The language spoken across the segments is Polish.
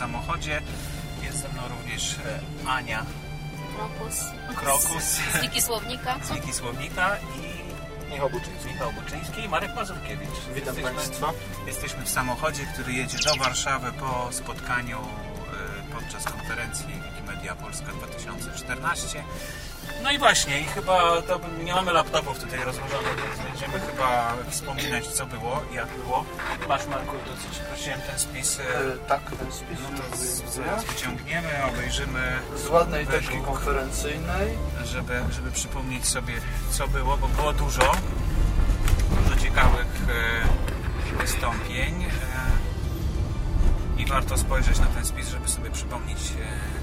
samochodzie. Jest ze mną również e, Ania Krokus. Krokus Z Wiki Słownika. z Wiki Słownika i Michał Buczyński. Michał Buczyński i Marek Mazurkiewicz. Witam jesteśmy, Państwa. Jesteśmy w samochodzie, który jedzie do Warszawy po spotkaniu e, podczas konferencji Wikimedia Polska 2014. No i właśnie, i chyba to, nie mamy laptopów tutaj rozłożonych, więc będziemy chyba wspominać co było, jak było. Masz Marku, dosyć prosiłem ten spis. e, E, tak, ten spis No to z- zaraz wyciągniemy, obejrzymy Z ładnej teczki konferencyjnej. żeby, żeby przypomnieć sobie co było, bo było dużo, dużo ciekawych e, wystąpień e, i warto spojrzeć na ten spis, żeby sobie przypomnieć e,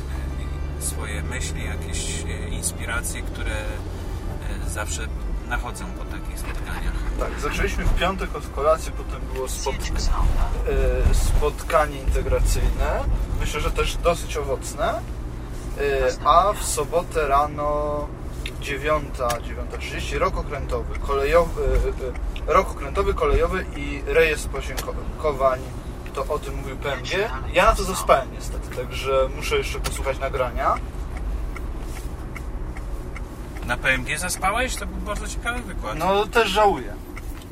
swoje myśli, jakieś e, inspiracje, które e, zawsze nachodzą po takich spotkaniach. Tak, zaczęliśmy w piątek od kolacji, potem było spot, e, spotkanie integracyjne. Myślę, że też dosyć owocne. A w sobotę rano 9, 9.30 rok okrętowy, kolejowy, rok okrętowy, kolejowy i rejestr podziękowań. To o tym mówił PMG. Ja na to zaspałem niestety, także muszę jeszcze posłuchać nagrania. Na PMG zaspałeś? To był bardzo ciekawy wykład. No też żałuję.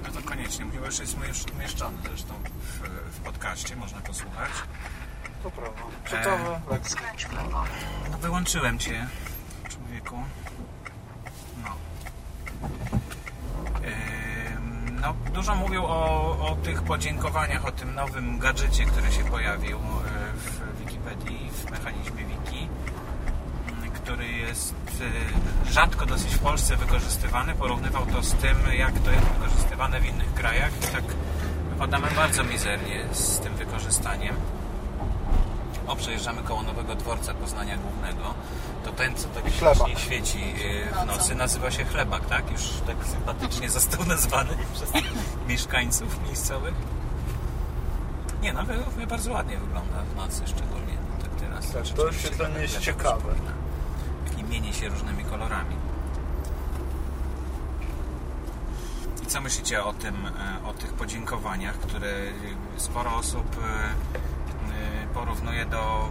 No to koniecznie, ponieważ jest już umieszczony zresztą w, w podcaście, można posłuchać. To prawda. Czytowe lekcje. No wyłączyłem cię, człowieku. No. Ym, No, dużo mówił o, o tych podziękowaniach, o tym nowym gadżecie, który się pojawił e, w Wikipedii, w mechanizmie Wiki, m, który jest e, rzadko dosyć w Polsce wykorzystywany. Porównywał to z tym, jak to jest wykorzystywane w innych krajach i tak wypadamy bardzo mizernie z tym wykorzystaniem. O, przejeżdżamy koło Nowego Dworca Poznania Głównego. To ten, co tak ślicznie świeci yy, w nocy, nazywa się Chlebak, tak? Już tak sympatycznie został nazwany przez mieszkańców miejscowych. Nie, no, wy- wy bardzo ładnie wygląda w nocy szczególnie. Tak teraz. Tak, to oświetlenie jest ciekawe. I mieni się różnymi kolorami. I co myślicie o tym, e, o tych podziękowaniach, które e, sporo osób porównuje do,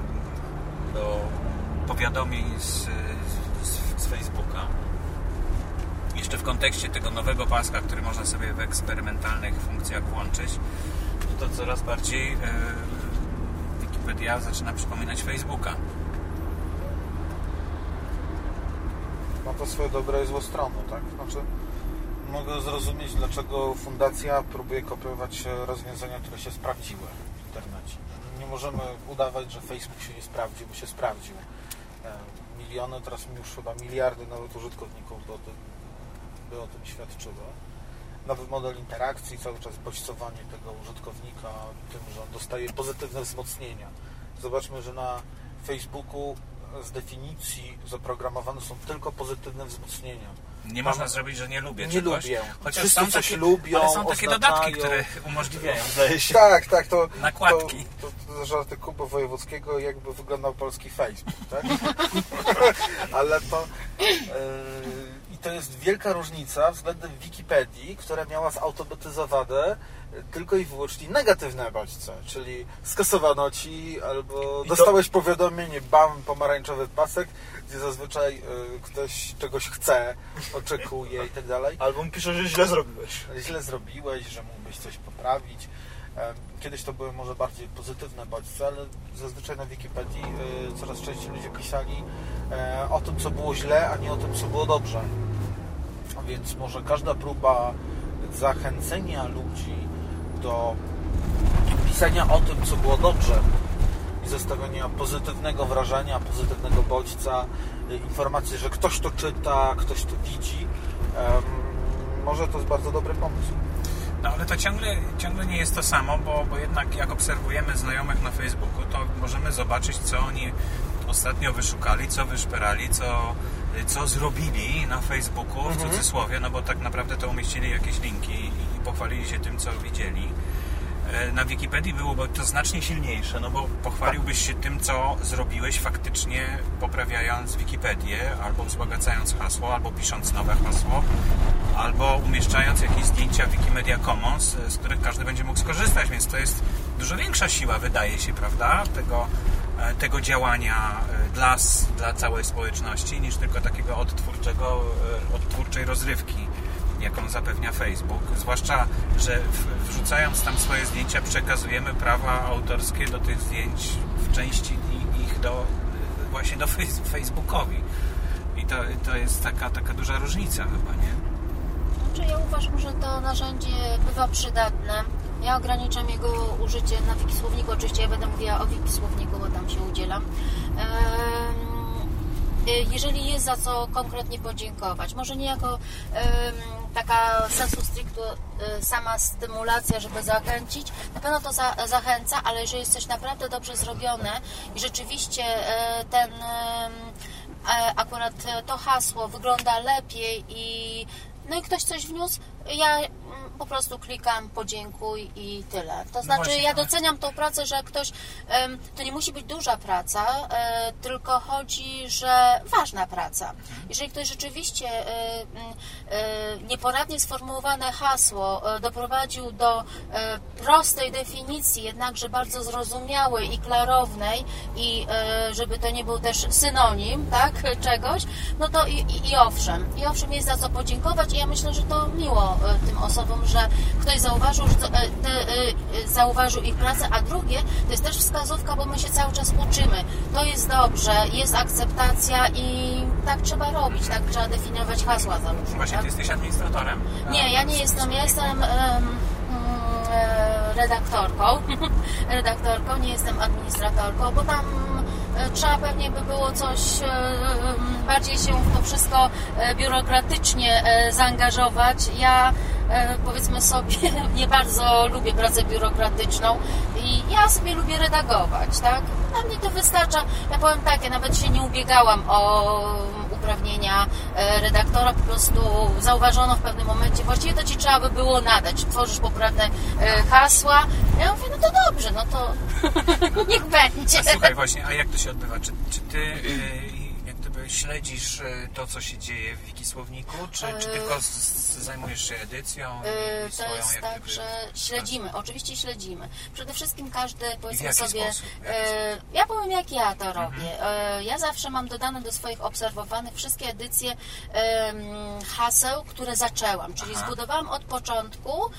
do powiadomień z, z, z Facebooka? Jeszcze w kontekście tego nowego paska, który można sobie w eksperymentalnych funkcjach włączyć, to coraz bardziej e, Wikipedia zaczyna przypominać Facebooka. ma to swoje dobre i złe strony, tak? Znaczy, mogę zrozumieć, dlaczego fundacja próbuje kopiować e, rozwiązania, które się sprawdziły w internecie. Nie możemy udawać, że Facebook się nie sprawdził, bo się sprawdził. E, Miliony, teraz już chyba miliardy nawet użytkowników by o tym, by o tym świadczyły. Nowy model interakcji, cały czas bodźcowanie tego użytkownika tym, że on dostaje pozytywne wzmocnienia. Zobaczmy, że na Facebooku z definicji zaprogramowane są tylko pozytywne wzmocnienia. Nie Mamy- można zrobić, że nie lubię Nie czegoś. lubię. Chociaż Wszyscy są takie, lubią, ale są takie dodatki, które umożliwiają, zdaje się. Tak, tak, to Nakładki. To, to, to żarty Kuby Wojewódzkiego, jakby wyglądał polski Facebook, tak? Ale to... Yy, to jest wielka różnica względem Wikipedii, która miała zautomatyzowane tylko i wyłącznie negatywne bodźce, czyli skasowano ci albo I to- dostałeś powiadomienie bam, pomarańczowy pasek, gdzie zazwyczaj y, ktoś czegoś chce, oczekuje i tak dalej. Albo mu pisze, że źle zrobiłeś. źle zrobiłeś, że mógłbyś coś poprawić. Kiedyś to były może bardziej pozytywne bodźce, ale zazwyczaj na Wikipedii e, coraz częściej ludzie pisali e, o tym, co było źle, a nie o tym, co było dobrze. Więc może każda próba zachęcenia ludzi do pisania o tym, co było dobrze i zostawiania pozytywnego wrażenia, pozytywnego bodźca, e, informacji, że ktoś to czyta, ktoś to widzi, może to jest bardzo dobry pomysł. No ale to ciągle, ciągle nie jest to samo, bo, bo jednak jak obserwujemy znajomych na Facebooku, to możemy zobaczyć, co oni ostatnio wyszukali, co wyszperali, co, co zrobili na Facebooku, w Mhm. cudzysłowie, no bo tak naprawdę to umieścili jakieś linki i pochwalili się tym, co widzieli. E, na Wikipedii byłoby to znacznie silniejsze, no bo pochwaliłbyś się tym, co zrobiłeś faktycznie poprawiając Wikipedię, albo wzbogacając hasło, albo pisząc nowe hasło, albo umieszczając jakieś zdjęcia Wikimedia Commons, e, z których każdy będzie mógł skorzystać, więc to jest dużo większa siła, wydaje się, prawda, tego, e, tego działania dla, dla całej społeczności, niż tylko takiego odtwórczego, odtwórczej rozrywki, jaką zapewnia Facebook. Zwłaszcza, że wrzucając tam swoje zdjęcia, przekazujemy prawa autorskie do tych zdjęć w części ich do, e, właśnie do Face- Facebookowi. I to, to jest taka, taka duża różnica chyba, nie? Znaczy ja uważam, że to narzędzie bywa przydatne. Ja ograniczam jego użycie na Wikisłowniku. Oczywiście ja będę mówiła o Wikisłowniku, bo tam się udzielam. Y, Jeżeli jest za co konkretnie podziękować, może nie jako taka sensu stricto y, sama stymulacja, żeby zachęcić, na pewno to za, zachęca, ale jeżeli jest coś naprawdę dobrze zrobione i rzeczywiście e, ten akurat to hasło wygląda lepiej i no i ktoś coś wniósł, ja po prostu klikam podziękuj i tyle. To znaczy właśnie, ja ale- doceniam tą pracę, że ktoś, to nie musi być duża praca, e, tylko chodzi, że ważna praca. Jeżeli ktoś rzeczywiście e, e, nieporadnie sformułowane hasło doprowadził do prostej definicji, jednakże bardzo zrozumiałej i klarownej i żeby to nie był też synonim, tak, czegoś, no to i, i, i owszem, i owszem jest za co podziękować i ja myślę, że to miło tym osobom, że ktoś zauważył, że to, e, te, e, e, zauważył ich pracę, a drugie to jest też wskazówka, bo my się cały czas uczymy. To jest dobrze, jest akceptacja i tak trzeba robić, tak trzeba definiować hasła załóżmy. Właśnie tak? ty jesteś administratorem. Nie, ja nie jestem, ja jestem em, e, redaktorką, redaktorką, nie jestem administratorką, bo tam trzeba pewnie by było coś e, bardziej się w to wszystko e, biurokratycznie e, zaangażować. Ja e, powiedzmy sobie nie bardzo lubię pracę biurokratyczną i ja sobie lubię redagować, tak? Dla mnie to wystarcza. Ja powiem tak, ja nawet się nie ubiegałam o uprawnienia e, redaktora, po prostu zauważono w pewnym momencie, właściwie to Ci trzeba by było nadać, tworzysz poprawne e, hasła. Ja mówię, no to dobrze, no to niech będzie. A słuchaj właśnie, a jak to się odbywa? Czy, czy ty gdyby śledzisz y, to, co się dzieje w Wikisłowniku, czy, czy E, tylko z, z, zajmujesz się edycją i, E, i To swoją jest jak tak, że śledzimy, oczywiście śledzimy. Przede wszystkim każdy, powiedzmy sobie, sposób? E, ja powiem jak ja to robię. E, Ja zawsze mam dodane do swoich obserwowanych wszystkie edycje haseł, które zaczęłam, czyli Aha. zbudowałam od początku.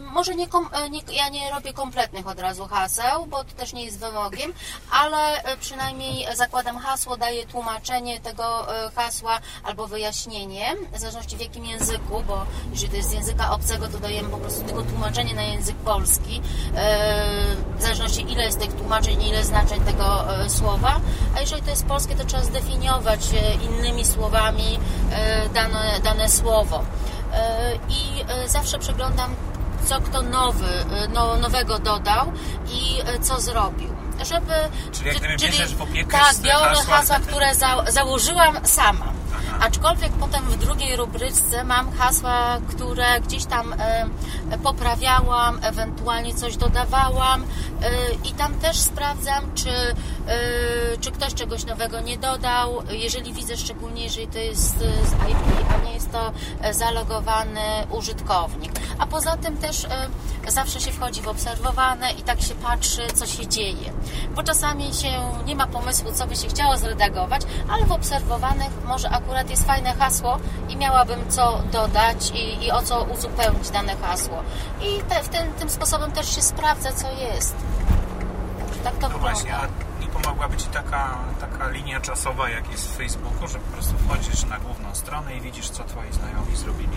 Może nie, e, nie, ja nie robię kompletnych od razu haseł, bo to też nie jest wymogiem, ale e, przynajmniej zakładam hasło, daję tłumaczenie tego e, hasła albo wyjaśnienie, w zależności w jakim języku, bo jeżeli to jest z języka obcego, to dajemy po prostu tylko tłumaczenie na język polski, e, w zależności ile jest tych tłumaczeń, ile znaczeń tego e, słowa, a jeżeli to jest polskie, to trzeba zdefiniować innymi słowami dane, dane słowo. I zawsze przeglądam co kto nowy, no, nowego dodał i co zrobił. Żeby, Czyli jak gdyby bierzesz w opiekę tak, biorę hasła. hasła, które za, założyłam sama. Aha. Aczkolwiek potem w drugiej rubryczce mam hasła, które gdzieś tam e, poprawiałam, ewentualnie coś dodawałam e, i tam też sprawdzam, czy, e, czy ktoś czegoś nowego nie dodał. Jeżeli widzę szczególnie, jeżeli to jest z IP, a nie jest to e, zalogowany użytkownik. A poza tym też e, zawsze się wchodzi w obserwowane i tak się patrzy, co się dzieje. Bo czasami się nie ma pomysłu, co by się chciało zredagować, ale w obserwowanych może akurat jest fajne hasło i miałabym co dodać i, i o co uzupełnić dane hasło. I te, w ten, tym sposobem też się sprawdza, co jest. Tak to No wygląda. właśnie, a nie pomogłaby Ci taka, taka linia czasowa, jak jest w Facebooku, że po prostu wchodzisz na główną stronę i widzisz, co Twoi znajomi zrobili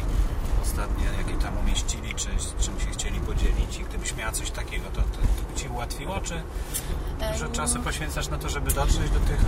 ostatnio, jakie tam umieścili, czy z czym się chcieli podzielić i gdybyś miała coś takiego, to, to, to by Ci ułatwiło, czy dużo Em, czasu poświęcasz na to, żeby dotrzeć do tych,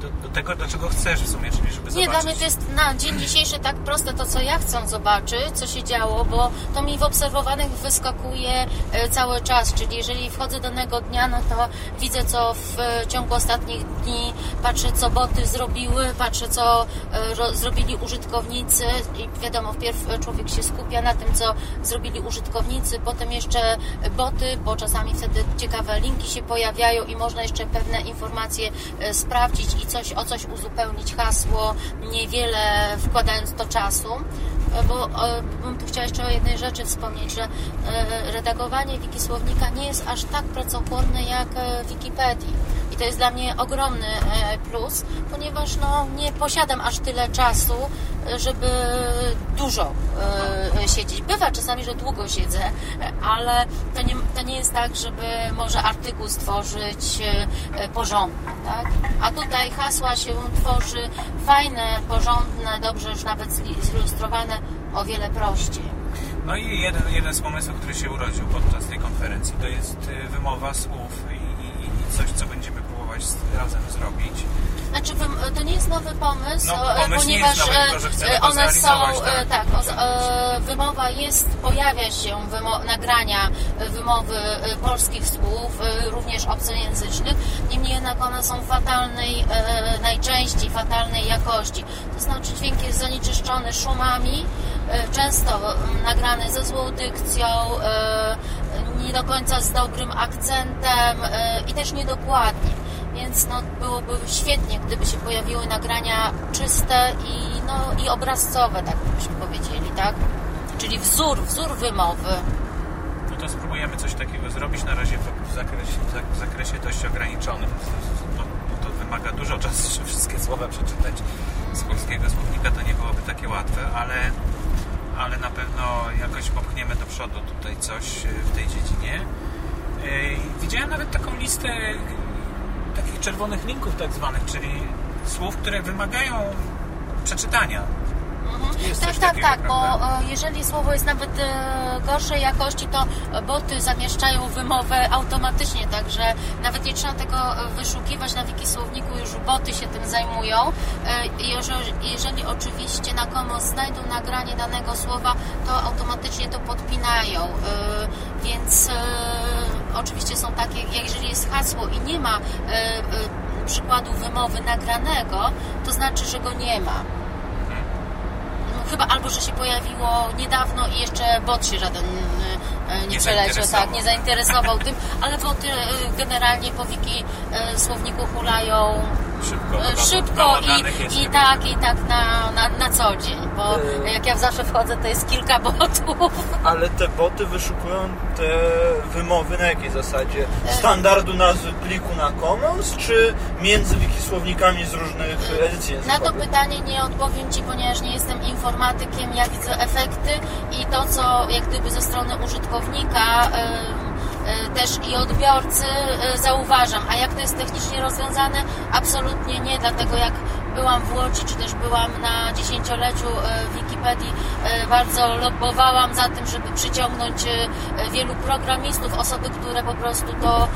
do, do tego, do czego chcesz w sumie, czyli żeby Nie, zobaczyć. dla mnie to jest na dzień dzisiejszy tak proste to, co ja chcę zobaczyć, co się działo, bo to mi w obserwowanych wyskakuje e, cały czas, czyli jeżeli wchodzę danego dnia, no to widzę, co w e, ciągu ostatnich dni, patrzę, co boty zrobiły, patrzę, co e, ro, zrobili użytkownicy. I wiadomo, wpierw człowiek się skupia na tym, co zrobili użytkownicy, potem jeszcze boty, bo czasami wtedy ciekawe linki się pojawiają i można jeszcze pewne informacje sprawdzić. I coś o coś uzupełnić hasło, niewiele wkładając to czasu. E, Bo e, bym tu chciała jeszcze o jednej rzeczy wspomnieć, że e, redagowanie wikisłownika nie jest aż tak pracochłonne jak Wikipedii. I to jest dla mnie ogromny plus, ponieważ no, nie posiadam aż tyle czasu, żeby dużo siedzieć. Bywa czasami, że długo siedzę, ale to nie, to nie jest tak, żeby może artykuł stworzyć porządny, tak? A tutaj hasła się tworzy fajne, porządne, dobrze już nawet zilustrowane, o wiele prościej. No i jeden, jeden z pomysłów, który się urodził podczas tej konferencji, to jest y, wymowa słów i, i, i coś, co będziemy razem zrobić. Znaczy, to nie jest nowy pomysł, No, pomysł nie ponieważ nowy, e, tylko e, one są, e, tak. tak, wymowa jest, pojawia się wymo- nagrania wymowy polskich słów, również obcojęzycznych, niemniej jednak one są fatalnej, najczęściej fatalnej jakości. To znaczy dźwięk jest zanieczyszczony szumami, często nagrany ze złą dykcją, nie do końca z dobrym akcentem i też niedokładnie. Więc no, byłoby świetnie, gdyby się pojawiły nagrania czyste i, no, i obrazcowe, tak byśmy powiedzieli, tak? Czyli wzór, wzór wymowy. No to spróbujemy coś takiego zrobić na razie w, zakresie, w zakresie dość ograniczonym. Bo to wymaga dużo czasu, żeby wszystkie słowa przeczytać z polskiego słownika. To nie byłoby takie łatwe, ale, ale na pewno jakoś popchniemy do przodu tutaj coś y, w tej dziedzinie. Y, Widziałem nawet taką listę takich czerwonych linków tak zwanych, czyli słów, które wymagają przeczytania. Jest Tak, tak, takiego, tak, bo prawda? e, jeżeli słowo jest nawet e, gorszej jakości, to boty zamieszczają wymowę automatycznie, także nawet nie trzeba tego e, wyszukiwać na wikisłowniku, już boty się tym zajmują. Jeżeli, jeżeli oczywiście na komuś znajdą nagranie danego słowa, to automatycznie to podpinają, więc oczywiście są takie, jeżeli jest hasło i nie ma e, e, przykładu wymowy nagranego, to znaczy, że go nie ma. No, chyba albo, że się pojawiło niedawno i jeszcze bot się żaden e, nie, Nie przeleciał, tak, nie zainteresował tym, ale boty generalnie po wiki e, słowniku hulają Szybko, e, szybko i, i tak, i tak na, na, na co dzień, bo E. jak ja zawsze wchodzę, to jest kilka botów. Ale te boty wyszukują te wymowy na jakiej zasadzie? Standardu nazwy pliku na Commons, czy między wikisłownikami z różnych edycji Na to pytanie nie odpowiem Ci, ponieważ nie jestem informatykiem. Ja widzę efekty i to, co jak gdyby ze strony użytkownika e, też i odbiorcy e, zauważam. A jak to jest technicznie rozwiązane? Absolutnie nie, dlatego jak byłam w Łodzi, czy też byłam na dziesięcioleciu e, Wikipedii, e, bardzo lobbowałam za tym, żeby przyciągnąć e, wielu programistów, osoby, które po prostu to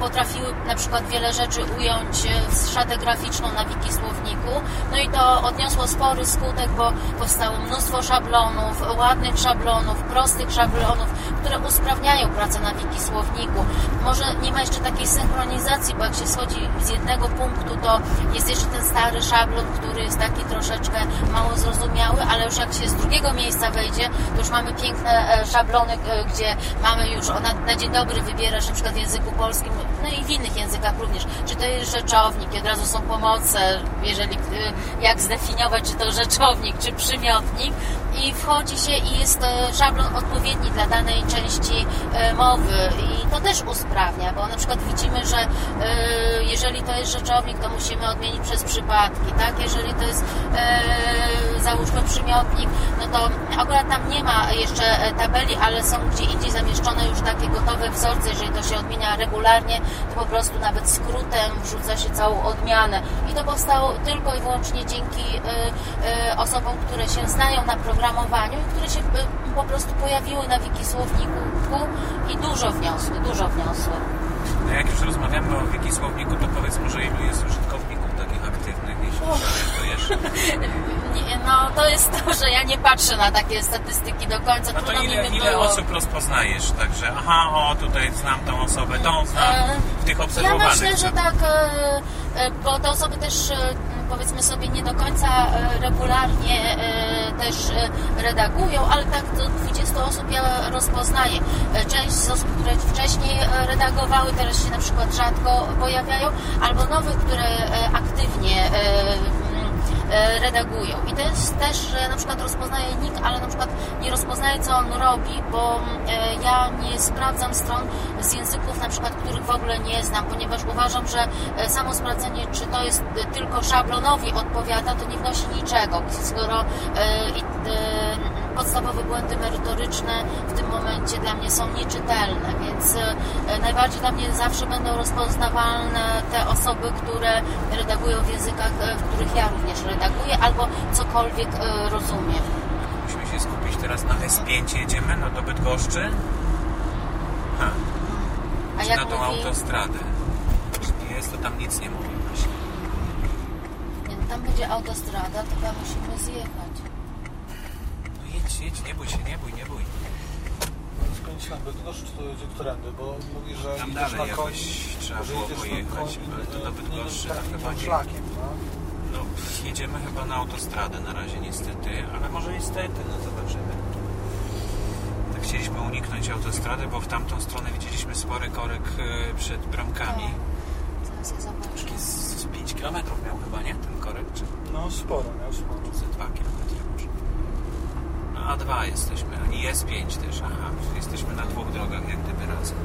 potrafiły na przykład wiele rzeczy ująć w szatę graficzną na wikisłowniku. No i to odniosło spory skutek, bo powstało mnóstwo szablonów, ładnych szablonów, prostych szablonów, które usprawniają pracę na wikisłowniku. Może nie ma jeszcze takiej synchronizacji, bo jak się schodzi z jednego punktu, to jest jeszcze ten stary szablon, który jest taki troszeczkę mało zrozumiały, ale już jak się z drugiego miejsca wejdzie, to już mamy piękne e, szablony, e, gdzie mamy już na, na dzień dobry wybierasz na przykład w języku polskim, no i w innych językach również, czy to jest rzeczownik, i od razu są pomoce, jeżeli e, jak zdefiniować, czy to rzeczownik, czy przymiotnik i wchodzi się i jest szablon odpowiedni dla danej części e, mowy. I to też usprawnia, bo na przykład widzimy, że e, jeżeli to jest rzeczownik, to musimy odmienić przez przypadki, tak? Jeżeli to jest e, załóżmy przymiotnik, no to akurat tam nie ma jeszcze tabeli, ale są gdzie indziej zamieszczone już takie gotowe wzorce, jeżeli to się odmienia regularnie, to po prostu nawet skrótem wrzuca się całą odmianę. I to powstało tylko i wyłącznie dzięki osobom, które się znają na programowaniu, które się e, po prostu pojawiły na wiki słowniku i dużo wniosły, dużo wniosły. No jak już rozmawiamy o wiki słowniku, to powiedz może ilu jest użytkowników takich aktywnych, jeśli oh. to jeszcze. Nie, no to jest to, że ja nie patrzę na takie statystyki do końca. No to Trudno ile, mi by ile było. osób rozpoznajesz? Także, aha, o, tutaj znam tą osobę, tą znam E, w tych Ja obserwowanych. myślę, że tak, e, e, bo te osoby też e, powiedzmy sobie nie do końca e, regularnie e, też e, redagują, ale tak do 20 osób ja rozpoznaję. E, Część z osób, które wcześniej e, redagowały, teraz się na przykład rzadko pojawiają, albo nowych, które e, aktywnie e, redagują. I to jest też, że na przykład rozpoznaje nick, ale na przykład nie rozpoznaje, co on robi, bo e, ja nie sprawdzam stron z języków, na przykład, których w ogóle nie znam, ponieważ uważam, że e, samo sprawdzenie, czy to jest e, tylko szablonowi odpowiada, to nie wnosi niczego, skoro błędy merytoryczne w tym momencie dla mnie są nieczytelne, więc e, najbardziej dla mnie zawsze będą rozpoznawalne te osoby, które redagują w językach, e, w których ja również redaguję, albo cokolwiek e, rozumiem. Musimy się skupić teraz na S5 jedziemy, no do Bydgoszczy. Ha, A czy jak na tą mówi, autostradę. Nie jest, to tam nic nie mówi właśnie. nie, no tam będzie autostrada, to tam musimy zjechać. Nie bój się, nie bój, nie bój. Skręciłem Bydgoszcz, czy to jedzie którędy, bo mówi, że Tam idziesz dalej na koń, jakoś trzeba było na pojechać, ale to do Bydgoszczy takim chyba nie. szlakiem, no. No, jedziemy chyba na autostradę na razie niestety, ale może niestety, no zobaczymy. Tak chcieliśmy uniknąć autostrady, bo w tamtą stronę widzieliśmy spory korek e, przed bramkami. Taki z, z 5 km miał chyba, nie? Ten korek, czy No sporo, miał sporo. ze 2 km A2 jesteśmy, i S5 też, aha. Jesteśmy na dwóch drogach jak gdyby razem.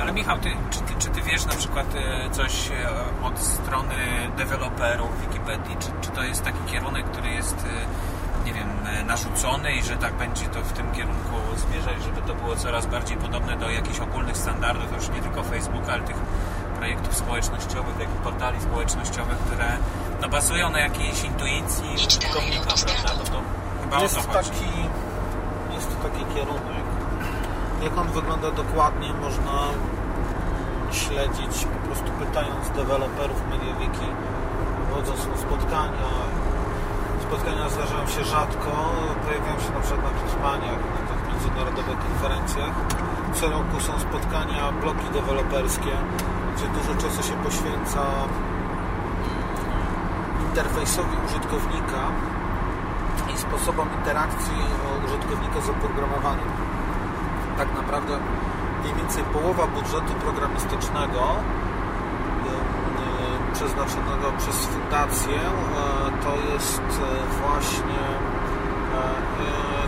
Ale Michał, ty, czy, ty, czy ty wiesz na przykład e, coś e, od strony deweloperów Wikipedii? Czy, czy to jest taki kierunek, który jest, e, nie wiem, narzucony i że tak będzie to w tym kierunku zmierzać, żeby to było coraz bardziej podobne do jakichś ogólnych standardów, już nie tylko Facebooka, ale tych projektów społecznościowych, takich portali społecznościowych, które no, bazują na jakiejś intuicji użytkownika, prawda? Bo to chyba Jest o to chodzi. taki, jest taki kierunek. Jak on wygląda dokładnie, można śledzić po prostu pytając deweloperów MediaWiki. Chodzą są spotkania. Spotkania zdarzają się rzadko, pojawiają się na przykład na Hitmaniach, na tych międzynarodowych konferencjach. Co roku są spotkania, bloki deweloperskie, gdzie dużo czasu się poświęca interfejsowi użytkownika i sposobom interakcji użytkownika z oprogramowaniem. Tak naprawdę mniej więcej połowa budżetu programistycznego e, przeznaczonego przez fundację e, to jest e, właśnie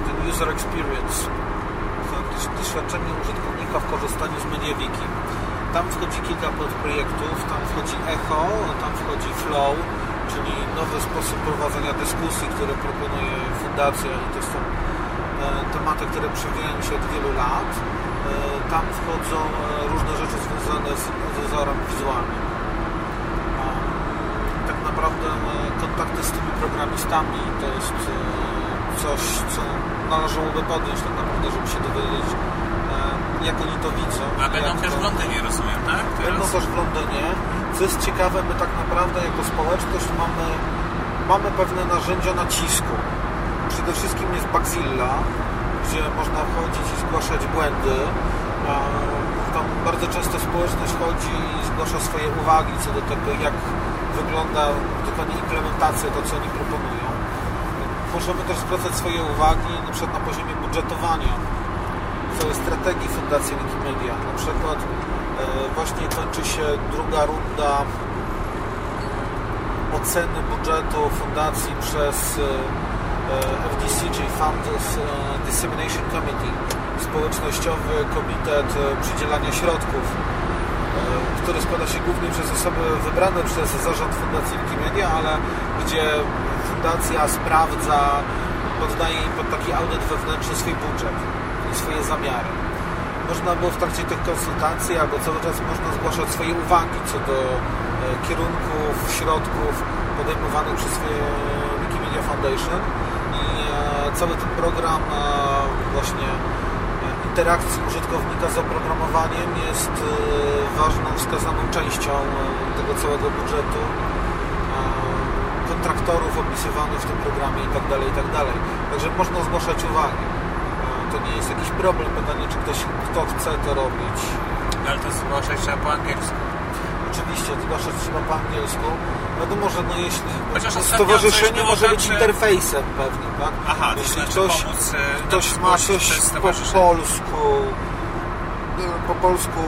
ten user experience doświadczenie użytkownika w korzystaniu z MediaWiki. Tam wchodzi kilka podprojektów, tam wchodzi Echo, tam wchodzi Flow, czyli nowy sposób prowadzenia dyskusji, które proponuje fundacja i to są e, tematy, które przewijają się od wielu lat. E, Tam wchodzą e, różne rzeczy związane z dozorem wizualnym. Tak naprawdę kontakty z tymi programistami to jest coś, co należałoby podjąć tak naprawdę, żeby się dowiedzieć, e, jak oni to widzą. A będą też to- w Londynie, rozumiem, tak? Będą Teraz? też w Londynie. Co jest ciekawe, my tak naprawdę jako społeczność mamy, mamy pewne narzędzia nacisku. Przede wszystkim jest Bugzilla, gdzie można wchodzić i zgłaszać błędy. Tam bardzo często społeczność chodzi i zgłasza swoje uwagi co do tego, jak wygląda dokładnie implementacja, to co oni proponują. Możemy też zwracać swoje uwagi na przykład na poziomie budżetowania strategii Fundacji Wikimedia. Na przykład e, właśnie kończy się druga runda oceny budżetu fundacji przez e, e, FDC, czyli Fund Dissemination Committee, społecznościowy komitet przydzielania środków, który składa się głównie przez osoby wybrane przez zarząd Fundacji Wikimedia, ale gdzie fundacja sprawdza, poddaje im pod taki audyt wewnętrzny swój budżet swoje zamiary. Można było w trakcie tych konsultacji albo cały czas można zgłaszać swoje uwagi co do e, kierunków, środków podejmowanych przez e, Wikimedia Foundation i e, cały ten program właśnie interakcji użytkownika z oprogramowaniem jest ważną, wskazaną częścią tego całego budżetu kontraktorów opisywanych w tym programie i tak dalej, i tak. Także można zgłaszać uwagi. E, To nie jest jakiś problem. Pytanie, czy ktoś, kto chce to robić. Ale to zgłaszać trzeba po angielsku. Oczywiście zgłaszać trzeba po angielsku. Wiadomo, że no jeśli Chociaż to stowarzyszenie może tak, być że- interfejsem pewnym, tak? Aha, to jeśli znaczy ktoś, pomóc, e, ktoś ma coś przez po polsku, e, po polsku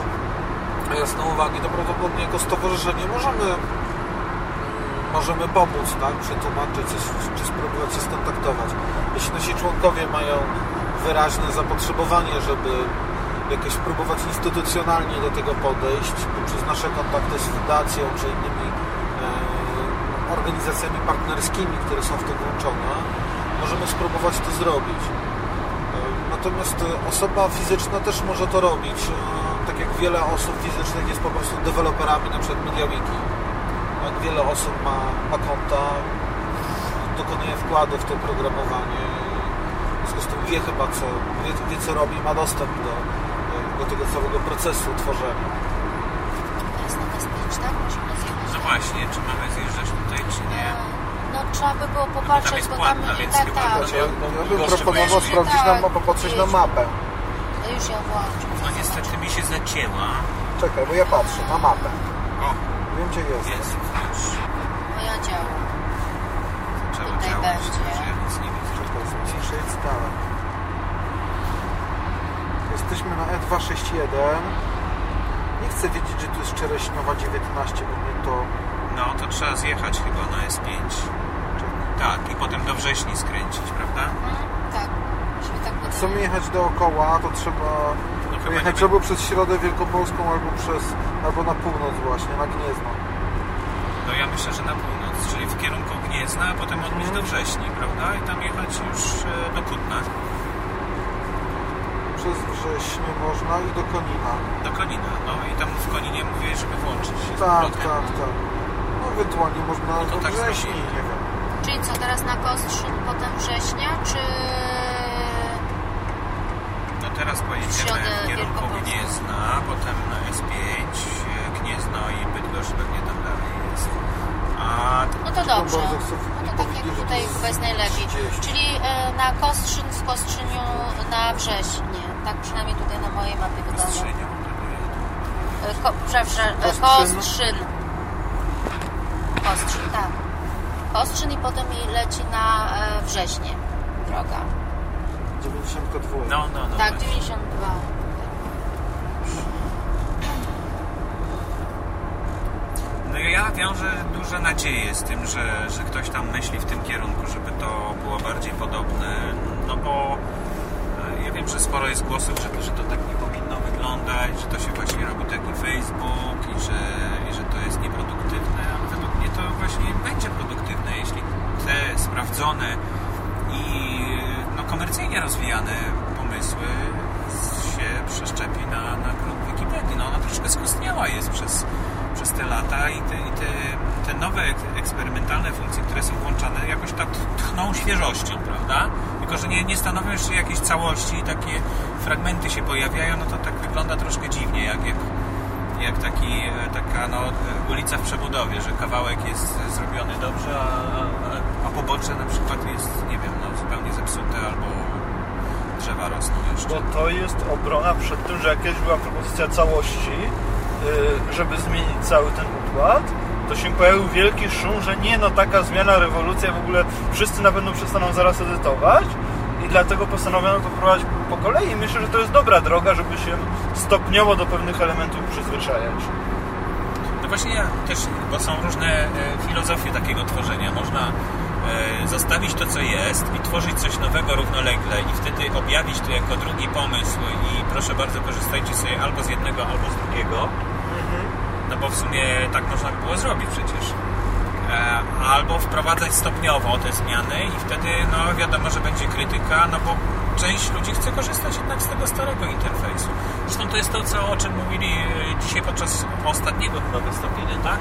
jasne uwagi, to prawdopodobnie jako stowarzyszenie możemy mm, możemy pomóc, tak? Przetłumaczyć czy, czy spróbować się skontaktować. Jeśli nasi członkowie mają wyraźne zapotrzebowanie, żeby jakoś próbować instytucjonalnie do tego podejść, poprzez nasze kontakty z fundacją czy innymi e, organizacjami partnerskimi, które są w to włączone, możemy spróbować to zrobić. E, Natomiast osoba fizyczna też może to robić. E, Tak jak wiele osób fizycznych jest po prostu deweloperami na przykład MediaWiki. Jak wiele osób ma, ma konta, dokonuje wkładu w to programowanie. W związku z tym wie chyba co, wie, wie co robi, ma dostęp do, do tego całego procesu tworzenia. To jest na bezpieczne, musimy zjechać. No właśnie, czy mamy zjeżdżać tutaj, czy nie? No trzeba by było popatrzeć, jest bo tam... płatna, więc tak, tak. to Ja, ja bym proponował sprawdzić Tak, na, popatrzeć na mapę. Już ją włączę. No niestety mi się zacięła. Czekaj, bo ja patrzę na mapę. O, Wiem gdzie jest. jest już. Moja działa. Zaczęło Tutaj działać, będzie. że ja nic nie widzę. Czekaj, zmniejszę jest dalej. Jesteśmy na E E261. Nie chcę wiedzieć, że tu jest Czereśniowa 19, bo mnie to... No to trzeba zjechać chyba na S5. Tak, i potem do wrześni skręcić, prawda? Mhm, tak. Musimy tak potem... Chcemy jechać dookoła, to trzeba No pojechać nie albo przez Środę Wielkopolską, albo przez... albo na północ właśnie, na Gniezno. No ja myślę, że na północ, czyli w kierunku Gniezna, a potem odbić do wrześni, prawda? I tam jechać już e, do Kutna, Przez Wrześnie można i do Konina. do Konina. No i tam w Koninie mówię, żeby włączyć się Tak, tak, tak. No ewentualnie można No do tak wrześni, zrobimy. nie wiem. Czyli co, teraz na Kostrzyn, potem września, czy... No teraz pojedziemy Środę w kierunku Wielkopolską. Gniezna, potem na S5, e, Gniezno i Bydgoszcz pewnie tam dalej jest. A No to dobrze. bardzo chcę No to tak powiedzieć, jak że tutaj jest chyba jest najlepiej. 30. Czyli e, na Kostrzyn, z Kostrzyniu na wrześnie. Tak przynajmniej tutaj na mojej mapie wygląda. E, Ko, przepraszam, e, Kostrzyn. Kostrzyn. Kostrzyn, tak. Kostrzyn i potem i leci na e, wrześnie droga. 92. no, no, no. Tak, właśnie. 92. No i ja wiążę duże nadzieje z tym, że, że ktoś tam myśli w tym kierunku, żeby to było bardziej podobne. No bo że sporo jest głosów, że to, że to tak nie powinno wyglądać, że to się właśnie robi taki Facebook i że, i że to jest nieproduktywne, ale według mnie to właśnie będzie produktywne, jeśli te sprawdzone i no, komercyjnie rozwijane pomysły się przeszczepi na, na grunt Wikipedii. No ona troszkę skostniała jest przez, przez te lata i, te, i te, te nowe ek- eksperymentalne funkcje, które są włączane, jakoś tak tchną świeżością, prawda? Tylko, że nie, nie stanowią jeszcze jakiejś całości i takie fragmenty się pojawiają, no to tak wygląda troszkę dziwnie, jak, jak, jak taki, e, taka no, ulica w przebudowie, że kawałek jest zrobiony dobrze, a, a, pobocze na przykład jest, nie wiem, no, zupełnie zepsute albo drzewa rosną jeszcze. Bo to jest obrona przed tym, że jak kiedyś była propozycja całości, yy, żeby zmienić cały ten układ, to się pojawił wielki szum, że nie no, taka zmiana, rewolucja, w ogóle wszyscy na pewno przestaną zaraz edytować i dlatego postanowiono to prowadzić po kolei. Myślę, że to jest dobra droga, żeby się stopniowo do pewnych elementów przyzwyczajać. No właśnie też, bo są różne e, filozofie takiego tworzenia. Można e, zostawić to, co jest i tworzyć coś nowego równolegle i wtedy objawić to jako drugi pomysł i proszę bardzo, korzystajcie sobie albo z jednego, albo z drugiego. Bo w sumie tak można by było zrobić przecież. E, albo wprowadzać stopniowo te zmiany i wtedy no wiadomo, że będzie krytyka, no bo część ludzi chce korzystać jednak z tego starego interfejsu. Zresztą to jest to, co, o czym mówili e, dzisiaj podczas ostatniego chyba wystąpienia, tak?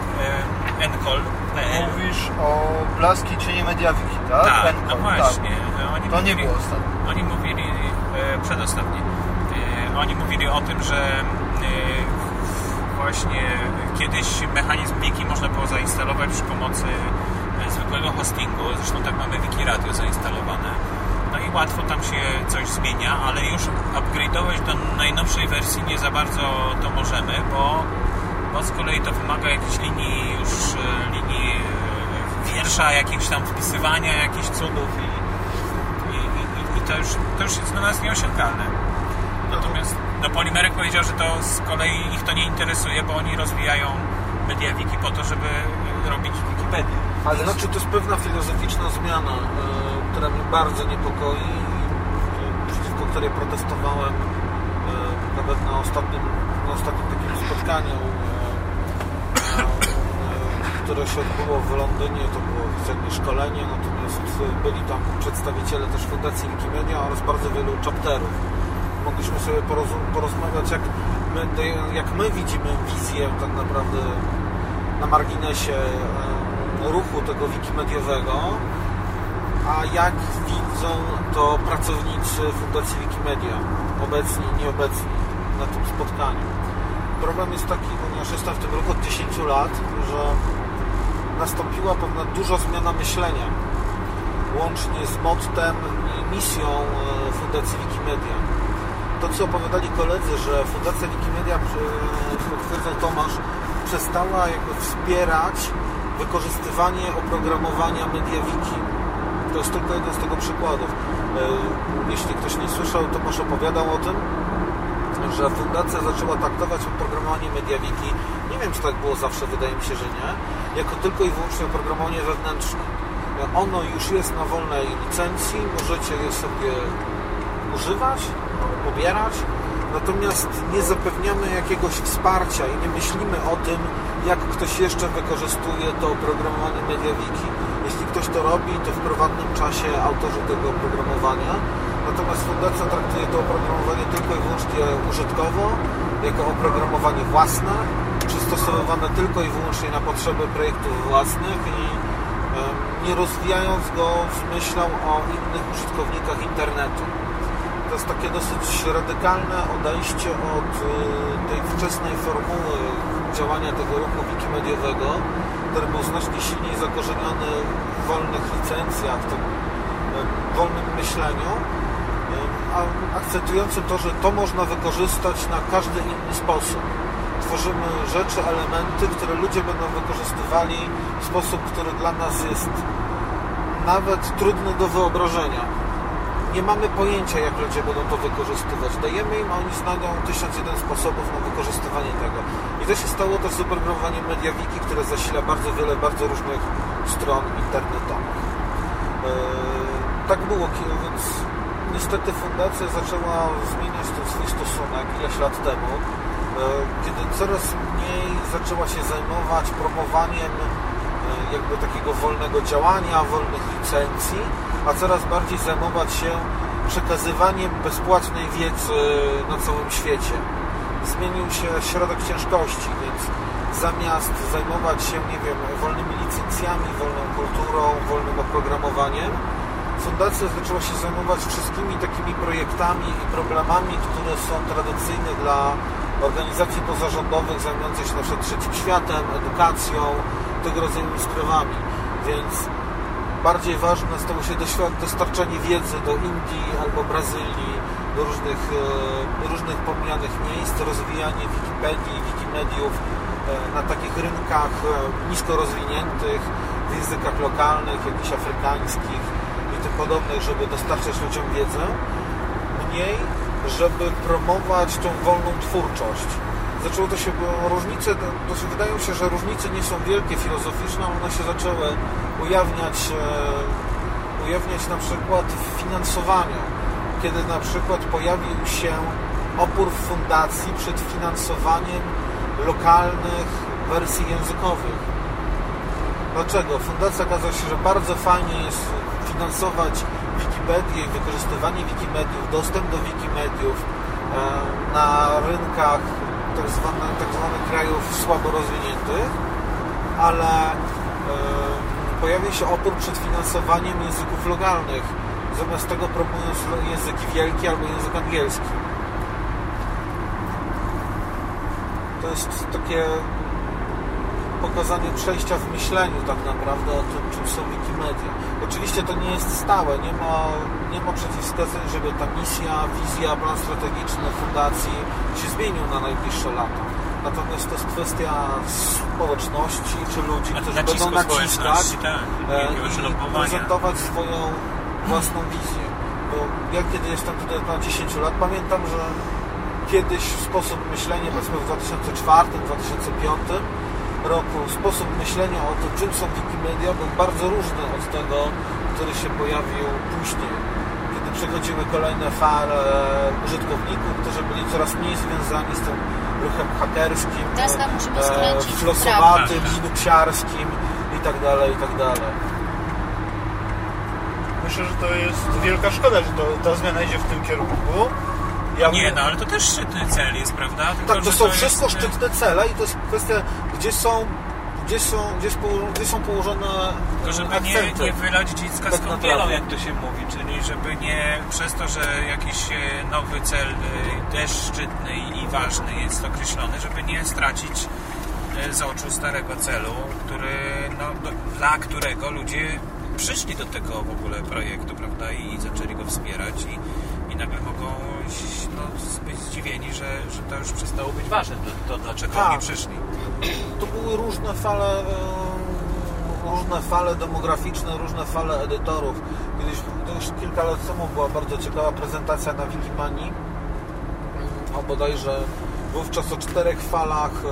E, Encol.pl Mówisz o Blaski Cienie Mediawiki, tak? Tak, Encol, no właśnie. E, Oni To nie mówili, było ostatnio. Oni mówili e, przedostatnie. E, oni mówili o tym, że właśnie kiedyś mechanizm wiki można było zainstalować przy pomocy zwykłego hostingu, zresztą tak mamy wiki radio zainstalowane. No i łatwo tam się coś zmienia, ale już upgrade'ować do najnowszej wersji nie za bardzo to możemy, bo, bo z kolei to wymaga jakiejś linii już linii wiersza, jakichś tam wpisywania jakichś cudów i, i, i, i to, już, to już jest dla nas nieosiągalne. Natomiast no, Polimerek powiedział, że to z kolei ich to nie interesuje, bo oni rozwijają MediaWiki po to, żeby robić Wikipedię. Ale znaczy to jest pewna filozoficzna zmiana, e, która mnie bardzo niepokoi i przeciwko której protestowałem e, nawet na ostatnim, na ostatnim takim spotkaniu które się odbyło w Londynie, to było jakby szkolenie, natomiast byli tam przedstawiciele też Fundacji Wikimedia oraz bardzo wielu chapterów. Mogliśmy sobie porozmawiać, jak my, jak my widzimy wizję tak naprawdę na marginesie ruchu tego wikimediowego, a jak widzą to pracownicy Fundacji Wikimedia, obecni i nieobecni na tym spotkaniu. Problem jest taki, ponieważ jestem w tym roku od 10 lat, że nastąpiła pewna duża zmiana myślenia, łącznie z mottem i misją e, Fundacji Wikimedia. To, co opowiadali koledzy, że Fundacja Wikimedia, potwierdzał Tomasz, przestała jakby wspierać wykorzystywanie oprogramowania MediaWiki. To jest tylko jeden z tego przykładów. E, jeśli ktoś nie słyszał, Tomasz opowiadał o tym, że fundacja zaczęła traktować oprogramowanie MediaWiki, nie wiem czy tak było zawsze, wydaje mi się, że nie, jako tylko i wyłącznie oprogramowanie wewnętrzne. Ono już jest na wolnej licencji, możecie je sobie używać, pobierać, natomiast nie zapewniamy jakiegoś wsparcia i nie myślimy o tym, jak ktoś jeszcze wykorzystuje to oprogramowanie MediaWiki. Jeśli ktoś to robi, to w prywatnym czasie autorzy tego oprogramowania Natomiast fundacja traktuje to oprogramowanie tylko i wyłącznie użytkowo, jako oprogramowanie własne, przystosowywane tylko i wyłącznie na potrzeby projektów własnych i nie rozwijając go z myślą o innych użytkownikach internetu. Jest takie dosyć radykalne odejście od y, tej wczesnej formuły działania tego ruchu wikimediowego, który był znacznie silniej zakorzeniony w wolnych licencjach, w tym wolnym myśleniu, akcentującym to, że to można wykorzystać na każdy inny sposób. Tworzymy rzeczy, elementy, które ludzie będą wykorzystywali w sposób, który dla nas jest nawet trudny do wyobrażenia. Nie mamy pojęcia, jak ludzie będą to wykorzystywać. Dajemy im, a oni znajdą tysiąc jeden sposobów na wykorzystywanie tego. I to się stało też z oprogramowaniem MediaWiki, które zasila bardzo wiele bardzo różnych stron internetowych. Yy, tak było, więc niestety fundacja zaczęła zmieniać ten swój stosunek ileś lat temu, e, kiedy coraz mniej zaczęła się zajmować promowaniem e, jakby takiego wolnego działania, wolnych licencji, a coraz bardziej zajmować się przekazywaniem bezpłatnej wiedzy na całym świecie. Zmienił się środek ciężkości, więc zamiast zajmować się, nie wiem, wolnymi licencjami, wolną kulturą, wolnym oprogramowaniem, fundacja zaczęła się zajmować wszystkimi takimi projektami i problemami, które są tradycyjne dla organizacji pozarządowych zajmujących się na przykład trzecim światem, edukacją, tego rodzaju sprawami. Więc bardziej ważne stało się dostarczanie wiedzy do Indii albo Brazylii, do różnych, e, różnych pomijanych miejsc, rozwijanie Wikipedii, Wikimediów e, na takich rynkach e, nisko rozwiniętych, w językach lokalnych, jakichś afrykańskich, i tym podobnych, żeby dostarczać ludziom wiedzę, mniej, żeby promować tą wolną twórczość. Zaczęło to się, różnice, to się wydają się, że różnice nie są wielkie filozoficzne, one się zaczęły ujawniać, e, ujawniać na przykład w finansowaniu, kiedy na przykład pojawił się opór fundacji przed finansowaniem lokalnych wersji językowych. Dlaczego? Fundacja okazała się, że bardzo fajnie jest finansować Wikipedię i wykorzystywanie Wikimediów, dostęp do Wikimediów e, na rynkach tak zwanych, tak zwanych krajów słabo rozwiniętych, ale e, pojawia się opór przed finansowaniem języków lokalnych, zamiast tego promując języki wielkie albo język angielski. to jest takie pokazanie przejścia w myśleniu tak naprawdę o tym, czym są Wikimedia. Oczywiście to nie jest stałe, nie ma, nie ma przeciwwskazań, żeby ta misja, wizja, plan strategiczny fundacji się zmienił na najbliższe lata. Natomiast to jest kwestia społeczności czy ludzi, którzy będą naciskać tak, e, i prezentować swoją własną wizję. Bo ja kiedy jestem tutaj na 10 lat, pamiętam, że kiedyś sposób myślenia, powiedzmy w 2004-2005 roku, sposób myślenia o tym, czym są Wikimedia, był bardzo różny od tego, który się pojawił później. Kiedy przechodziły kolejne fale użytkowników, którzy byli coraz mniej związani z tym ruchem hakerskim, w flosowatym, i tak dalej, i tak dalej. Myślę, że to jest wielka szkoda, że to, ta zmiana idzie w tym kierunku. Ja Nie, no ale to też szczytny cel jest, prawda? Tylko, Tak, to są jest, wszystko e, szczytne cele i to jest kwestia, gdzie są, gdzie są, gdzie jest gdzie są położone Tylko żeby nie, akcenty. nie wylać dziecka z Tak kąpielą, naprawdę. jak to się mówi, czyli żeby nie przez to, że jakiś e, nowy cel e, też szczytny i ważny jest określony, żeby nie stracić e, z oczu starego celu, który, no, do, dla którego ludzie przyszli do tego w ogóle projektu, prawda, i zaczęli go wspierać i, i nagle mogą no, być zdziwieni, że, że to już przestało być ważne, to, to dlaczego Tak. oni przyszli. To były różne fale, em, różne fale demograficzne, różne fale edytorów. Kiedyś, to już kilka lat temu była bardzo ciekawa prezentacja na Wikimanii, o bodajże wówczas o czterech falach e,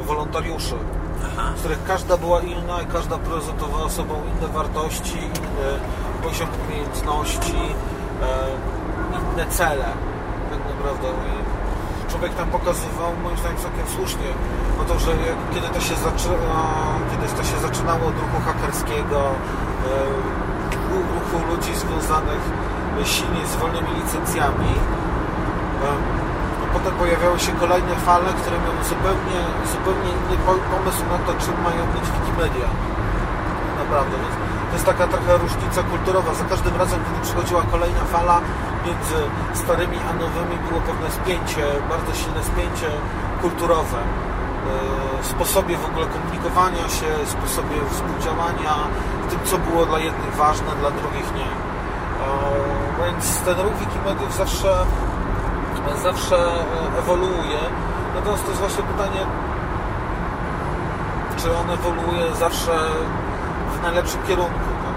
e, wolontariuszy. Aha. z których każda była inna i każda prezentowała sobą inne wartości, inny poziom umiejętności, e, inne cele tak naprawdę. I człowiek tam pokazywał, moim zdaniem całkiem słusznie, no to, że kiedy, to się zaczyna, kiedy to się zaczynało od ruchu hakerskiego, ru- ruchu ludzi związanych silnie z wolnymi licencjami, Potem pojawiały się kolejne fale, które miały zupełnie, zupełnie inny po- pomysł na to, czym mają być Wikimedia. Naprawdę, więc to jest taka trochę różnica kulturowa. Za każdym razem, kiedy przychodziła kolejna fala między starymi a nowymi, było pewne spięcie, bardzo silne spięcie kulturowe. Yy, W sposobie w ogóle komunikowania się, w sposobie współdziałania, w tym, co było dla jednych ważne, dla drugich nie. Yy, Więc ten ruch Wikimediów zawsze zawsze e, ewoluuje. Natomiast to jest właśnie pytanie, czy on ewoluuje zawsze w najlepszym kierunku. Tak?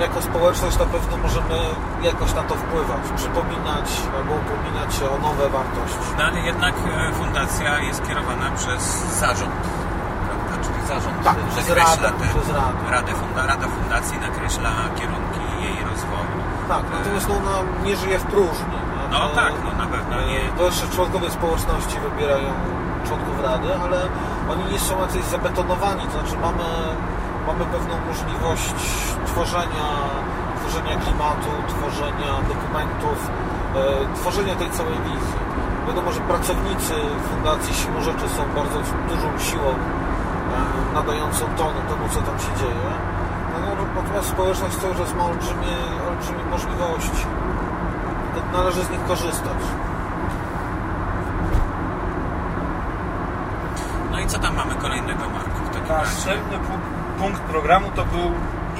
Jako społeczność na pewno możemy jakoś na to wpływać, przypominać albo upominać się o nowe wartości. No ale jednak e, fundacja jest kierowana przez zarząd, prawda? Czyli zarząd Tak, e, nakreśla radę, te, przez radę. Radę funda, Rada Fundacji nakreśla kierunki jej rozwoju. Tak, natomiast no, ona nie żyje w próżni. No E, tak, no pewno nie. To jeszcze członkowie społeczności wybierają członków rady, ale oni nie są jacyś zabetonowani, to znaczy mamy, mamy pewną możliwość tworzenia, tworzenia klimatu, tworzenia dokumentów, e, tworzenia tej całej wizji. Wiadomo, że pracownicy Fundacji Siłą Rzeczy są bardzo dużą siłą e, nadającą ton temu, co tam się dzieje. No, no, natomiast społeczność cały czas ma olbrzymie, olbrzymie możliwości. To należy z nich korzystać. No i co tam mamy kolejnego, Marku, w takim razie? Następny pu- punkt programu to był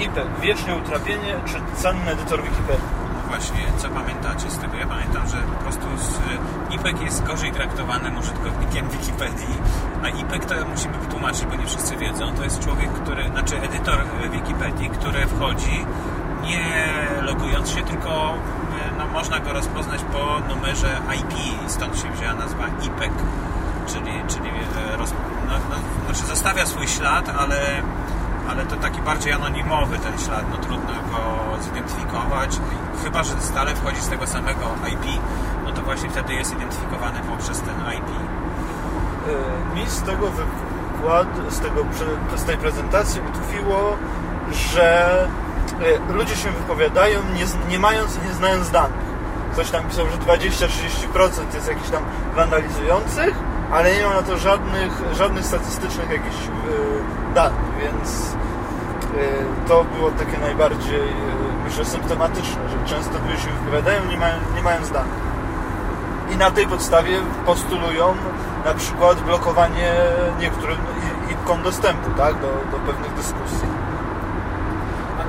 IPEC, wiecznie utrapienie czy cenny edytor Wikipedii. No właśnie, co pamiętacie z tego? Ja pamiętam, że po prostu z, e, IPEK jest gorzej traktowanym użytkownikiem Wikipedii, a IPEK to musimy wytłumaczyć, bo nie wszyscy wiedzą, to jest człowiek, który, znaczy edytor e, Wikipedii, który wchodzi nie logując się, tylko e, no, można go rozpoznać po numerze IP, stąd się wzięła nazwa IPEK, czyli, czyli roz, no, no, znaczy zostawia swój ślad, ale ale to taki bardziej anonimowy ten ślad, no trudno go zidentyfikować, chyba, że stale wchodzi z tego samego IP, no to właśnie wtedy jest identyfikowany poprzez ten IP. E, Mi z tego wykładu, z, tego, z tej prezentacji utkwiło, że e, ludzie się wypowiadają nie, nie mając, nie znając danych. Ktoś tam pisał, że 20-30% jest jakichś tam wandalizujących, ale nie ma na to żadnych, żadnych statystycznych jakichś e, danych, więc e, to było takie najbardziej, e, myślę, symptomatyczne, że często ludzie się wypowiadają nie, nie mając danych. I na tej podstawie postulują na przykład blokowanie niektórym ikon dostępu tak, do, do pewnych dyskusji.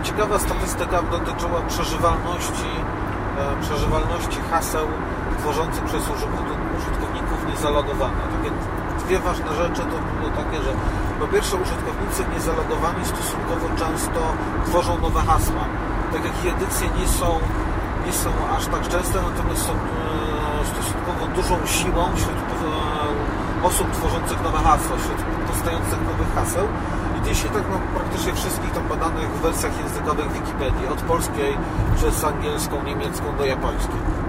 Ciekawa statystyka dotyczyła przeżywalności, e, przeżywalności haseł tworzących przez użytkowników Takie dwie ważne rzeczy to było takie, że po pierwsze użytkownicy niezalogowani stosunkowo często tworzą nowe hasła. Tak jak ich edycje nie są, nie są aż tak częste, natomiast są e, stosunkowo dużą siłą wśród e, osób tworzących nowe hasła, wśród powstających nowych haseł. I dzisiaj tak no, praktycznie wszystkich tam badanych wersjach językowych Wikipedii, od polskiej przez angielską, niemiecką do japońskiej.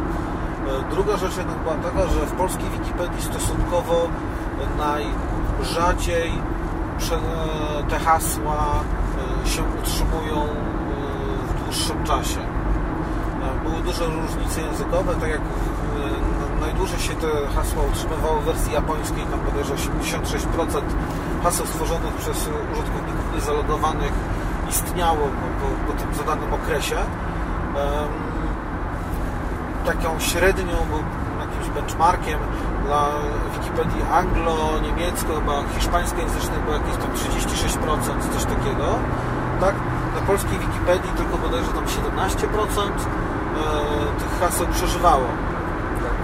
E, druga rzecz jednak była taka, że w polskiej Wikipedii stosunkowo najrzadziej te hasła e, się utrzymują e, w dłuższym czasie. Były duże różnice językowe, tak jak najdłużej się te hasła utrzymywały w wersji japońskiej, tam bodajże 86% haseł stworzonych przez użytkowników niezalogowanych istniało po, po tym zadanym okresie. Taką średnią, jakimś benchmarkiem dla Wikipedii anglo-niemiecko, chyba hiszpańskojęzycznej było jakieś tam 36%, coś takiego. Tak? Na polskiej Wikipedii tylko bodajże tam 17% e, tych haseł przeżywało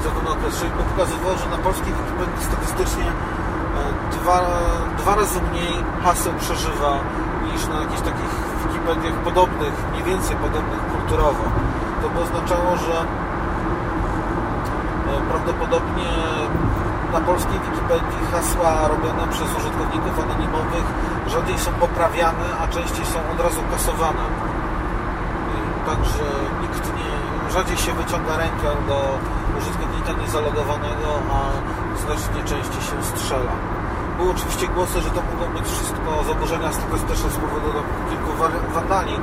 za ten okres. Czyli pokazywało, że na polskiej Wikipedii statystycznie e, dwa, dwa razy mniej haseł przeżywa niż na jakichś takich Wikipediach podobnych, mniej więcej podobnych kulturowo. To by oznaczało, że prawdopodobnie na polskiej Wikipedii hasła robione przez użytkowników anonimowych rzadziej są poprawiane, a częściej są od razu kasowane. Także nikt nie, rzadziej się wyciąga rękę do użytkownika niezalogowanego, a znacznie częściej się strzela. Były oczywiście głosy, że to mogą być wszystko zaburzenia statystyczne z powodu kilku wandali e,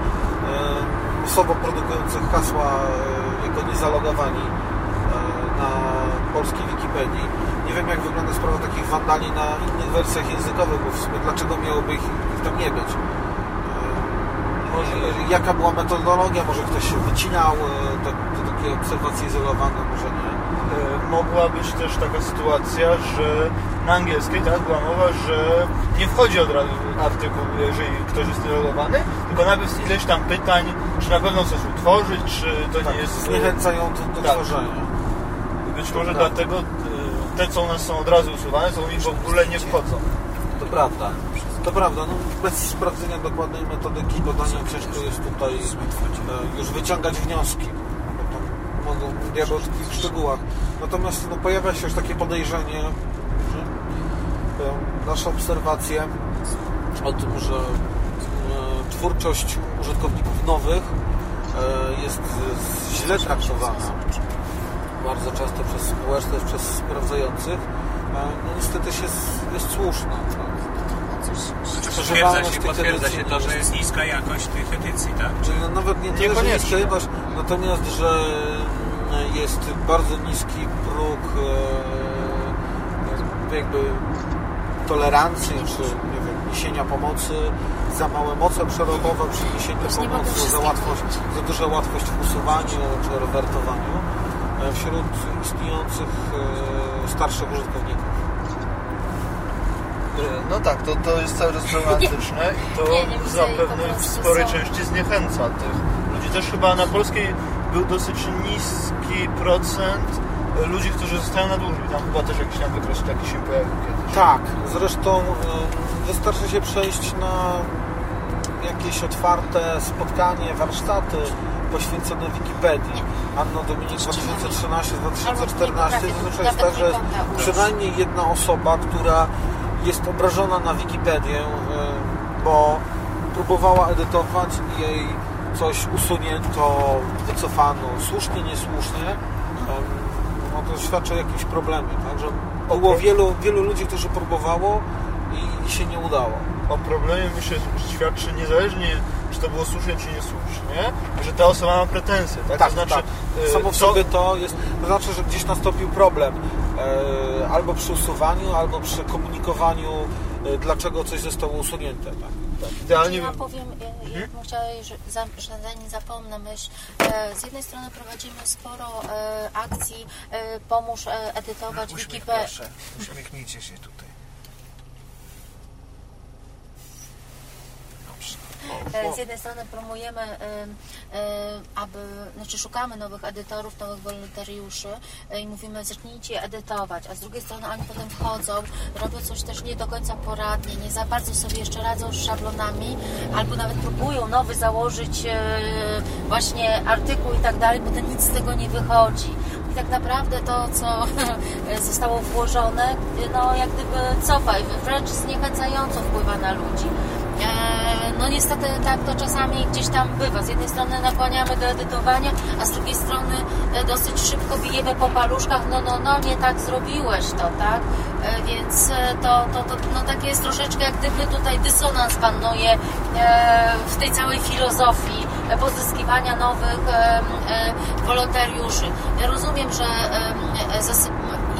osobom produkujących hasła e, jako niezalogowani polskiej Wikipedii. Nie wiem, jak wygląda sprawa takich wandali na innych wersjach językowych, bo w sumie dlaczego miałoby ich tam nie być? Może, jaka była metodologia? Może ktoś wycinał te, te takie obserwacje izolowane, może nie? E, mogła być też taka sytuacja, że na angielskiej tak, była mowa, że nie wchodzi od razu artykuł, jeżeli ktoś jest logowany, tylko najpierw ileś tam pytań, czy na pewno coś utworzyć, czy to tak, nie jest... Zniechęcają do, do tak. tworzenia. Być może tak. dlatego e, te, co u nas są od razu usuwane, to u nich w ogóle nie wchodzą. To prawda. To prawda, no bez sprawdzenia dokładnej metodyki badania ciężko jest tutaj e, już wyciągać wnioski. Bo mogą diabeł w szczegółach. Natomiast no, pojawia się już takie podejrzenie, że e, nasze obserwacje o tym, że twórczość użytkowników nowych jest źle traktowana bardzo często przez społeczność, przez sprawdzających, no niestety się jest słuszna. Tak? Potwierdza się, potwierdza się to, że jest niska jakość tych edycji, tak? Czyli no, nawet nie tyle, że niska jakość, natomiast, że mm, jest bardzo niski próg e, jakby tolerancji, czy nie wiem, niesienia pomocy, za małe moce przerobowe przy niesieniu pomocy, za, łatwość, za duża łatwość w usuwaniu czy rewertowaniu. E, wśród istniejących e, starszych użytkowników. E, no tak, to, to jest cały czas problematyczne i to nie, nie zapewne w sporej części zniechęca tych ludzi. Też chyba na polskiej był dosyć niski procent ludzi, którzy zostają na dłużej. Tam chyba też jakiś tam wykres taki się pojawił kiedyś. Tak, zresztą wystarczy się przejść na jakieś otwarte spotkanie, warsztaty poświęcone Wikipedii Anno Dominik 2013-2014 to jest tak, że przynajmniej jedna osoba, która jest obrażona na Wikipedię, bo próbowała edytować i jej coś usunięto, wycofano, słusznie, niesłusznie, no to świadczy o jakimś problemie, tak? że było wielu, wielu ludzi, którzy próbowało i się nie udało. O problemie myślę, świadczy niezależnie czy to było słusznie, czy niesłusznie, że ta osoba ma pretensje, tak? tak to znaczy, tak. E, Samo w sobie to jest, to znaczy, że gdzieś nastąpił problem e, albo przy usuwaniu, albo przy komunikowaniu, e, dlaczego coś zostało usunięte, tak? Tak, idealnie Ja powiem, e, ja bym chciała, że, za- że zanim zapomnę myśl, e, z jednej strony prowadzimy sporo akcji, pomóż edytować Uśmiech Wikipedię. proszę, uśmiechnijcie się tutaj. Dobrze. E, Z jednej strony promujemy, e, e, aby, znaczy szukamy nowych edytorów, nowych wolontariuszy e, i mówimy, zacznijcie edytować, a z drugiej strony oni potem wchodzą, robią coś też nie do końca poradnie, nie za bardzo sobie jeszcze radzą z szablonami, albo nawet próbują nowy założyć e, właśnie artykuł i tak dalej, potem nic z tego nie wychodzi. I tak naprawdę to, co zostało włożone, no jak gdyby cofa i wręcz zniechęcająco wpływa na ludzi. E, No niestety tak to czasami gdzieś tam bywa. Z jednej strony nakłaniamy do edytowania, a z drugiej strony e, dosyć szybko bijemy po paluszkach, no no no nie tak zrobiłeś to, tak? E, Więc to, to, to no takie jest troszeczkę jak gdyby tutaj dysonans panuje w tej całej filozofii pozyskiwania nowych wolontariuszy. Ja rozumiem, że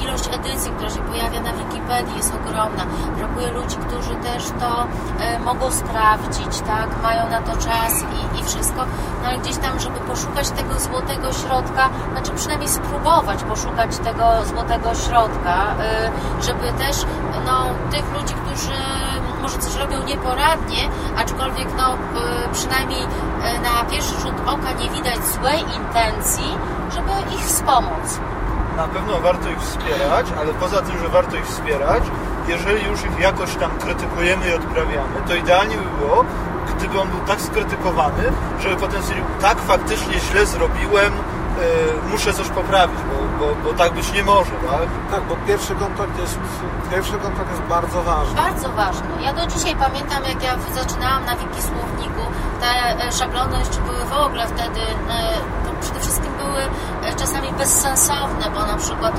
ilość edycji, która się pojawia na Wikipedii jest ogromna. Brakuje ludzi, którzy też to e, mogą sprawdzić, tak? Mają na to czas i, i wszystko. No ale gdzieś tam, żeby poszukać tego złotego środka, znaczy przynajmniej spróbować poszukać tego złotego środka, e, żeby też no, tych ludzi, którzy może coś robią nieporadnie, aczkolwiek no, e, przynajmniej e, na pierwszy rzut oka nie widać złej intencji, żeby ich wspomóc. Na pewno warto ich wspierać, ale poza tym, że warto ich wspierać, jeżeli już ich jakoś tam krytykujemy i odprawiamy, to idealnie by było, gdyby on był tak skrytykowany, żeby potem stwierdził, tak faktycznie źle zrobiłem, yy, muszę coś poprawić, bo, bo, bo tak być nie może, tak? Tak, bo pierwszy kontakt jest, pierwszy kontakt jest bardzo ważny. Bardzo ważne. Ja do dzisiaj pamiętam, jak ja zaczynałam na Wikisłowniku, te e, szablony jeszcze były w ogóle wtedy, e, przede wszystkim były e, czasami bezsensowne, bo na przykład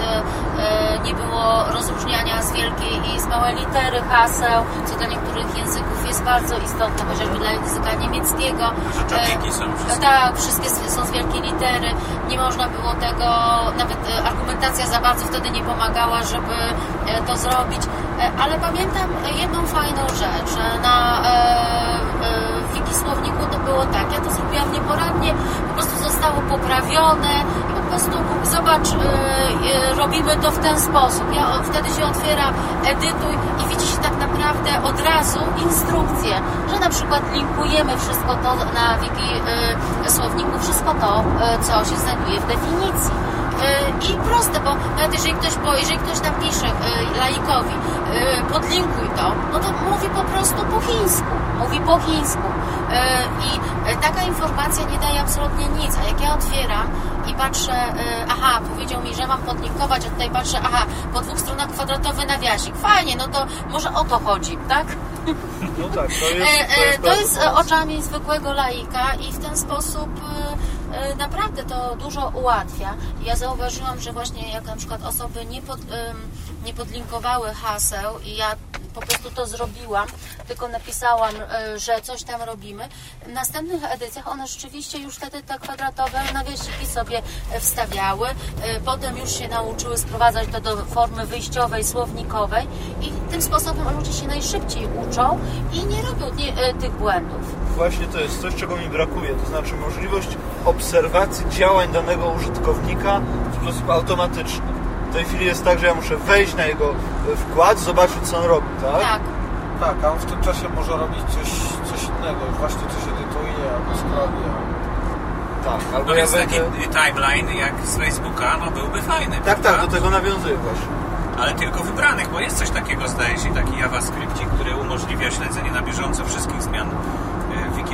nie było rozróżniania z wielkiej i z małej litery haseł, co dla niektórych języków jest bardzo istotne, chociażby dla języka niemieckiego. Rzeczowniki są wszystkie. Tak, wszystkie są z wielkiej litery. Nie można było tego, nawet argumentacja za bardzo wtedy nie pomagała, żeby e, to zrobić. E, Ale pamiętam jedną fajną rzecz, na e, e, Wikisłowniku to było tak, ja to zrobiłam nieporadnie, po prostu zostało poprawione po prostu zobacz, e, robimy to w ten sposób. Ja, wtedy się otwiera edytuj i widzi się tak naprawdę od razu instrukcje, że na przykład linkujemy wszystko to na wiki e, słowniku, wszystko to, co się znajduje w definicji. E, I proste, bo nawet jeżeli ktoś, bo jeżeli ktoś tam pisze e, laikowi, e, podlinkuj to, no to mówi po prostu po chińsku. Mówi po chińsku. I taka informacja nie daje absolutnie nic. A jak ja otwieram i patrzę, aha, powiedział mi, że mam podlinkować, a tutaj patrzę, aha, po dwóch stronach kwadratowy nawiasik. Fajnie, no to może o to chodzi, tak? No tak, to jest, to jest, To jest oczami zwykłego laika i w ten sposób naprawdę to dużo ułatwia. Ja zauważyłam, że właśnie jak na przykład osoby nie, pod, nie podlinkowały haseł i ja po prostu to zrobiłam, tylko napisałam, e, że coś tam robimy. W następnych edycjach one rzeczywiście już wtedy te kwadratowe nawiasiki sobie e, wstawiały. E, Potem już się nauczyły sprowadzać to do formy wyjściowej, słownikowej i tym sposobem ludzie się najszybciej uczą i nie robią e, tych błędów. Właśnie to jest coś, czego mi brakuje, to znaczy możliwość obserwacji działań danego użytkownika w sposób automatyczny. W tej chwili jest tak, że ja muszę wejść na jego e, wkład, zobaczyć co on robi, tak? Tak, Tak, a on w tym czasie może robić coś, coś innego, właśnie coś edytuje albo scrolli. Tak, albo No ja więc taki wejdę... timeline jak z Facebooka, no byłby fajny. Tak, prawda? tak, do tego nawiązuję właśnie. Ale tylko wybranych, bo jest coś takiego, zdaje się, taki JavaScript, który umożliwia śledzenie na bieżąco wszystkich zmian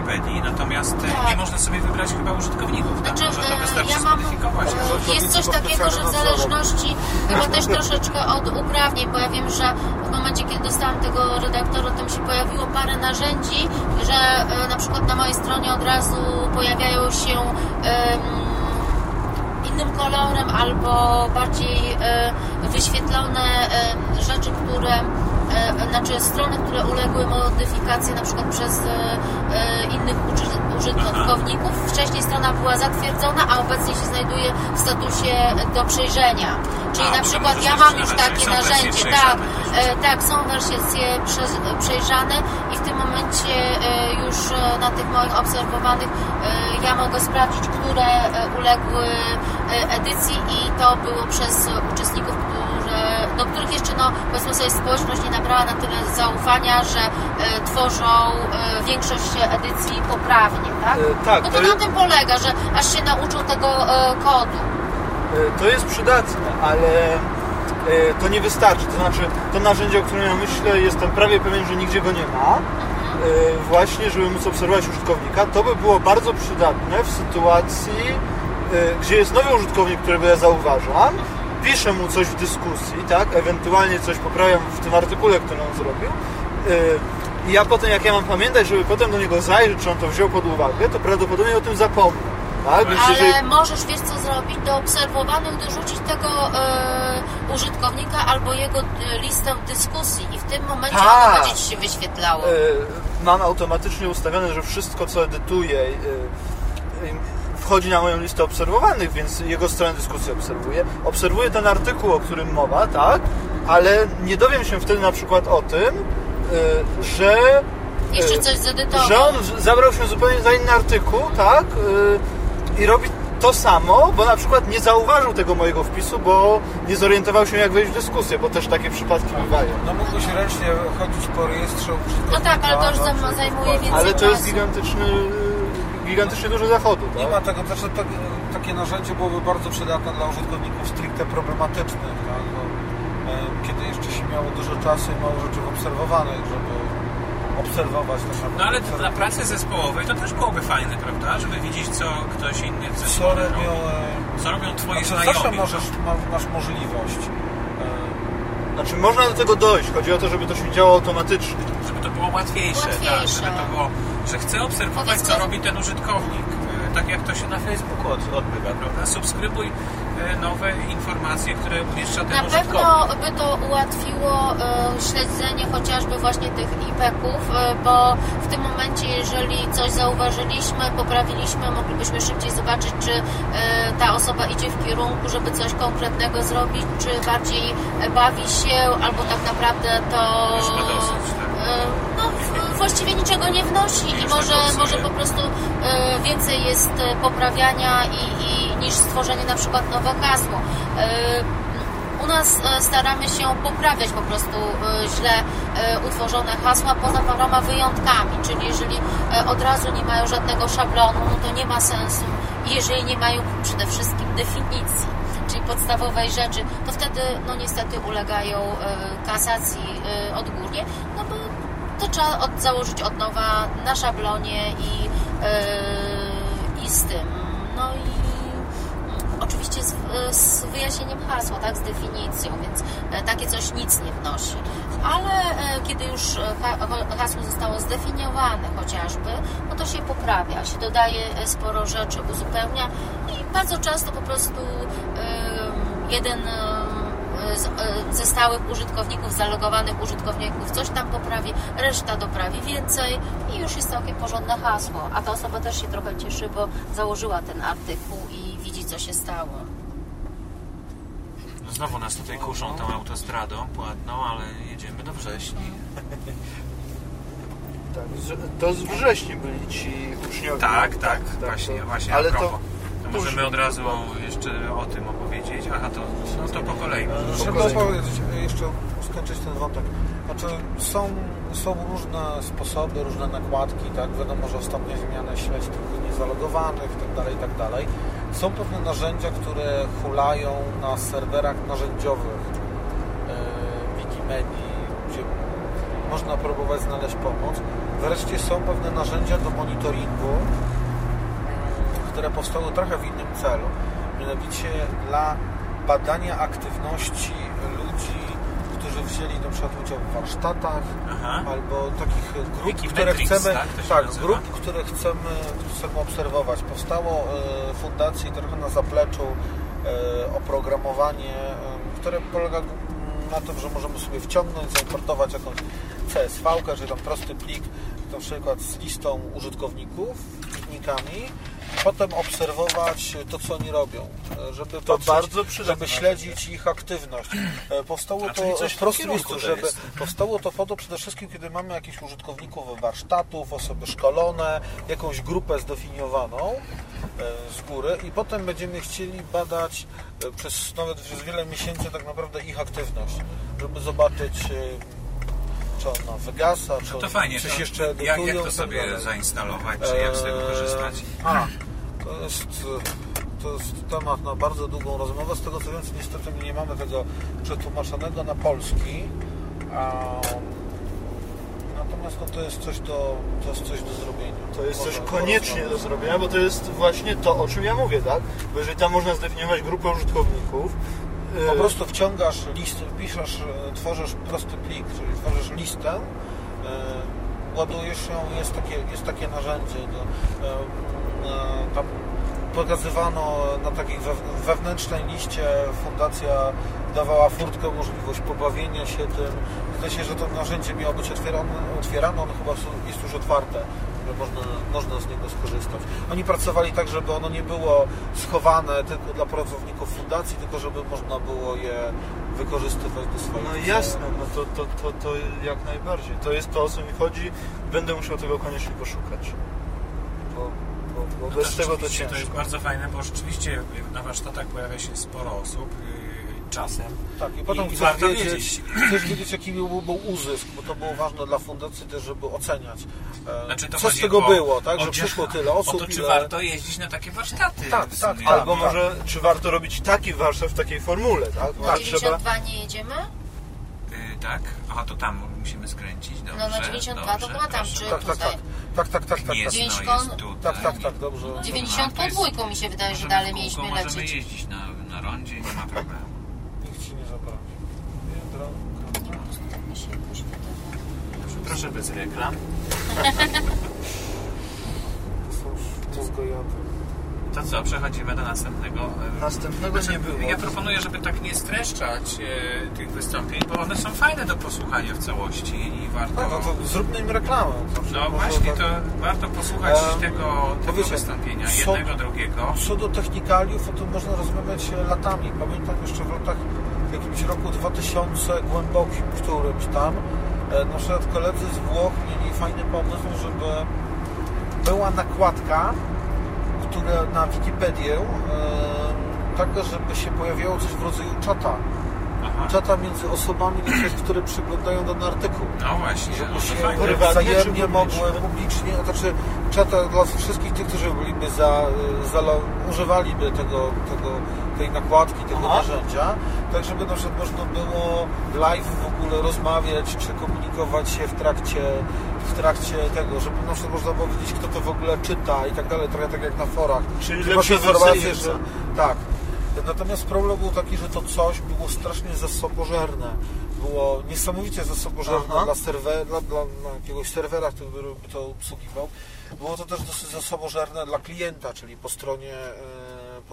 Wikipedii, natomiast e, Tak. nie można sobie wybrać chyba użytkowników. Tak? Znaczy, Może to e, wystarczy ja mam, e, jest coś takiego, że w zależności chyba też troszeczkę od uprawnień, bo ja wiem, że w momencie, kiedy dostałam tego redaktora, tam się pojawiło parę narzędzi, że na przykład na mojej stronie od razu pojawiają się innym kolorem albo bardziej wyświetlone rzeczy, które znaczy strony, które uległy modyfikacji na przykład przez e, e, innych uży- użytkowników. Wcześniej strona była zatwierdzona, a obecnie się znajduje w statusie do przejrzenia. Czyli A, na przykład ja mam już takie narzędzie, tak, e, tak, są wersje prze, przejrzane i w tym momencie e, już e, na tych moich obserwowanych e, ja mogę sprawdzić, które e, uległy e, edycji i to było przez uczestników, do których jeszcze, no, powiedzmy sobie, społeczność nie nabrała na tyle zaufania, że e, tworzą e, większość edycji poprawnie, tak? E, tak, no to to, jest- na tym polega, że aż się nauczą tego e, kodu. E, To jest przydatne, ale e, to nie wystarczy. To znaczy, to narzędzie, o którym ja myślę, jestem prawie pewien, że nigdzie go nie ma. E, Właśnie, żeby móc obserwować użytkownika, to by było bardzo przydatne w sytuacji, gdzie jest nowy użytkownik, którego ja zauważam, piszę mu coś w dyskusji, tak, ewentualnie coś poprawiam w tym artykule, który on zrobił. e, I ja potem, jak ja mam pamiętać, żeby potem do niego zajrzeć, czy on to wziął pod uwagę, to prawdopodobnie o tym zapomnę. Tak? Więc Ale jeżeli- możesz, wiesz co zrobić? Do obserwowanych dorzucić tego e, użytkownika albo jego e, listę dyskusji i w tym momencie Tak. ono będzie Ci się wyświetlało. E, mam automatycznie ustawione, że wszystko co edytuję e, wchodzi na moją listę obserwowanych, więc jego stronę dyskusji obserwuję. Obserwuję ten artykuł, o którym mowa, tak, ale nie dowiem się wtedy na przykład o tym, e, że Jeszcze e, coś zedytował. że on zabrał się zupełnie za inny artykuł, tak, e, i robi to samo, bo na przykład nie zauważył tego mojego wpisu, bo nie zorientował się jak wejść w dyskusję, bo też takie przypadki bywają. No mógłbyś ręcznie chodzić po rejestrze. No tak, ale to już no, zajmuje więcej Ale to jest gigantyczny, gigantycznie dużo zachodu, Nie tak? ma tego, znaczy tak, takie narzędzie byłoby bardzo przydatne dla użytkowników stricte problematycznych, tak? Bo, e, kiedy jeszcze się miało dużo czasu i mało rzeczy obserwowanych, żeby obserwować tak naprawdę. No ale to dla pracy zespołowej to też byłoby fajne, prawda? Żeby widzieć, co ktoś inny w Co zespole robią... robi. e, Co robią twoi Znaczy, znajomi. zawsze możesz, ma, masz możliwość e, Znaczy można do tego dojść, chodzi o to, żeby to się działo automatycznie. Żeby to było łatwiejsze, tak? Łatwiejsze. Żeby to było, że chcę obserwować, co robi ten użytkownik. E, Tak jak to się na Facebooku od- odbywa, prawda? Subskrybuj e, nowe informacje, które umieszcza ten Na użytkownik. pewno by to ułatwiło e, śledzenie chociażby właśnie tych IPEK-ów, bo w tym momencie, jeżeli coś zauważyliśmy, poprawiliśmy, moglibyśmy szybciej zobaczyć, czy ta osoba idzie w kierunku, żeby coś konkretnego zrobić, czy bardziej bawi się, albo tak naprawdę to Już ma dosyć, tak. Właściwie niczego nie wnosi i może, tak może pasuje. po prostu e, więcej jest e, poprawiania i, i niż stworzenie na przykład nowe hasło. E, u nas staramy się poprawiać po prostu źle utworzone hasła poza paroma wyjątkami, czyli jeżeli od razu nie mają żadnego szablonu, no to nie ma sensu. Jeżeli nie mają przede wszystkim definicji, czyli podstawowej rzeczy, to wtedy no niestety ulegają kasacji odgórnie, to trzeba od, założyć od nowa na szablonie i, e, i z tym. No i mm, oczywiście z, z wyjaśnieniem hasła, tak, z definicją, więc e, takie coś nic nie wnosi. Ale e, kiedy już e, ha, ha- hasło zostało zdefiniowane chociażby, no to się poprawia, się dodaje sporo rzeczy, uzupełnia i bardzo często po prostu jeden ze stałych użytkowników, zalogowanych użytkowników coś tam poprawi, reszta doprawi więcej i już jest całkiem porządne hasło. A ta osoba też się trochę cieszy, bo założyła ten artykuł i widzi, co się stało. Znowu nas tutaj kuszą tą autostradą płatną, ale jedziemy do wrześni. Tak, to z wrześni byli ci uczniowie. Tak, tak, właśnie, to- właśnie Ale to Możemy od razu jeszcze o tym opowiedzieć. Aha, to, no to po kolei. Żeby opowiedzieć, jeszcze skończyć ten wątek. Znaczy są, są różne sposoby, różne nakładki, tak? Wiadomo, że ostatnia zmiana śledź tylko niezalogowanych itd., itd. Są pewne narzędzia, które hulają na serwerach narzędziowych e, Wikimedii, gdzie można próbować znaleźć pomoc. Wreszcie są pewne narzędzia do monitoringu, które powstały trochę w innym celu, mianowicie dla badania aktywności ludzi, którzy wzięli na przykład udział w warsztatach, Aha. albo takich grup, które chcemy, tak? Tak, grup, które chcemy, chcemy obserwować. Powstało e, fundacji trochę na zapleczu e, oprogramowanie, e, które polega na tym, że możemy sobie wciągnąć, zaimportować jakąś CSV, czyli tam prosty plik, na przykład z listą użytkowników, kliknikami, i potem obserwować to, co oni robią, e, żeby To patrzeć, bardzo żeby śledzić ich aktywność. E, Powstało A, to w prosty kierunku list, to żeby jest. powstało to po to przede wszystkim, kiedy mamy jakichś użytkowników warsztatów, osoby szkolone, jakąś grupę zdefiniowaną e, z góry i potem będziemy chcieli badać przez nawet przez wiele miesięcy tak naprawdę ich aktywność, żeby zobaczyć czy ona wygasa, czy No to fajnie. coś To jeszcze jak, edytują jak i to tak sobie dalej. zainstalować, czy jak z tego Eee, korzystać? A, to jest, to jest temat na bardzo długą rozmowę. Z tego co wiem, niestety nie mamy tego przetłumaczonego na polski. Natomiast no, to jest coś do, to jest coś do zrobienia. To jest coś koniecznie do zrobienia, bo to jest właśnie to, o czym ja mówię, tak? Bo jeżeli tam można zdefiniować grupę użytkowników, Po e, prostu wciągasz listę, piszesz, e, tworzysz prosty plik, czyli tworzysz listę, e, ładujesz ją, jest takie, jest takie narzędzie, e, tam pokazywano na takiej wew- wewnętrznej liście fundacja dawała furtkę możliwość pobawienia się tym. Zdaje się, że to narzędzie miało być otwierane, otwierane ono chyba jest już otwarte, że można, można z niego skorzystać. Oni pracowali tak, żeby ono nie było schowane tylko dla pracowników fundacji, tylko żeby można było je wykorzystywać do swoich No celów. jasne, no to, to, to, to jak najbardziej. To jest to, o co mi chodzi. Będę musiał tego koniecznie poszukać. Bo, bo, bo No bez to tego to ciężko. To jest bardzo fajne, bo rzeczywiście na warsztatach pojawia się sporo osób yy, czasem. Tak, i potem I chcesz warto wiedzieć, chcesz wiedzieć, jaki był, był uzysk, bo to było ważne dla fundacji też, żeby oceniać, e, Znaczy, to co z tego o- było, tak, że przyszło tyle osób, O to, czy ile... warto jeździć na takie warsztaty. Tak, tak, sumie. Albo tak. może, czy warto robić taki warsztat w takiej formule, tak? Na Tak, 92 nie jedziemy? Yy, tak? Aha, to tam musimy skręcić, dobrze. No na 92 to dobrze, chyba tam, proszę. czy- Tak, tak, tak, tak, tak, tak, tak, tak, Dziewięćką- jest tutaj. tak, tak, tak, dobrze. No, 92 mi się wydaje, że Możemy dalej mieliśmy Możemy lecieć. jeździć na, na rondzie, nie ma problemu. Nikt ci nie zabroni. Jądro. Mi się jakoś wydawało. Proszę bez reklam. Już mózgojady. To co, przechodzimy do następnego. e, Następnego Znaczy, nie było. Ja proponuję, żeby tak nie streszczać e, tych wystąpień, bo one są fajne do posłuchania w całości i warto... Tak, no to zróbmy im reklamę. No właśnie, tak- to warto posłuchać tego, tego wiecie, wystąpienia, są- jednego, drugiego. Co do technikaliów, o tym można rozmawiać e, latami. Pamiętam jeszcze w latach, w jakimś roku 2000 głębokim, którymś tam, na przykład koledzy z Włoch mieli fajny pomysł, żeby była nakładka, która na Wikipedię, e, taka, żeby się pojawiało coś w rodzaju czata. Aha. Czata między osobami, które przyglądają dany artykuł. No właśnie, Żeby no się wzajemnie mogły publicznie, to znaczy czata dla wszystkich tych, którzy byliby za, za używaliby tego, tego, tej nakładki, tego Aha. narzędzia, tak żeby na przykład można było live w ogóle rozmawiać, czy komunikować się w trakcie, w trakcie tego, żeby na przykład można było wiedzieć, kto to w ogóle czyta i tak dalej, trochę tak jak na forach. Czyli lepsza masz informację, wersja że tak. Natomiast problem był taki, że to coś było strasznie zasobożerne. Było niesamowicie zasobożerne Aha. dla, serwer, dla, dla, dla jakiegoś serwera, który by to obsługiwał. Było to też dosyć zasobożerne dla klienta, czyli po stronie, e,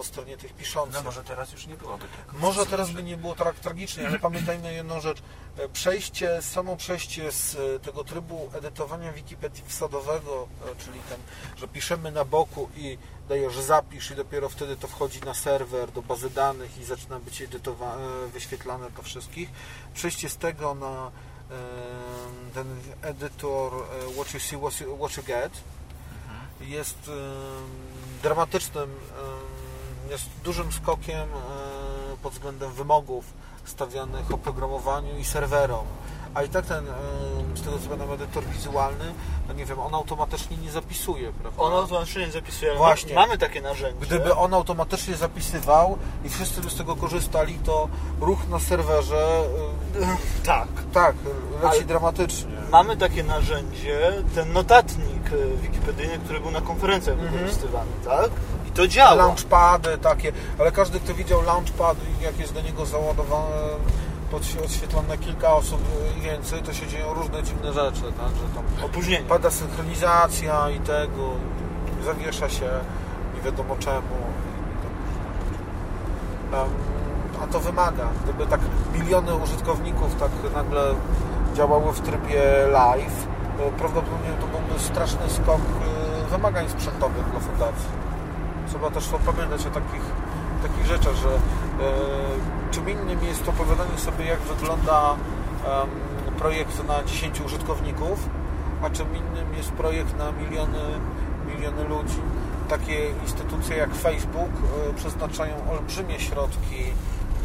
po stronie tych piszących. No może teraz już nie byłoby tego. Może teraz by nie było tak tragicznie, ale pamiętajmy jedną rzecz. E, Przejście, samo przejście z e, tego trybu edytowania Wikipedii wsadowego, e, czyli ten, że piszemy na boku i dajesz zapisz i dopiero wtedy to wchodzi na serwer, do bazy danych i zaczyna być edytowa- wyświetlane do wszystkich. Przejście z tego na ten edytor What You See, What You, what you Get jest em, dramatycznym, jest dużym skokiem e, pod względem wymogów stawianych oprogramowaniu i serwerom. A i tak ten, em, z tego co pamiętam, edytor wizualny, no nie wiem, on automatycznie nie zapisuje, prawda? On automatycznie nie zapisuje, Właśnie. mamy takie narzędzie. Gdyby on automatycznie zapisywał i wszyscy by z tego korzystali, to ruch na serwerze, em, Tak. tak, leci Ale- dramatycznie. Mamy takie narzędzie, ten notatnik e, wikipedyjny, który był na konferencjach Mhm. wykorzystywany, tak? I to działa. Launchpady takie, ale każdy kto widział launchpad i jak jest do niego załadowane, podświe- odświetlone kilka osób więcej, to się dzieją różne dziwne rzeczy, tak, że tam Opóźnienie. pada synchronizacja i tego, i zawiesza się nie wiadomo czemu. a to wymaga. Gdyby tak miliony użytkowników tak nagle działały w trybie live, to prawdopodobnie to byłby straszny skok y, wymagań sprzętowych dla fundacji. Trzeba też pamiętać o takich, takich rzeczach, że y, czym innym jest opowiadanie sobie, jak wygląda projekt na 10 użytkowników, a czym innym jest projekt na miliony, miliony ludzi. Takie instytucje jak Facebook y, przeznaczają olbrzymie środki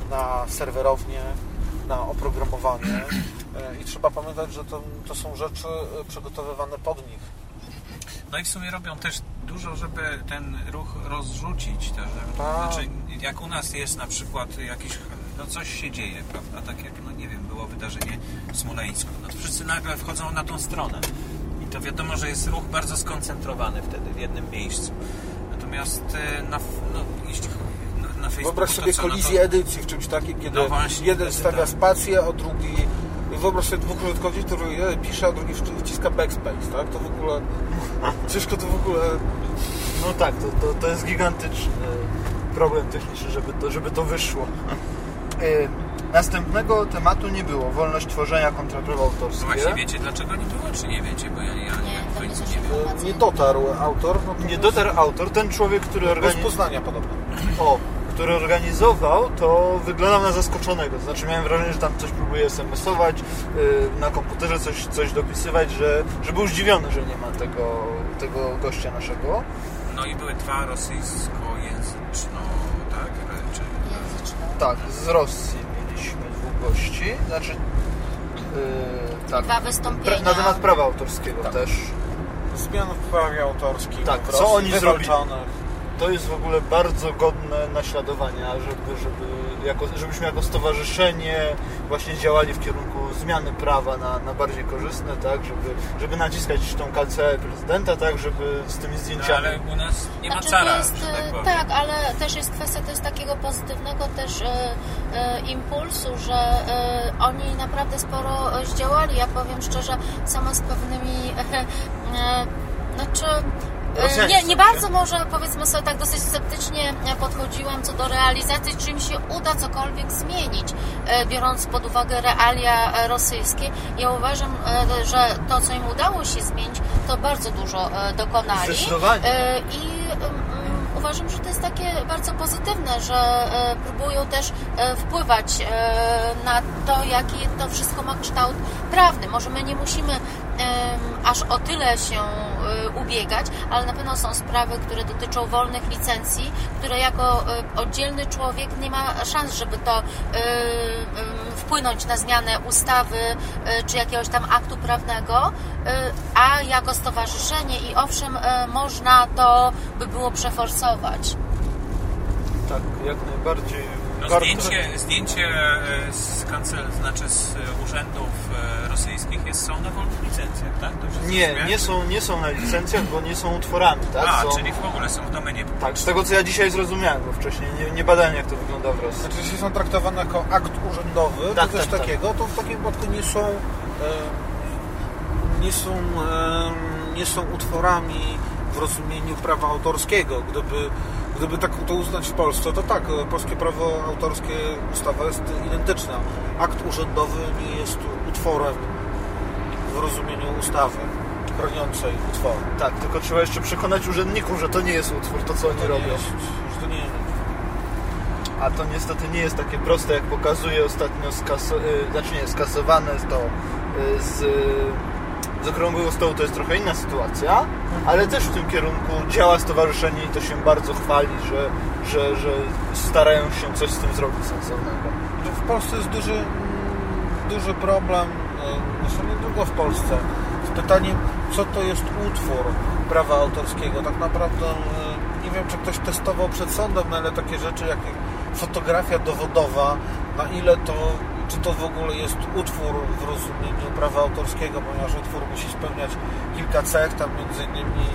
na serwerownie, na oprogramowanie y, i trzeba pamiętać, że to, to są rzeczy przygotowywane pod nich. No i w sumie robią też dużo, żeby ten ruch rozrzucić. To, Tak. znaczy, jak u nas jest na przykład jakiś, no coś się dzieje, prawda? Tak jak, no nie wiem, było wydarzenie w Smoleńsku. No to wszyscy nagle wchodzą na tą stronę. I to wiadomo, że jest ruch bardzo skoncentrowany wtedy w jednym miejscu. Natomiast e, na, no, jeśli na, Facebooku Wyobraź sobie to co, no kolizję to, edycji w czymś takim, kiedy No właśnie, jeden wtedy stawia tak. spację, a drugi... Wyobraź sobie dwóch użytkowników, który jeden pisze, a drugi wci- wciska backspace, tak? To w ogóle... Ciężko to w ogóle... No tak, to, to, to jest gigantyczny problem techniczny, żeby to, żeby to wyszło. Y, Następnego tematu nie było. Wolność tworzenia kontra prawa No autorskie. właśnie wiecie, dlaczego nie było, czy nie wiecie? Bo ja, ja, Nie, w to nie końcu nie wiem. Nie dotarł autor, no Nie dotarł autor, ten człowiek, który, Bo z. Poznania podobno. o, który organizował, to wyglądał na zaskoczonego. To znaczy miałem wrażenie, że tam coś próbuje smsować, y, na komputerze coś, coś dopisywać, że, że był zdziwiony, że nie ma tego, tego gościa naszego. No i były dwa rosyjskojęzyczno, tak? Czy. Tak, z Rosji mieliśmy dwóch gości. Znaczy, y, tak. Dwa wystąpienia. Na temat prawa autorskiego Tak. też. Zmian w prawie autorskim. Tak, w co oni wywalczonych. To jest w ogóle bardzo godne naśladowania, żeby, żeby jako, żebyśmy jako stowarzyszenie właśnie działali w kierunku zmiany prawa na, na bardziej korzystne, tak, żeby, żeby naciskać tą kalcę prezydenta, tak, żeby z tymi no, zdjęciami. ale u nas nie ma Znaczy, cara, to jest, tak e, tak, ale też jest kwestia to jest takiego pozytywnego też e, e, impulsu, że e, oni naprawdę sporo zdziałali. Ja powiem szczerze, sama z pewnymi e, e, znaczy nie, nie są, bardzo może powiedzmy sobie tak dosyć sceptycznie e, podchodziłam co do realizacji, czy im się uda cokolwiek zmienić, e, biorąc pod uwagę realia e, rosyjskie. Ja uważam, e, że to, co im udało się zmienić, to bardzo dużo e, dokonali. E, I em, em, uważam, że to jest takie bardzo pozytywne, że e, próbują też e, wpływać e, na to, jaki to wszystko ma kształt prawny. Może my nie musimy aż o tyle się e, ubiegać, ale na pewno są sprawy, które dotyczą wolnych licencji, które jako e, oddzielny człowiek nie ma szans, żeby to em, wpłynąć na zmianę ustawy czy jakiegoś tam aktu prawnego, a jako stowarzyszenie i owszem można to by było przeforsować. Tak, jak najbardziej. No, zdjęcie, zdjęcie e, z kancel, znaczy z e, urzędów e, rosyjskich jest, są na wolnych licencjach, tak? Nie, nie są, nie są na licencjach, bo nie są utworami, tak? A, są... czyli w ogóle są w domenie Tak, z tego co ja dzisiaj zrozumiałem, bo wcześniej nie, nie badałem jak to wygląda w Rosji. Znaczy, jeśli są traktowane jako akt urzędowy, Tak, to coś tak, tak. takiego, to w takim wypadku nie są, em, nie są, em, nie są utworami w rozumieniu prawa autorskiego. Gdyby, gdyby tak to uznać w Polsce, to tak, e, polskie prawo autorskie, ustawa jest identyczna. Akt urzędowy nie jest utworem w rozumieniu ustawy chroniącej utwory. Tak, tylko trzeba jeszcze przekonać urzędników, że to nie jest utwór, to co oni To robią. jest, że to nie jest A to niestety nie jest takie proste, jak pokazuje ostatnio skaso... y, znaczy nie, skasowane to y, z, z okrągłego stołu to jest trochę inna sytuacja, ale też w tym kierunku działa stowarzyszenie i to się bardzo chwali, że, że, że starają się coś z tym zrobić sensownego. w Polsce jest duży, mm, duży problem, e, zresztą niedługo w Polsce, z pytaniem, co to jest utwór prawa autorskiego. Tak naprawdę e, nie wiem, czy ktoś testował przed sądem, na ile takie rzeczy jak fotografia dowodowa, na ile to, czy to w ogóle jest utwór w rozumieniu prawa autorskiego, ponieważ utwór musi spełniać kilka cech, tam między innymi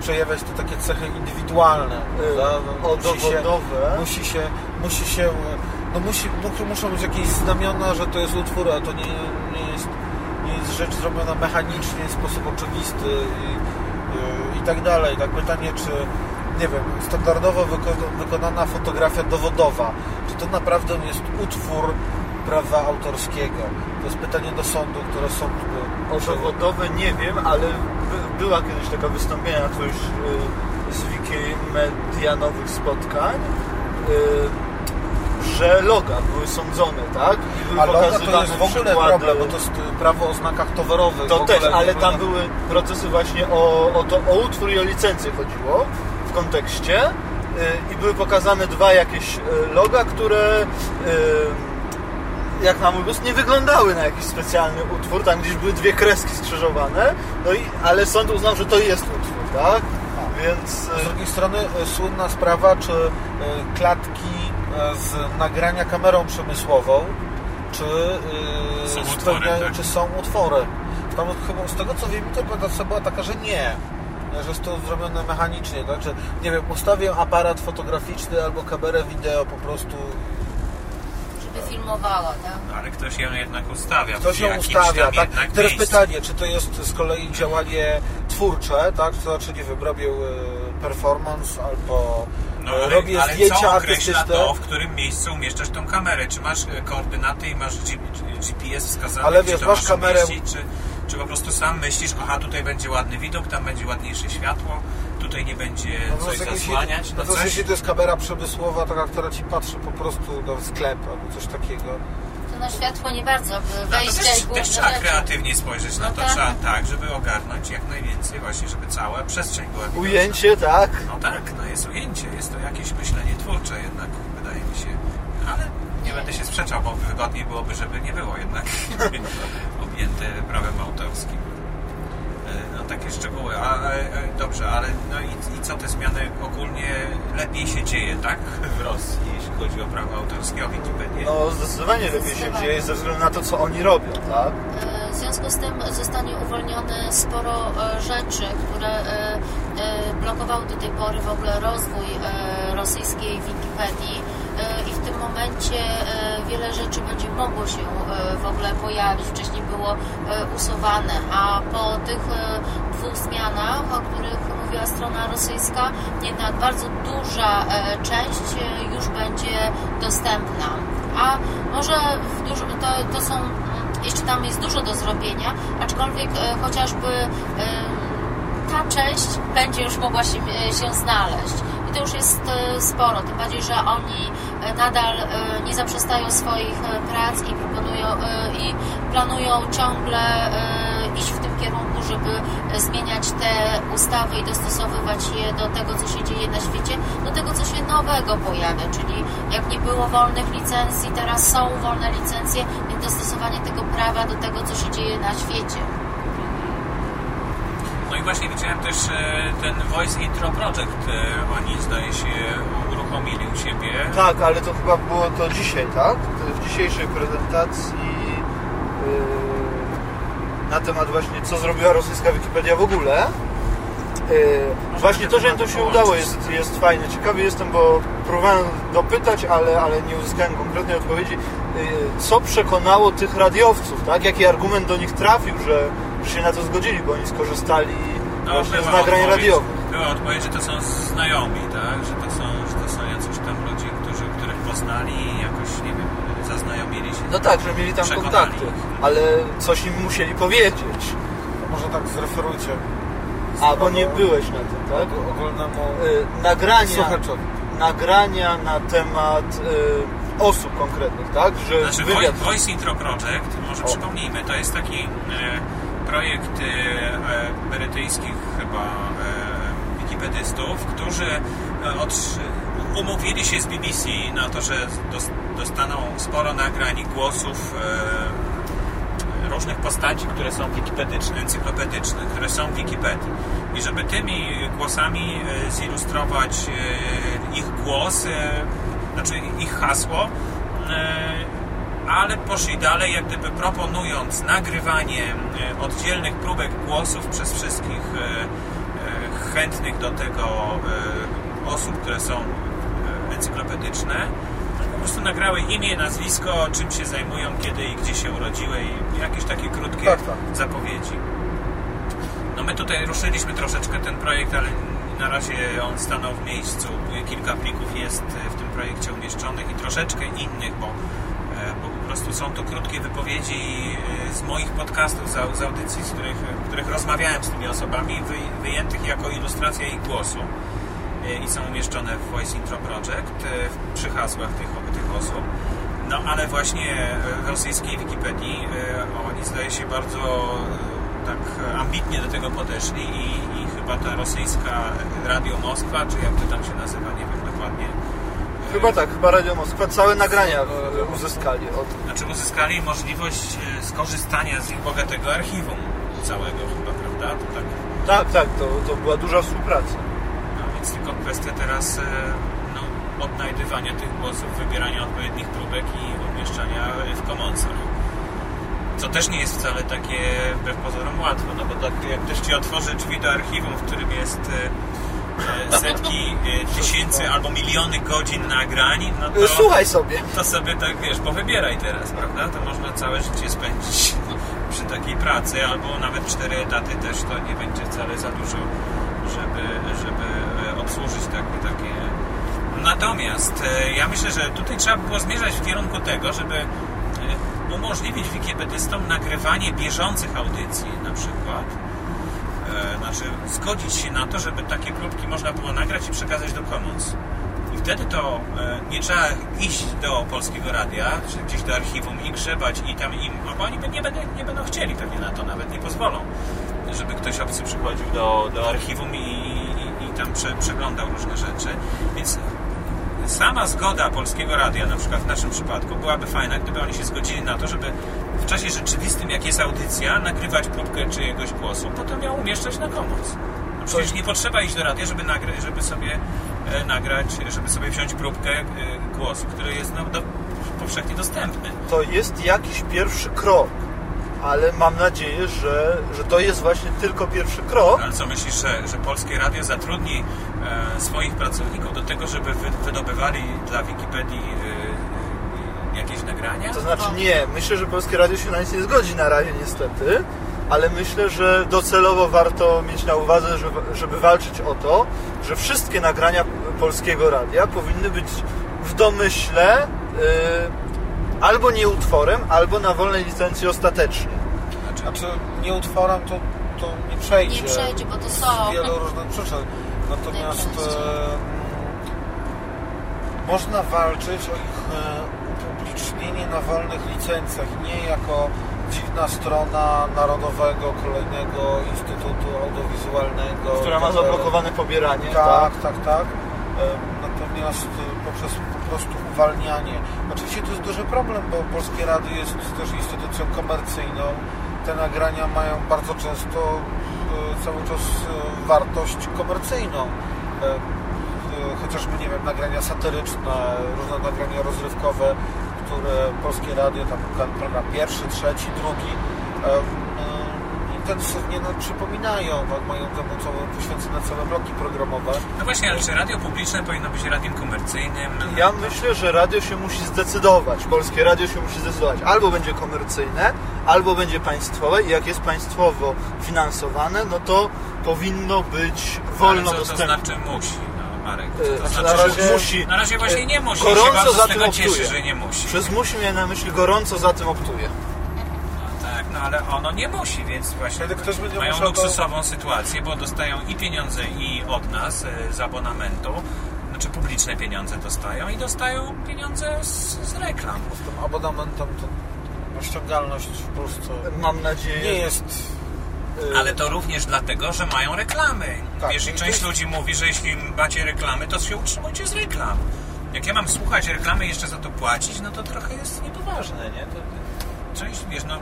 przejawiać te takie cechy indywidualne. No, O musi się- dowodowe. musi się, musi się, no musi, mu- muszą być jakieś znamiona, że to jest utwór, a to nie, nie, jest, nie jest rzecz zrobiona mechanicznie, w sposób oczywisty i, i, i tak dalej. Tak pytanie, czy nie wiem, standardowo wyko- wykonana fotografia dowodowa, czy to naprawdę jest utwór prawa autorskiego? To jest pytanie do sądu, które by... O dowodowe nie wiem, ale by, była kiedyś taka wystąpienia na którymś y, z wikimedianowych spotkań, y, że loga były sądzone, tak? I były A loga to pokazywane jest w ogóle przykłady- problem, bo to jest prawo o znakach towarowych. To też, ale tam były procesy właśnie o, o, to, o utwór i o licencję chodziło w kontekście y, i były pokazane dwa jakieś y, loga, które y, jak na mój gust nie wyglądały na jakiś specjalny utwór, tam gdzieś były dwie kreski skrzyżowane, no i, ale sąd uznał, że to jest utwór, tak? Więc Z y, drugiej strony e, słynna sprawa, czy e, klatki e, z nagrania kamerą przemysłową, czy, e, Są utwory, tak? czy są utwory. Tam chyba, z tego co wiem, interpretacja była taka, że nie. Że jest to zrobione mechanicznie, tak? Że, nie wiem, ustawię aparat fotograficzny albo kamerę wideo po prostu filmowała, tak? No, ale ktoś ją jednak ustawia. Ktoś ją ustawia, tak? Teraz miejscu. pytanie, czy to jest z kolei działanie twórcze, tak? To znaczy, nie wiem, robię e, performance albo No, e, ale, robię ale zdjęcia co artystyczne. to, w którym miejscu umieszczasz tą kamerę? Czy masz e, koordynaty i masz GPS wskazany, Ale wiesz, to masz masz kamerę- umieścić, czy, czy po prostu sam myślisz, aha, tutaj będzie ładny widok, tam będzie ładniejsze światło, tutaj nie będzie No, coś to jest zasłaniać, no no to coś... jeśli to jest kamera przemysłowa, taka, która ci patrzy po prostu na sklep albo coś takiego. To na światło nie bardzo, No to wejścia też, też trzeba rzeczy. kreatywnie spojrzeć na No to, tak. trzeba tak, żeby ogarnąć jak najwięcej właśnie, żeby cała przestrzeń była widoczna. ujęcie, tak? No tak, no jest ujęcie, jest to jakieś myślenie twórcze jednak, wydaje mi się. Ale nie będę się sprzeczał, bo wygodniej byłoby, żeby nie było jednak objęte prawem autorskim. E, No takie szczegóły, a, a, a, dobrze, ale no i, i co te zmiany ogólnie lepiej się dzieje, tak? W Rosji, jeśli chodzi o prawo autorskie, o Wikipedię. No zdecydowanie lepiej się dzieje ze względu na to, co oni robią, tak? E, W związku z tym zostanie uwolnione sporo e, rzeczy, które e, e, blokowały do tej pory w ogóle rozwój e, rosyjskiej Wikipedii E, i w tym momencie e, wiele rzeczy będzie mogło się e, w ogóle pojawić. Wcześniej było e, usuwane, a po tych e, dwóch zmianach, o których mówiła strona rosyjska, jednak bardzo duża e, część e, już będzie dostępna. A może to, to są jeszcze tam jest dużo do zrobienia, aczkolwiek e, chociażby e, ta część będzie już mogła się, e, się znaleźć. I to już jest e, sporo, tym bardziej, że oni e, nadal e, nie zaprzestają swoich prac i proponują i planują ciągle iść w tym kierunku, żeby zmieniać te ustawy i dostosowywać je do tego, co się dzieje na świecie, do tego, co się nowego pojawia, czyli jak nie było wolnych licencji, teraz są wolne licencje, więc dostosowanie tego prawa do tego, co się dzieje na świecie. No i właśnie widziałem też e, ten Voice Intro Project, e, oni zdaje się uruchomili u siebie. Tak, ale to chyba było to dzisiaj, tak? W dzisiejszej prezentacji yy, na temat właśnie co zrobiła rosyjska Wikipedia w ogóle. Właśnie to, że im to się udało jest, jest fajne. Ciekawy jestem, bo próbowałem dopytać, ale, ale nie uzyskałem konkretnej odpowiedzi. Co przekonało tych radiowców, tak? Jaki argument do nich trafił, że się na to zgodzili, bo oni skorzystali właśnie z nagrań odpowiedź- radiowych. Była odpowiedź, że to są znajomi, tak? Że to są, że to są jacyś tam ludzie, którzy, których poznali i jakoś, nie wiem, zaznajomili się. No tak, że mieli tam kontakty, ale coś im musieli powiedzieć. Może tak zreferujcie. A, bo nie byłeś na tym, tak? Og- ogólnemu Y, nagrania, słuchaczowi. nagrania na temat y, osób konkretnych, tak? Że Znaczy wywiad... Voice, Intro Project, może O. przypomnijmy, to jest taki e, projekt e, e, brytyjskich chyba e, wikipedystów, którzy e, umówili się z BBC na to, że dos- dostaną sporo nagrań i głosów różnych postaci, które są wikipedyczne, encyklopedyczne, które są w Wikipedii. I żeby tymi głosami zilustrować ich głos, znaczy ich hasło, ale poszli dalej, jak gdyby proponując nagrywanie e, oddzielnych próbek głosów przez wszystkich e, e, chętnych do tego osób, które są encyklopedyczne. Po prostu nagrały imię, nazwisko, czym się zajmują, kiedy i gdzie się urodziły i jakieś takie krótkie Tak, tak. zapowiedzi. No my tutaj ruszyliśmy troszeczkę ten projekt, ale na razie on stanął w miejscu. Kilka plików jest w tym projekcie umieszczonych i troszeczkę innych, bo, prostu są to krótkie wypowiedzi e, z moich podcastów, z, audycji, z których, w których rozmawiałem z tymi osobami, wy, wyjętych jako ilustracja ich głosu e, i są umieszczone w Voice Intro Project przy hasłach tych, tych osób. No ale właśnie w rosyjskiej Wikipedii oni zdaje się bardzo tak ambitnie do tego podeszli i, i chyba ta rosyjska Radio Moskwa, czy jak to tam się nazywa, nie wiem dokładnie. Chyba tak, chyba Radio Moskwa całe nagrania uzyskali. Od... Znaczy uzyskali możliwość e, skorzystania z ich bogatego archiwum całego chyba, prawda? To tak... tak, tak, to, to była duża współpraca. No więc tylko kwestia teraz e, no, odnajdywania tych głosów, wybierania odpowiednich próbek i umieszczania w Commonsach co też nie jest wcale takie wbrew pozorom łatwo, no bo tak jak ktoś Ci otworzy drzwi do archiwum, w którym jest e, setki e, tysięcy albo miliony godzin nagrań, no to... Słuchaj sobie. To sobie tak, wiesz, powybieraj teraz, prawda? To można całe życie spędzić przy takiej pracy, albo nawet cztery etaty też to nie będzie wcale za dużo, żeby, żeby obsłużyć takie, takie... Natomiast ja myślę, że tutaj trzeba było zmierzać w kierunku tego, żeby umożliwić wikipedystom nagrywanie bieżących audycji na przykład. Znaczy zgodzić się na to, żeby takie próbki można było nagrać i przekazać do Commons. I wtedy to e, nie trzeba iść do Polskiego Radia, czy gdzieś do archiwum i grzebać i tam im, no bo oni nie, będą, nie będą chcieli pewnie na to, nawet nie pozwolą, żeby ktoś obcy przychodził do, do archiwum i, i, i tam prze, przeglądał różne rzeczy. Więc sama zgoda Polskiego Radia, na przykład w naszym przypadku, byłaby fajna, gdyby oni się zgodzili na to, żeby w czasie rzeczywistym, jak jest audycja, nagrywać próbkę czyjegoś głosu, potem ją umieszczać na komuś. No przecież nie potrzeba iść do radia, żeby, nagry, żeby sobie e, nagrać, żeby sobie wziąć próbkę e, głosu, który jest no, do, powszechnie dostępny. To jest jakiś pierwszy krok ale mam nadzieję, że, że to jest właśnie tylko pierwszy krok. Ale co myślisz, że, że Polskie Radio zatrudni e, swoich pracowników do tego, żeby wy, wydobywali dla Wikipedii e, jakieś nagrania? To znaczy nie, myślę, że Polskie Radio się na nic nie zgodzi na razie niestety, ale myślę, że docelowo warto mieć na uwadze, żeby, żeby walczyć o to, że wszystkie nagrania Polskiego Radia powinny być w domyśle albo nie utworem, albo na wolnej licencji ostatecznie. Znaczy nie utworem to, to nie przejdzie. Nie przejdzie, bo to są... Z wielu różnych przyczyn. Natomiast e, można walczyć o ich upublicznienie na wolnych licencjach, nie jako dziwna strona Narodowego Kolejnego Instytutu Audiowizualnego. Która ma zablokowane pobieranie. Tak, tak, tak. tak. Natomiast e, poprzez prostu uwalnianie. Oczywiście to jest duży problem, bo Polskie Rady jest też instytucją komercyjną. Te nagrania mają bardzo często e, cały czas e, wartość komercyjną. Chociażby, nie wiem, nagrania satyryczne, różne nagrania rozrywkowe, które Polskie Radio, tam program pierwszy, trzeci, drugi, intensywnie nam przypominają, mają temu całe, poświęcone całe bloki programowe. No właśnie, ale czy radio publiczne powinno być radiem komercyjnym? Ja myślę, że radio się musi zdecydować, polskie radio się musi zdecydować. Albo będzie komercyjne, albo będzie państwowe i jak jest państwowo finansowane, no to powinno być wolno dostępne. to znaczy musi? No, Marek, to znaczy, na razie musi. Na razie właśnie nie musi. Gorąco za tym cieszy, optuje. że nie musi. Przez musi miałem na myśli gorąco za tym optuje no ale ono nie musi, więc właśnie ktoś będzie mają luksusową to... sytuację, bo dostają i pieniądze i od nas e, z abonamentu, znaczy publiczne pieniądze dostają i dostają pieniądze z, z reklam. Z tym abonamentem to ściągalność w Polsce mam nadzieję nie jest ale to również dlatego, że mają reklamy. Tak, Wiesz, i część jest... ludzi mówi, że jeśli macie reklamy, to się utrzymujcie z reklam. Jak ja mam słuchać reklamy i jeszcze za to płacić, no to trochę jest niepoważne, nie? To, część, wiesz, no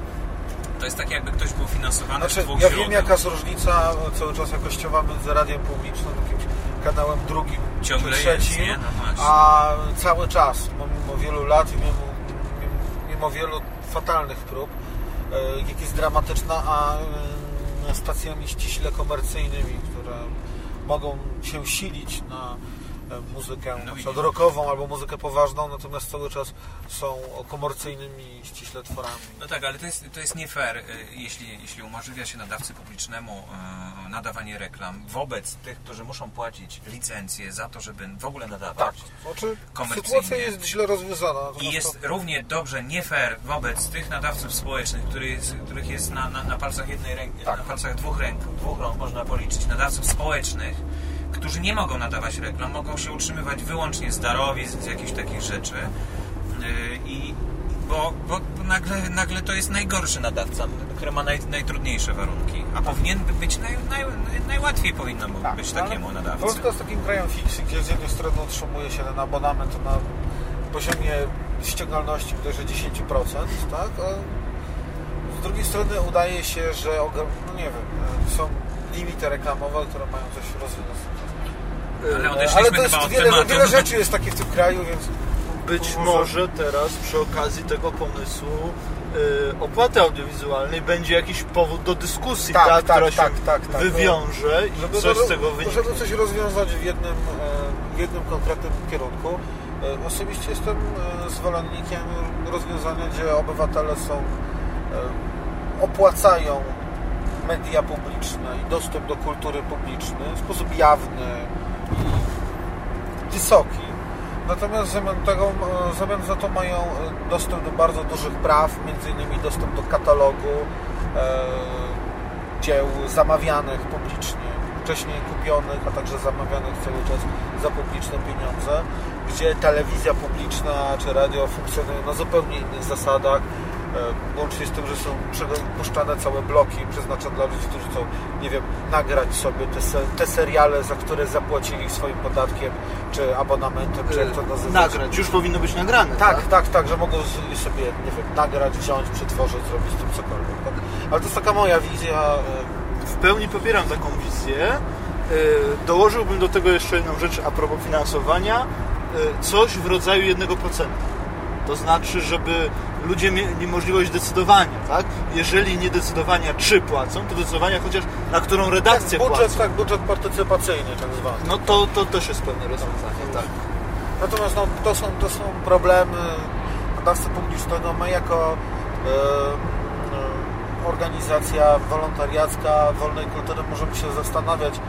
to jest tak, jakby ktoś był finansowany znaczy, z dwóch Ja źródeł. wiem, jaka jest różnica cały czas jakościowa między radiem publicznym, jakimś kanałem drugim Ciągle czy trzecim, jest, no a cały czas, mimo wielu lat, mimo, mimo wielu fatalnych prób, e, jak jest dramatyczna, a stacjami ściśle komercyjnymi, które mogą się silić na muzykę No przykład rockową albo muzykę poważną, natomiast cały czas są komercyjnymi ściśle tworami. No tak, ale to jest, to jest nie fair, y, jeśli, jeśli umożliwia się nadawcy publicznemu y, nadawanie reklam wobec tych, którzy muszą płacić licencję za to, żeby w ogóle nadawać. Znaczy, Komercyjnie. sytuacja jest źle rozwiązana. I jest to- równie dobrze nie fair wobec tych nadawców społecznych, których jest, których jest na, na, na palcach jednej ręki, Tak. na palcach dwóch ręk, dwóch rąk można policzyć, nadawców społecznych, którzy nie mogą nadawać reklam, mogą się utrzymywać wyłącznie z darowizn, z jakichś takich rzeczy. Yy, I bo, bo, nagle, nagle to jest najgorszy nadawca, który ma naj, najtrudniejsze warunki, a powinien być naj, naj, najłatwiej powinno Tak, być ale takiemu nadawcy. Polska jest takim krajem fikcji, gdzie z jednej strony utrzymuje się ten abonament na poziomie ściągalności bodajże 10%, tak? A z drugiej strony udaje się, że no nie wiem, są limity reklamowe, które mają coś rozwiązać. Ale odeszliśmy Ale to jest chyba od wiele, tematu. wiele rzeczy jest takich w tym kraju, więc Być Może- teraz przy okazji tego pomysłu y, opłaty audiowizualnej będzie jakiś powód do dyskusji, Tak, tak, tak, która tak, się tak, tak. wywiąże i żeby, coś z tego wyniknie. żeby coś rozwiązać w jednym, e, w jednym konkretnym kierunku. E, Osobiście jestem zwolennikiem rozwiązania, gdzie obywatele są opłacają media publiczne i dostęp do kultury publicznej w sposób jawny i wysoki. Natomiast zamian, tego, e, zamian za to mają e, dostęp do bardzo dużych praw, innymi dostęp do katalogu e, dzieł zamawianych publicznie, wcześniej kupionych, a także zamawianych cały czas za publiczne pieniądze, gdzie telewizja publiczna czy radio funkcjonują na zupełnie innych zasadach, e, łącznie z tym, że są puszczane całe bloki przeznaczone dla ludzi, którzy chcą, nie wiem, nagrać sobie te, se, te seriale, za które zapłacili swoim podatkiem, czy abonamentem, czy jak to nazywać. Nagrać, już powinno być nagrane. Tak, tak, tak, że mogą sobie, nie wiem, nagrać, wziąć, przetworzyć, zrobić z tym cokolwiek. Tak? Ale to jest taka moja wizja. e, W pełni popieram taką wizję. Dołożyłbym do tego jeszcze jedną rzecz a propos finansowania. Coś w rodzaju 1%. To znaczy, żeby ludzie mieli możliwość decydowania, tak? Jeżeli nie decydowania czy płacą, to decydowania chociaż na którą redakcję budżet, płacą. tak, budżet partycypacyjny tak zwany. No to, to też jest pewne rozwiązanie, tak. Natomiast no, to, są, to są problemy nadawcy publicznego. My jako e, e, organizacja wolontariacka wolnej kultury możemy się zastanawiać, e,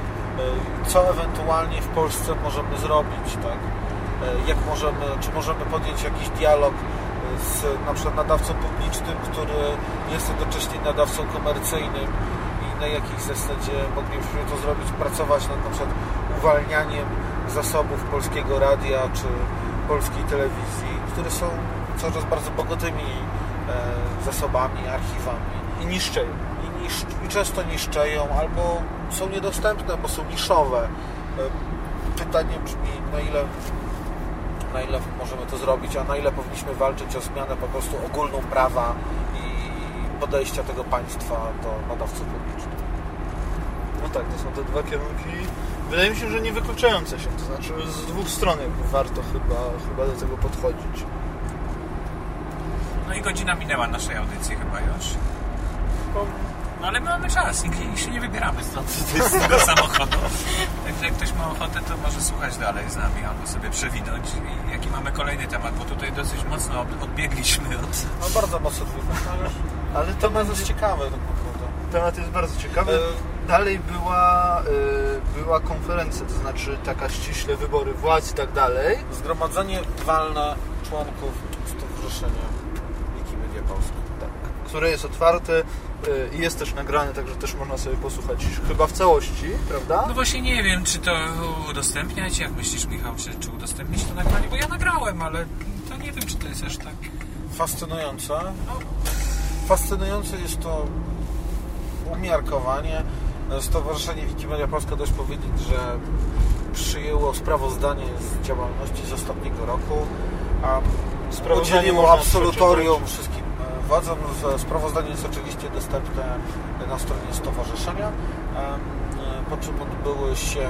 co ewentualnie w Polsce możemy zrobić, tak? E, jak możemy, czy możemy podjąć jakiś dialog e, z na przykład nadawcą publicznym, który jest jednocześnie nadawcą komercyjnym i na jakiej zasadzie moglibyśmy to zrobić, pracować nad na przykład uwalnianiem zasobów polskiego radia czy polskiej telewizji, które są coraz bardzo bogatymi e, zasobami, archiwami I niszczeją. i, niszcz, i często niszczeją albo są niedostępne, bo są niszowe. Pytanie brzmi, na ile, na ile możemy to zrobić, a na ile powinniśmy walczyć o zmianę po prostu ogólną prawa i podejścia tego państwa do nadawców publicznych. No tak, to są te dwa kierunki. Wydaje mi się, że nie wykluczające się. To znaczy z dwóch stron warto chyba, chyba do tego podchodzić. No i godzina minęła naszej audycji chyba już. No ale my mamy czas, nigdzie się nie wybieramy stąd z tego samochodu. Także jak ktoś ma ochotę, to może słuchać dalej z nami albo sobie przewinąć, i jaki mamy kolejny temat, bo tutaj dosyć mocno od- odbiegliśmy od... No bardzo mocno ale Ale to temat jest ciekawy tak naprawdę. temat jest bardzo ciekawy. E, Dalej była, y, była konferencja, to znaczy taka ściśle wybory władz i tak dalej. Zgromadzenie walne członków Stowarzyszenia Wikimedia Polska. Tak, które jest otwarte jest też nagrane, także też można sobie posłuchać chyba w całości, prawda? No właśnie nie wiem, czy to udostępniać, jak myślisz Michał, czy, czy udostępnić to nagranie, bo ja nagrałem, ale to nie wiem, czy to jest aż tak... Fascynujące. No, fascynujące jest to umiarkowanie. Stowarzyszenie Wikimedia Polska dość powiedzieć, że przyjęło sprawozdanie z działalności z ostatniego roku, a Sprawozdanie udzieliło absolutorium wszystkim władzom. Z- Sprawozdanie jest oczywiście dostępne na stronie stowarzyszenia, e, po czym odbyły się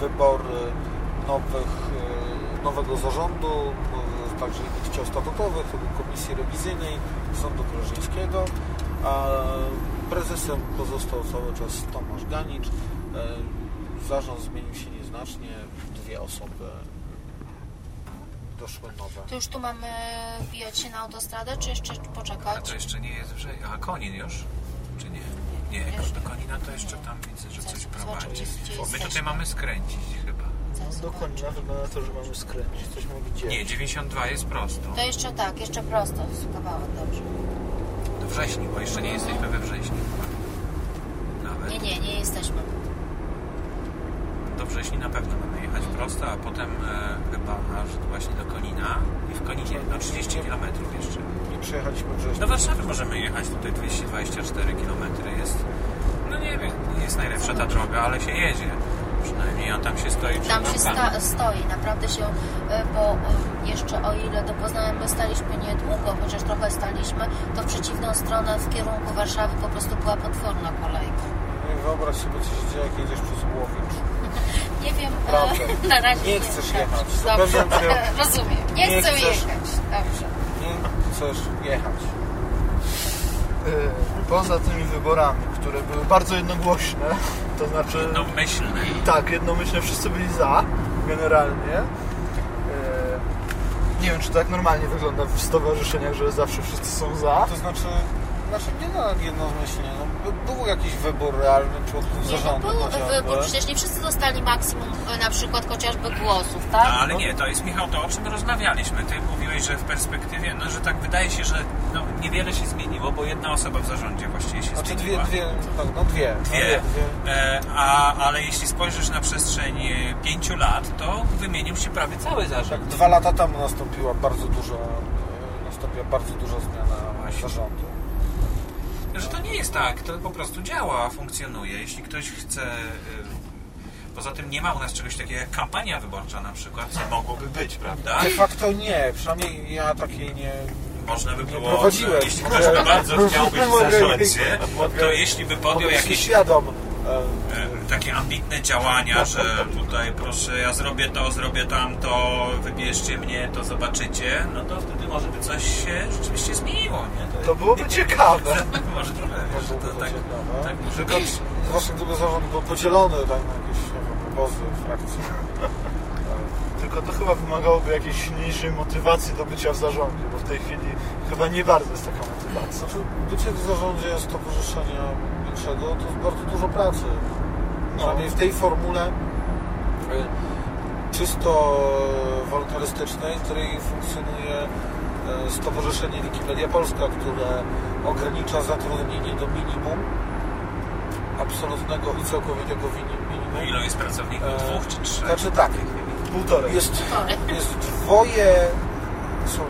wybory nowych, e, nowego zarządu, e, także i ciał statutowych, Komisji Rewizyjnej Sądu Krożyńskiego, prezesem pozostał cały czas Tomasz Ganicz. Zarząd zmienił się nieznacznie, dwie osoby doszły nowe. To już tu mamy wbijać się na autostradę, czy jeszcze A poczekać? to jeszcze nie jest wrzej. A Konin już? Czy nie? Nie, już do Konina to jeszcze tam widzę, że coś prowadzi. gdzie My tutaj mamy skręcić chyba. No, do Konina wygląda na to, że mamy skręcić. Coś mówi gdzie. Nie, 92 jest prosto. To jeszcze tak, jeszcze prosto, z kawałek, dobrze. Do wrześni, bo jeszcze nie jesteśmy we wrześniu. Nawet. Nie, nie, nie jesteśmy. Wrześni na pewno mamy jechać prosto, a potem e, chyba aż właśnie do Konina i w Koninie no 30 km jeszcze. I przyjechaliśmy wrześniu. Do Warszawy możemy jechać tutaj 224 km jest. No nie wiem, nie jest najlepsza ta droga, ale się jedzie. Przynajmniej on tam się stoi przed Tam się sta- stoi, naprawdę się, e, bo e, jeszcze o ile do Poznania my staliśmy niedługo, chociaż trochę staliśmy, to w przeciwną stronę, w kierunku Warszawy po prostu była potworna kolejka. No i wyobraź sobie, co się dzieje, jak jedziesz przez Łowicz. Nie wiem, Prawda. e, na razie Nie chcesz Dobrze, jechać. Dobrze, rozumiem. Nie, Nie chcę chcesz. jechać. Dobrze. Nie chcesz jechać. Y, Poza tymi wyborami, które były bardzo jednogłośne, to znaczy... Jednomyślny. Tak, jednomyślnie wszyscy byli za, generalnie. E, Nie wiem, czy tak normalnie wygląda w stowarzyszeniach, że zawsze wszyscy są za. To znaczy, znaczy nie na jednomyślnie. No, by- był jakiś wybór realny członków Nie, no zarządu był chociażby. wybór, przecież nie wszyscy dostali maksimum e, na przykład chociażby głosów, tak? No, ale nie, to jest Michał to, o czym rozmawialiśmy. Ty mówiłeś, że w perspektywie, no że tak wydaje się, że no, niewiele się zmieniło, bo jedna osoba w zarządzie właściwie się Znaczy dwie, zmieniła. dwie, tak, no dwie. Dwie. E, a, ale jeśli spojrzysz na przestrzeń e, pięciu lat, to wymienił się prawie cały Tak, zarząd. dwa lata temu nastąpiła bardzo duża, e, nastąpiła bardzo duża zmiana Właśnie. zarządu. Że to nie jest tak, to po prostu działa, funkcjonuje. Jeśli ktoś chce... e, Poza tym nie ma u nas czegoś takiego jak kampania wyborcza na przykład, co mogłoby być, prawda? De facto nie, przynajmniej ja takiej nie... Można by było, prowadziłem. jeśli ktoś by bardzo chciał być w zarządzie, to jeśli by podjął jakieś świadom. E, takie ambitne działania, że tutaj proszę, ja zrobię to, zrobię tamto, wybierzcie mnie, to zobaczycie, no to wtedy może by coś się rzeczywiście zmieniło, nie? To byłoby ciekawe. może trochę, To że to byłoby tak, ciekawe. tak może Tylko, być. zwłaszcza gdyby zarząd był podzielony tak, na jakieś nie wiem, obozy, frakcje. Tylko to chyba wymagałoby jakiejś silniejszej motywacji do bycia w zarządzie, bo w tej chwili chyba nie bardzo jest taka motywacja. Znaczy, bycie w zarządzie stowarzyszenia większego to jest bardzo dużo pracy. No. Przynajmniej w tej formule y, czysto wolontarystycznej, w której funkcjonuje y, Stowarzyszenie Wikimedia Polska, które ogranicza zatrudnienie do minimum absolutnego i całkowitego wini- No minimum. ilu jest pracowników? E, Dwóch czy trzech? Znaczy tak, Półtorej. jest, jest dwoje, są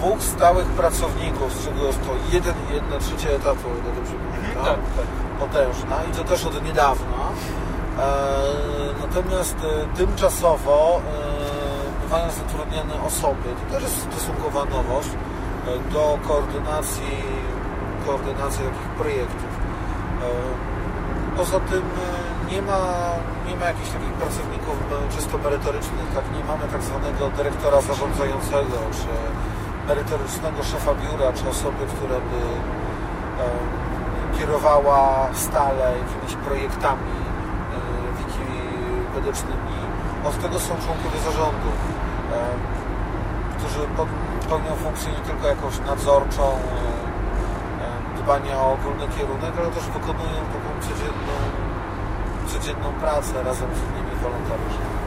dwóch stałych pracowników, z czego jest to jeden jedna trzecia etatu, o ile dobrze pamiętam, Tak, tak. potężna i to też od niedawna. E, natomiast e, tymczasowo e, bywają zatrudniane osoby, to też jest stosunkowa nowość, e, do koordynacji, koordynacji takich projektów. E, Poza tym e, nie ma, nie ma jakichś takich pracowników e, czysto merytorycznych, tak nie mamy tak zwanego dyrektora zarządzającego, czy merytorycznego szefa biura, czy osoby, która by kierowała stale jakimiś projektami e, wikipedycznymi. Od tego są członkowie zarządu, którzy pełnią funkcję nie tylko jakąś nadzorczą, dbania o ogólny kierunek, ale też wykonują taką codzienną, codzienną pracę razem z innymi wolontariuszami.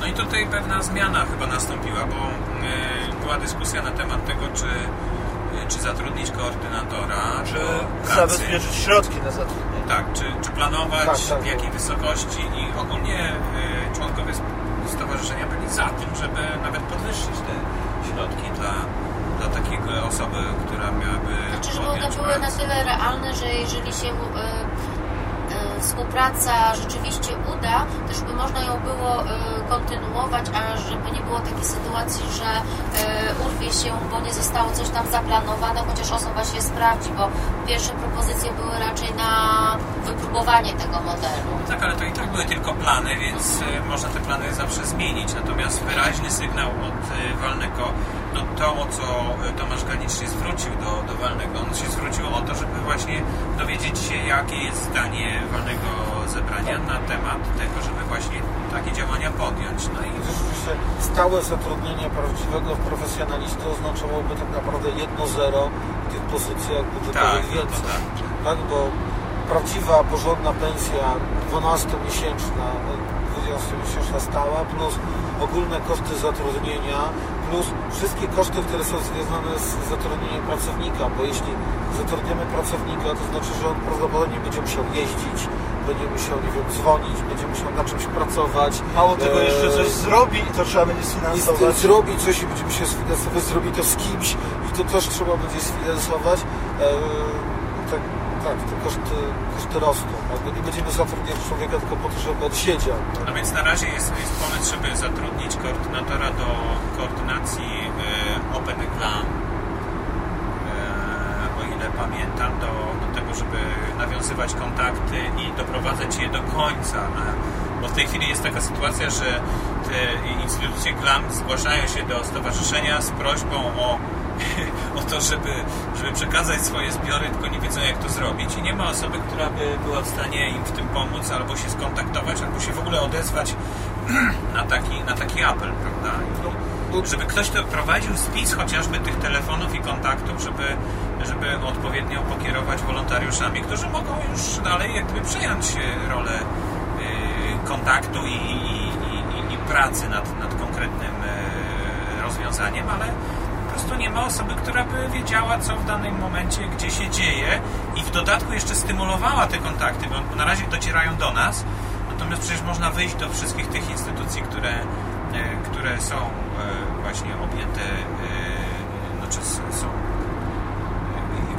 No i tutaj pewna zmiana chyba nastąpiła, bo była dyskusja na temat tego, czy, czy zatrudnić koordynatora Czy pracy. zabezpieczyć środki na zatrudnienie. Tak, czy, czy planować Tak, tak. w jakiej wysokości i ogólnie e, członkowie stowarzyszenia byli za tym, żeby nawet podwyższyć te środki dla, dla takiej osoby, która miałaby Znaczy, żeby one były na tyle realne, że jeżeli się y, y, współpraca rzeczywiście uda, to żeby można ją było y, kontynuować, a żeby nie było takiej sytuacji, że y, urwie się, bo nie zostało coś tam zaplanowane, chociaż osoba się sprawdzi, bo pierwsze propozycje były raczej na wypróbowanie tego modelu. Tak, ale to i tak były tylko plany, więc e, można te plany zawsze zmienić. Natomiast wyraźny sygnał od Walnego, no to o co e, Tomasz Ganicz się zwrócił do, do Walnego, on się zwrócił o to, żeby właśnie dowiedzieć się, jak jakie jest zdanie walnego zebrania na temat tego, żeby właśnie takie działania podjąć. No i Rzeczywiście stałe zatrudnienie prawdziwego profesjonalisty oznaczałoby tak naprawdę jedno zero w tych pozycjach budżetowych tak, no to więcej. tak. tak, bo prawdziwa, porządna pensja 12-miesięczna, 20-miesięczna stała, plus ogólne koszty zatrudnienia, plus wszystkie koszty, które są związane z zatrudnieniem pracownika, bo jeśli zatrudniamy pracownika, to znaczy, że on prawdopodobnie będzie musiał jeździć, będzie musiał, nie wiem, dzwonić, będzie musiał na czymś pracować. Mało tego, Eee, jeszcze coś zrobi i to trzeba będzie i sfinansować. zrobi coś i będzie musiał sfinansować, zrobi to z kimś i to też trzeba będzie sfinansować. Eee, tak, tak, te koszty, koszty rosną. Bo nie będziemy zatrudniać człowieka tylko po to, żeby odsiedział. No więc na razie jest, jest pomysł, żeby zatrudnić koordynatora do koordynacji e, Open Glam. E, o ile pamiętam, do, do tego, żeby nawiązywać kontakty i doprowadzać je do końca. E, bo w tej chwili jest taka sytuacja, że te instytucje GLAM zgłaszają się do stowarzyszenia z prośbą o, o to, żeby, żeby przekazać swoje zbiory, tylko nie wiedzą jak to zrobić i nie ma osoby, która by była w stanie im w tym pomóc, albo się skontaktować, albo się w ogóle odezwać na taki, na taki apel, prawda? No, Żeby ktoś to prowadził spis chociażby tych telefonów i kontaktów, żeby, żeby odpowiednio pokierować wolontariuszami, którzy mogą już dalej jak gdyby przejąć rolę y, kontaktu i, i, i, i pracy nad, nad konkretnym e, rozwiązaniem, ale prostu nie ma osoby, która by wiedziała, co w danym momencie, gdzie się dzieje i w dodatku jeszcze stymulowała te kontakty, bo na razie docierają do nas, natomiast przecież można wyjść do wszystkich tych instytucji, które, e, które są e, właśnie objęte, znaczy są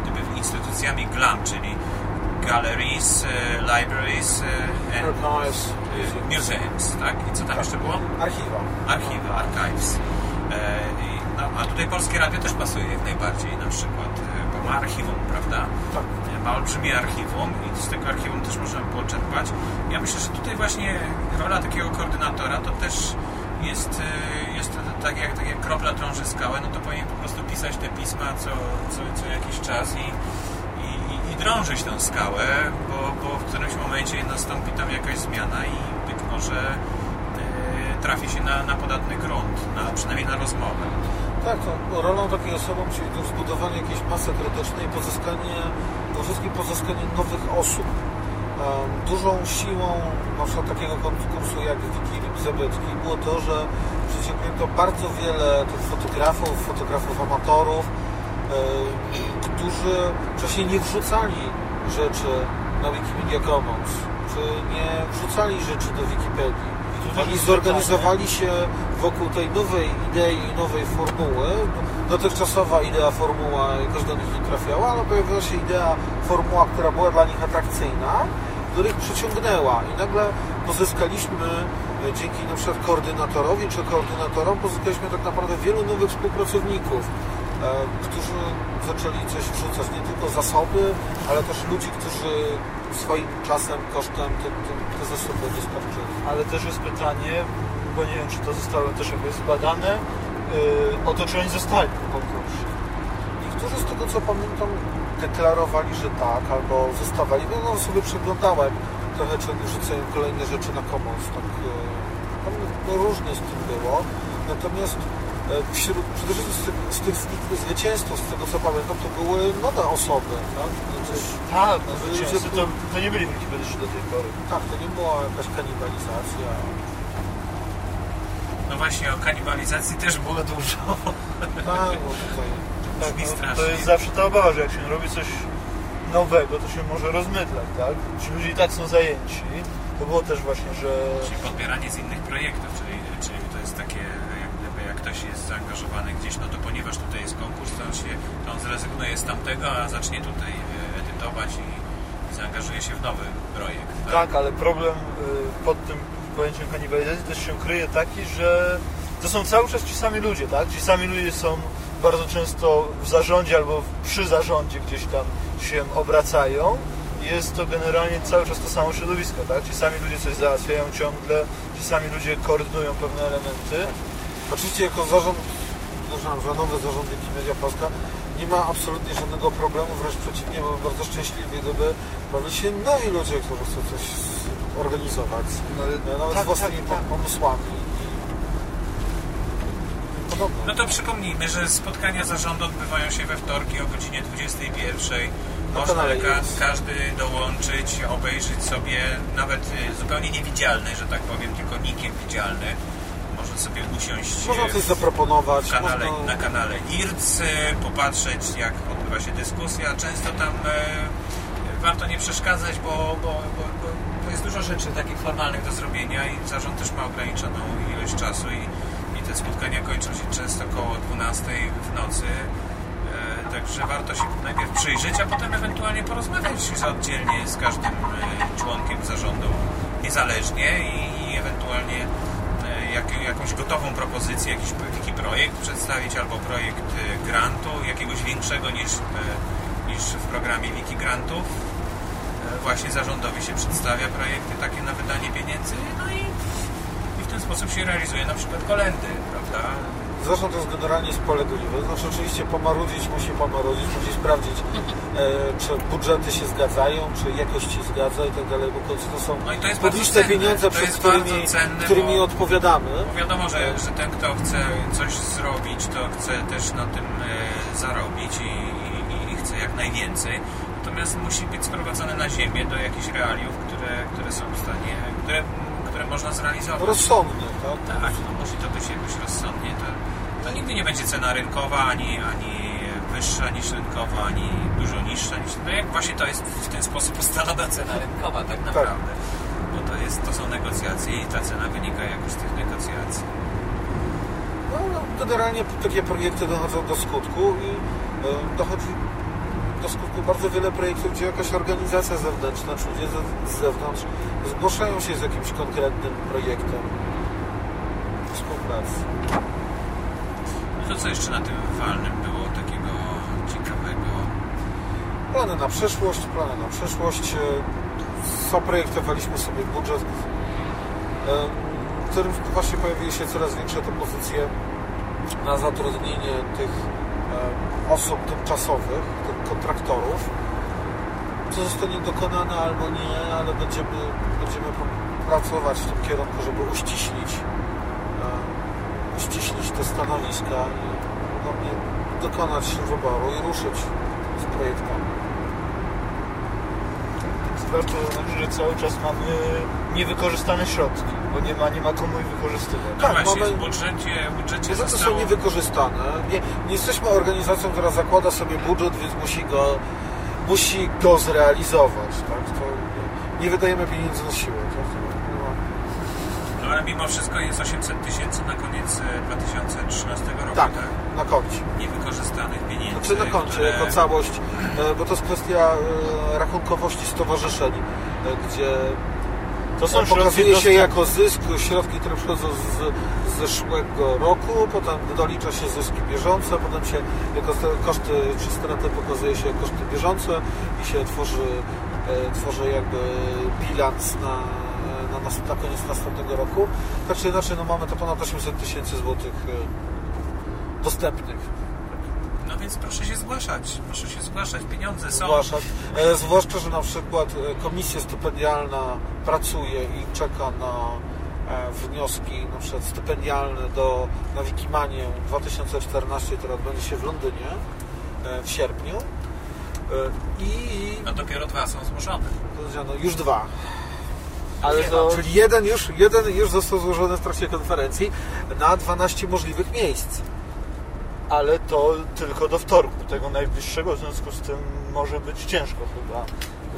gdyby instytucjami GLAM, czyli galleries, libraries and museums, tak? I co tam jeszcze było? archiwa. Archiwa, archives. Tutaj Polskie Radio też pasuje jak najbardziej na przykład, e, bo ma archiwum, prawda? Tak. E, Ma olbrzymie archiwum i z tego archiwum też możemy poczerpać. Ja myślę, że tutaj właśnie rola takiego koordynatora to też jest, e, jest tak jak, tak jak kropla drąży skałę, no to powinien po prostu pisać te pisma co, co, co jakiś czas i, i, i- drążyć tę skałę, bo, bo w którymś momencie nastąpi tam jakaś zmiana i być może trafi się na, na podatny grunt, na, przynajmniej na rozmowę. Tak, rolą takiej musi być zbudowanie jakiejś masy krytycznej i pozyskanie, przede wszystkim pozyskanie nowych osób. Dużą siłą na przykład takiego konkursu jak Wiki Zabecki było to, że przyciągnięto bardzo wiele tych fotografów, fotografów amatorów, którzy wcześniej nie wrzucali rzeczy na Wikimedia Commons, czy nie wrzucali rzeczy do Wikipedii. Oni zorganizowali się wokół tej nowej idei, nowej formuły. Dotychczasowa idea, formuła jakoś do nich nie trafiała, ale pojawiła się idea, formuła, która była dla nich atrakcyjna, która ich przyciągnęła i nagle pozyskaliśmy e, dzięki na przykład koordynatorowi czy koordynatorom pozyskaliśmy tak naprawdę wielu nowych współpracowników, e, którzy zaczęli coś wrzucać, nie tylko zasoby, ale też ludzi, którzy swoim czasem, kosztem te, te, te zasoby dostarczyli. Ale też jest pytanie, bo nie wiem, czy to zostało też jakoś zbadane, yy, o to, czy oni zostali po konkursie. Niektórzy z tego co pamiętam deklarowali, że tak, albo zostawali. No, no sobie przeglądałem trochę, czy oni wrzucają kolejne rzeczy na Commons. Tak, tam no, różnie z tym było. Natomiast e, wśród, przede wszystkim z tych, z tych zwycięzców, z tego co pamiętam, to były nowe osoby. Tak, Tak, no że- to, to nie byli Wikipedyczni do tej pory. tak to nie była jakaś kanibalizacja. No właśnie o kanibalizacji też było dużo. Tak, bo tutaj Tak, no, to jest zawsze ta obawa, że jak się robi coś nowego, to się może rozmydlać, tak? Ci ludzie i tak są zajęci. To było też właśnie, że... Czyli podbieranie z innych projektów, czyli, czyli to jest takie, jak gdyby jak ktoś jest zaangażowany gdzieś, no to ponieważ tutaj jest konkurs, to on, się, to on zrezygnuje z tamtego, a zacznie tutaj i, zaangażuje się w nowy projekt. Tak, ale problem y, pod tym pojęciem kanibalizacji też się kryje taki, że to są cały czas ci sami ludzie, tak? Ci sami ludzie są bardzo często w zarządzie albo przy zarządzie gdzieś tam się obracają. Jest to generalnie cały czas to samo środowisko, tak? Ci sami ludzie coś załatwiają ciągle, ci sami ludzie koordynują pewne elementy. Oczywiście jako zarząd, że nowy zarząd Wikimedia Polska nie ma absolutnie żadnego problemu, wręcz przeciwnie, bo bardzo szczęśliwi, gdyby pojawili się nowi ludzie, którzy chcą coś organizować, No, nawet tak, z własnymi tak, tak. pomysłami i podobne. No to przypomnijmy, że spotkania zarządu odbywają się we wtorki o godzinie 21. Na Można ka- każdy dołączyć, obejrzeć sobie, nawet y, zupełnie niewidzialny, że tak powiem, tylko nikiem widzialny. Sobie usiąść Można coś zaproponować, kanale, można... na kanale IRC, popatrzeć jak odbywa się dyskusja. Często tam e, warto nie przeszkadzać, bo, bo, bo, bo, jest dużo rzeczy takich formalnych do zrobienia i zarząd też ma ograniczoną ilość czasu i, i te spotkania kończą się często koło 12 w nocy. E, Także warto się najpierw przyjrzeć, a potem ewentualnie porozmawiać oddzielnie z każdym e, członkiem zarządu niezależnie i, i ewentualnie jak, jakąś gotową propozycję, jakiś, jakiś projekt przedstawić albo projekt e, grantu, jakiegoś większego niż, e, niż w programie Wiki Grantów. E, Właśnie zarządowi się przedstawia projekty takie na wydanie pieniędzy, no i, i w ten sposób się realizuje na przykład kolendy, prawda? Zarząd jest generalnie spolegliwy. Znaczy oczywiście pomarudzić musi pomarudzić, musi sprawdzić, e, czy budżety się zgadzają, czy jakość się zgadza i tak dalej, bo to są No i to publiczne pieniądze, To przed którymi, cenne, którymi odpowiadamy. Bo wiadomo, że, że ten, kto chce coś zrobić, to chce też na tym e, zarobić i, i, i chce jak najwięcej. Natomiast musi być sprowadzone na ziemię do jakichś realiów, które, które są w stanie, które, które można zrealizować. Rozsądnie, tak? Tak, no musi to być jakoś rozsądnie. To, to nigdy nie będzie cena rynkowa, ani, ani wyższa niż rynkowa, ani dużo niższa niż... No jak właśnie to jest w ten sposób ustalona cena rynkowa tak naprawdę. Bo to, jest, to są negocjacje i ta cena wynika jakoś z tych negocjacji. No, no, generalnie takie projekty dochodzą do skutku i e, dochodzi do skutku bardzo wiele projektów, gdzie jakaś organizacja zewnętrzna, czy ludzie z, z zewnątrz zgłaszają się z jakimś konkretnym projektem współpracy. No co jeszcze na tym walnym było takiego ciekawego? Plany na przyszłość, plany na przyszłość. E, Zaprojektowaliśmy sobie budżet, e, w którym właśnie pojawiły się coraz większe te pozycje na zatrudnienie tych e, osób tymczasowych, tych kontraktorów. Co zostanie dokonane albo nie, ale będziemy, będziemy pr- pracować w tym kierunku, żeby uściślić, e, uściślić te stanowiska i no, nie dokonać wyboru i ruszyć z projektami. Warto znaczy, że cały czas mamy niewykorzystane środki, bo nie ma, nie ma komu ich wykorzystywać. No Tak, właśnie, mamy- w budżecie, w budżecie Budżety zostało... są niewykorzystane. Nie, nie jesteśmy organizacją, która zakłada sobie budżet, więc musi go, musi go zrealizować. Tak? To nie, nie wydajemy pieniędzy na siłę. Tak? To nie ma- No ale mimo wszystko jest 800 tysięcy na koniec e, 2013 roku, Tak, tak? na koncie. Niewykorzystanych pieniędzy. Znaczy na koncie, które- jako całość, e, bo to jest kwestia e, rachunkowości stowarzyszeń, e, gdzie To są pokazuje się jako zysk środki, które przychodzą z zeszłego roku, potem dolicza się zyski bieżące, potem się jako koszty czy straty pokazuje się jako koszty bieżące i się tworzy, e, tworzy jakby bilans na, na, nas- na koniec następnego roku. Tak czy inaczej, no mamy to ponad 800 tysięcy złotych e, dostępnych. No więc proszę się zgłaszać, proszę się zgłaszać, pieniądze są. zgłaszać. E, zwłaszcza, że na przykład e, komisja stypendialna pracuje i czeka na e, wnioski na przykład stypendialne do, na Wikimanie 2014, która odbędzie się w Londynie e, w sierpniu. I No dopiero dwa są złożone. powiedziano już dwa. Ale to, Czyli jeden już, jeden już został złożony w trakcie konferencji na 12 możliwych miejsc. ale to tylko do wtorku, tego najbliższego, w związku z tym może być ciężko chyba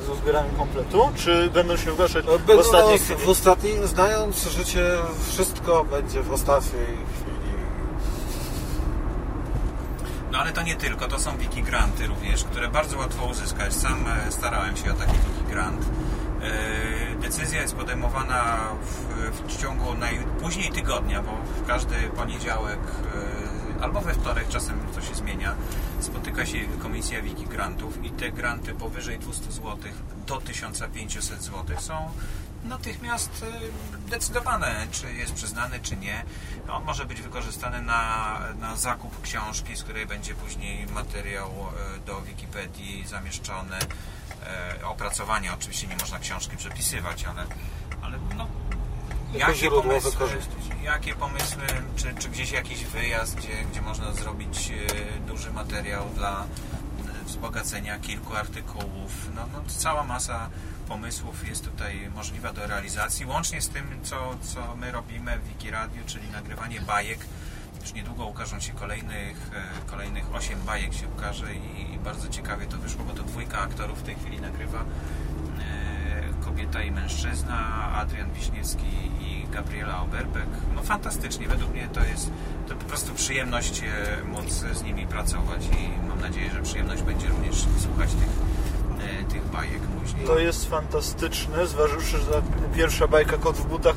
z uzbieraniem kompletu. Czy będą się zgłaszać w Będą ostatniej nas- chwili? w ostatniej, znając życie, wszystko będzie w ostatniej chwili. No ale to nie tylko, to są wiki granty również, które bardzo łatwo uzyskać. Sam e, starałem się o taki wiki grant. E, Decyzja jest podejmowana w, w ciągu najpóźniej tygodnia, bo w każdy poniedziałek e, albo we wtorek, czasem to się zmienia, spotyka się Komisja Wiki Grantów i te granty powyżej 200 zł do 1500 zł są natychmiast y, decydowane, czy jest przyznany, czy nie. On może być wykorzystany na, na zakup książki, z której będzie później materiał y, do Wikipedii zamieszczony. Y, Opracowanie, oczywiście nie można książki przepisywać, ale, ale no, źródło pomysły, jakie pomysły, czy, czy gdzieś jakiś wyjazd, gdzie, gdzie można zrobić e, duży materiał dla e, wzbogacenia kilku artykułów. No, no, cała masa pomysłów jest tutaj możliwa do realizacji, łącznie z tym, co, co my robimy w Wikiradio, czyli nagrywanie bajek. Już niedługo ukażą się kolejnych, e, kolejnych 8 bajek się ukaże i, bardzo ciekawie to wyszło, bo to dwójka aktorów w tej chwili nagrywa e, kobieta i mężczyzna, Adrian Wiśniewski i Gabriela Oberbeck. No fantastycznie, według mnie to jest to po prostu przyjemność e, móc z nimi pracować i mam nadzieję, że przyjemność będzie również słuchać tych, tych bajek później. To jest fantastyczne, zważywszy, że pierwsza bajka Kot w butach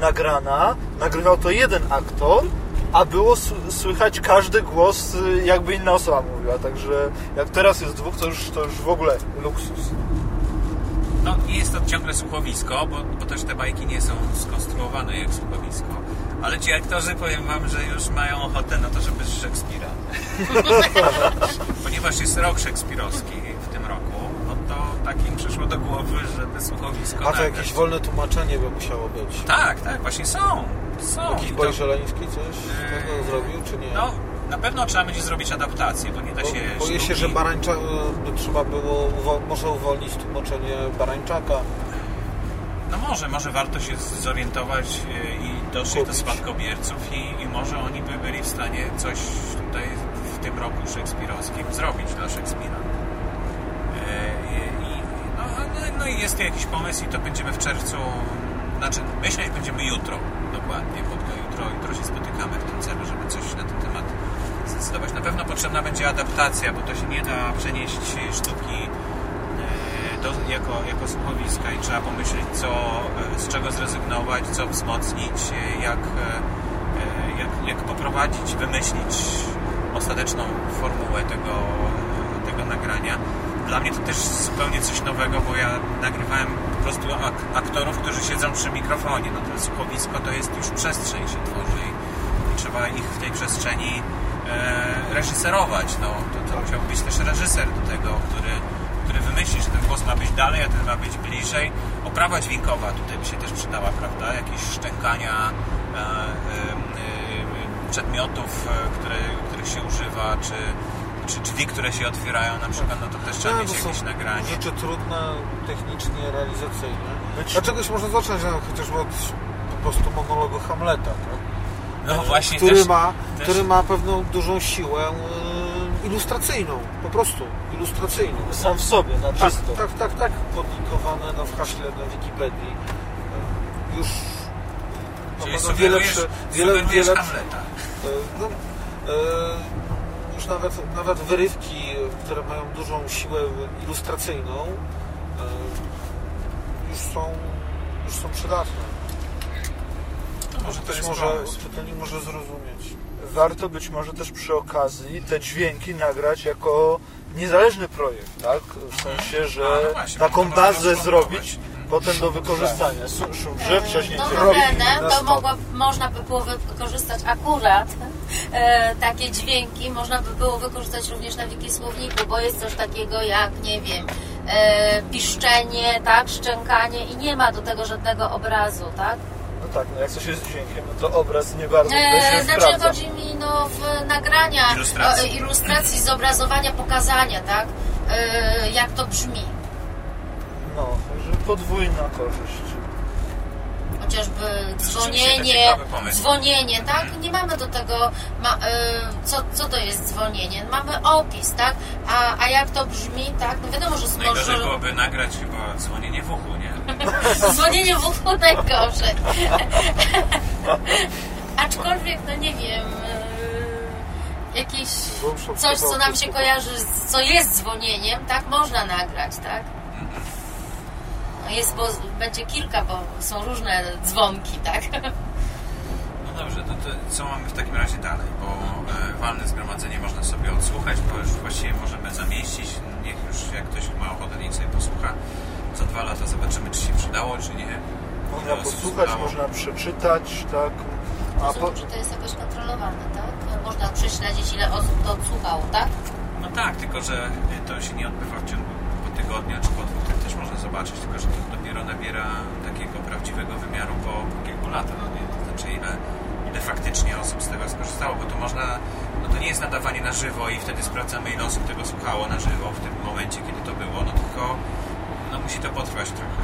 nagrana, nagrywał to jeden aktor, a było słychać każdy głos, y, jakby inna osoba mówiła, także jak teraz jest dwóch, to już, to już w ogóle luksus. No nie jest to ciągle słuchowisko, bo, bo też te bajki nie są skonstruowane jak słuchowisko. Ale ci aktorzy, powiem Wam, że już mają ochotę na to, żeby z Szekspira. Ponieważ jest rok szekspirowski w tym roku, no to tak im przyszło do głowy, żeby słuchowisko A to jakieś wolne tłumaczenie by musiało być. Tak, tak, właśnie są. Są. Jakiś to- Boj Żeleński coś takiego zrobił, czy nie? No, na pewno trzeba będzie zrobić adaptację, bo nie da Bo, się boję się, że Barańcza, by trzeba było może uwolnić tłumaczenie Barańczaka. No może, może warto się zorientować e, i dotrzeć do spadkobierców i, i może oni by byli w stanie coś tutaj w tym roku szekspirowskim zrobić dla Szekspira. I, i- no, no, no i jest jakiś pomysł i to będziemy w czerwcu, znaczy myśleć będziemy jutro dokładnie, to jutro, jutro się spotykamy w tym celu, żeby coś na ten temat zdecydować. Na pewno potrzebna będzie adaptacja, bo to się nie da przenieść sztuki e, do, jako, jako słuchowiska i trzeba pomyśleć, co, e, z czego zrezygnować, co wzmocnić, e, jak, jak, jak poprowadzić, wymyślić ostateczną formułę tego, tego nagrania. Dla mnie to też zupełnie coś nowego, bo ja nagrywałem po prostu ak- aktorów, którzy siedzą przy mikrofonie. No to słuchowisko to jest już przestrzeń się tworzy i, i trzeba ich w tej przestrzeni e, reżyserować. No, to, to musiał być też reżyser do tego, który, który wymyśli, że ten głos ma być dalej, a ten ma być bliżej. Oprawa dźwiękowa tutaj by się też przydała, prawda? Jakieś szczękania e, e, e, przedmiotów, e, które, których się używa, czy, czy drzwi, które się otwierają na przykład, no to też trzeba No, mieć to są jakieś nagranie. Rzeczy trudne, technicznie, realizacyjne. Być- A czegoś można zacząć, no, chociażby od po prostu monologu Hamleta, tak? No właśnie, który, też, ma, też- który ma pewną dużą siłę e, ilustracyjną, po prostu ilustracyjną. Sam w sobie, na Tak, czysto. tak, tak, tak, podlinkowane no, w haśle na Wikipedii. E, Już no, Czyli no, wiele, wiele, sugerujesz wiele, Hamleta. E, No, e, nawet, nawet wyrywki, które mają dużą siłę ilustracyjną, e, już są, już są przydatne. To może to Ktoś może, pomysł. czytelnik może zrozumieć. Warto być może też przy okazji te dźwięki nagrać jako niezależny projekt, tak? W sensie, że A, no właśnie, taką bazę zrobić potem do wykorzystania. Szum drzew, wcześniej No notabene, na to mogło, można by było wykorzystać akurat e, takie dźwięki, można by było wykorzystać również na wikisłowniku, bo jest coś takiego jak, nie wiem, e, piszczenie, tak, szczękanie i nie ma do tego żadnego obrazu, tak? No tak, no jak coś jest dźwiękiem, no to obraz nie bardzo E, się znaczy sprawdza. chodzi mi no, w nagrania, Ilustracji. e, ilustracji, zobrazowania, pokazania, tak? E, jak to brzmi. No, podwójna korzyść. chociażby dzwonienie, dzwonienie, tak? Nie mamy do tego, ma, y, co, co to jest dzwonienie? Mamy opis, tak? A, a jak to brzmi, tak? No wiadomo, że No i może byłoby nagrać chyba dzwonienie w uchu, nie? dzwonienie w uchu najgorzej. Aczkolwiek, no nie wiem, y, jakieś coś, co nam się kojarzy, z- co jest dzwonieniem, tak? Można nagrać, tak? Jest, bo będzie kilka, bo są różne dzwonki, tak? No dobrze, to, to co mamy w takim razie dalej? Bo e, walne zgromadzenie można sobie odsłuchać, bo już właściwie możemy zamieścić. Niech już jak ktoś ma ochotę, niech sobie posłucha. Za dwa lata zobaczymy, czy się przydało, czy nie. Można posłuchać, można przeczytać, tak. A po, że to jest jakoś kontrolowane, tak? Można prześledzić, ile osób to odsłuchało, tak? No tak, tylko że to się nie odbywa w ciągu po tygodniu czy po dwóch, zobaczyć, tylko że to dopiero nabiera takiego prawdziwego wymiaru po, po kilku latach, no nie, to znaczy ile, ile faktycznie osób z tego skorzystało, bo to można, no to nie jest nadawanie na żywo i wtedy sprawdzamy ile osób tego słuchało na żywo w tym momencie, kiedy to było, no tylko no musi to potrwać trochę.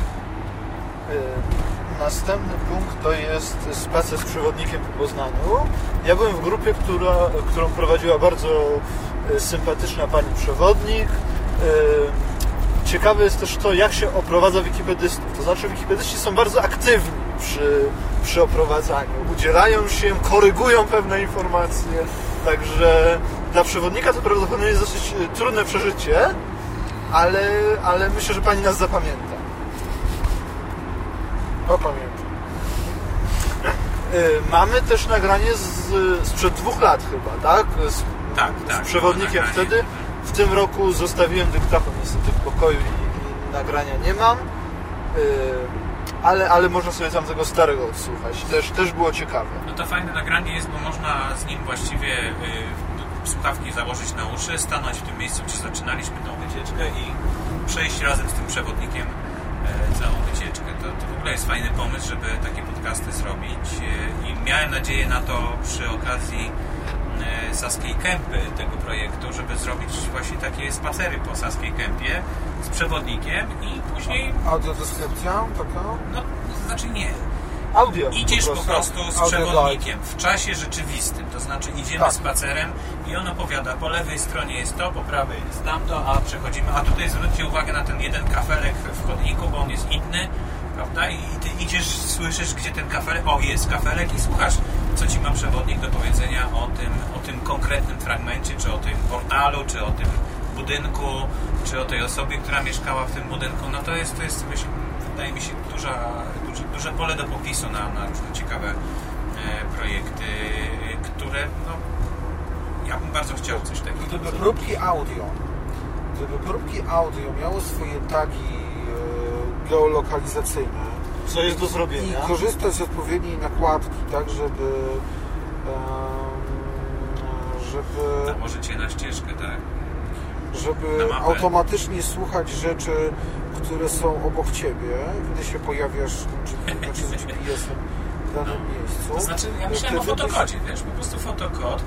y, następny punkt to jest spacer z przewodnikiem po Poznaniu. Ja byłem w grupie, która, którą prowadziła bardzo y, sympatyczna pani przewodnik. Ciekawe jest też to, jak się oprowadza wikipedystów. To znaczy, wikipedyści są bardzo aktywni przy, przy oprowadzaniu. Udzielają się, korygują pewne informacje. Także dla przewodnika to prawdopodobnie jest dosyć y, trudne przeżycie, ale, ale myślę, że pani nas zapamięta. O, pamiętam. Y, Mamy też nagranie z, sprzed dwóch lat chyba, tak? Z, Tak, tak, z przewodnikiem wtedy. Tym roku zostawiłem dyktafon niestety w pokoju i, i nagrania nie mam. Y, Ale, ale można sobie tam tego starego odsłuchać. Też, też było ciekawe. No to fajne nagranie jest, bo można z nim właściwie y, słuchawki założyć na uszy, stanąć w tym miejscu, gdzie zaczynaliśmy tą wycieczkę i przejść razem z tym przewodnikiem e, całą wycieczkę. To, to w ogóle jest fajny pomysł, żeby takie podcasty zrobić e, i miałem nadzieję na to przy okazji Saskiej Kępy tego projektu, żeby zrobić właśnie takie spacery po Saskiej Kępie z przewodnikiem i później, Audiodeskrypcja taka? no to znaczy nie, Audio. Idziesz po prostu z Audio przewodnikiem w czasie rzeczywistym, to znaczy idziemy Tak. spacerem i on opowiada, po lewej stronie jest to, po prawej jest tamto, a przechodzimy, a tutaj zwróćcie uwagę na ten jeden kafelek w chodniku, bo on jest inny, prawda? I ty idziesz, słyszysz, gdzie ten kafelek, o jest kafelek i słuchasz, co ci ma przewodnik do powiedzenia o tym, o tym konkretnym fragmencie, czy o tym portalu, czy o tym budynku, czy o tej osobie, która mieszkała w tym budynku, no to jest, to jest myśl, wydaje mi się duża, duże, duże pole do popisu na, na różne ciekawe e, projekty, które no, ja bym bardzo chciał coś takiego Gdyby próbki audio, gdyby próbki audio miały swoje tagi e, geolokalizacyjne Co jest do i zrobienia? korzystać z odpowiedniej nakładki, tak, żeby żeby Nałożycie na ścieżkę, tak? żeby automatycznie słuchać rzeczy, które są obok Ciebie, gdy się pojawiasz czy, znaczy z GPS-em w danym miejscu. To znaczy, ja myślałem o fotokodzie, wiesz, po prostu fotokod,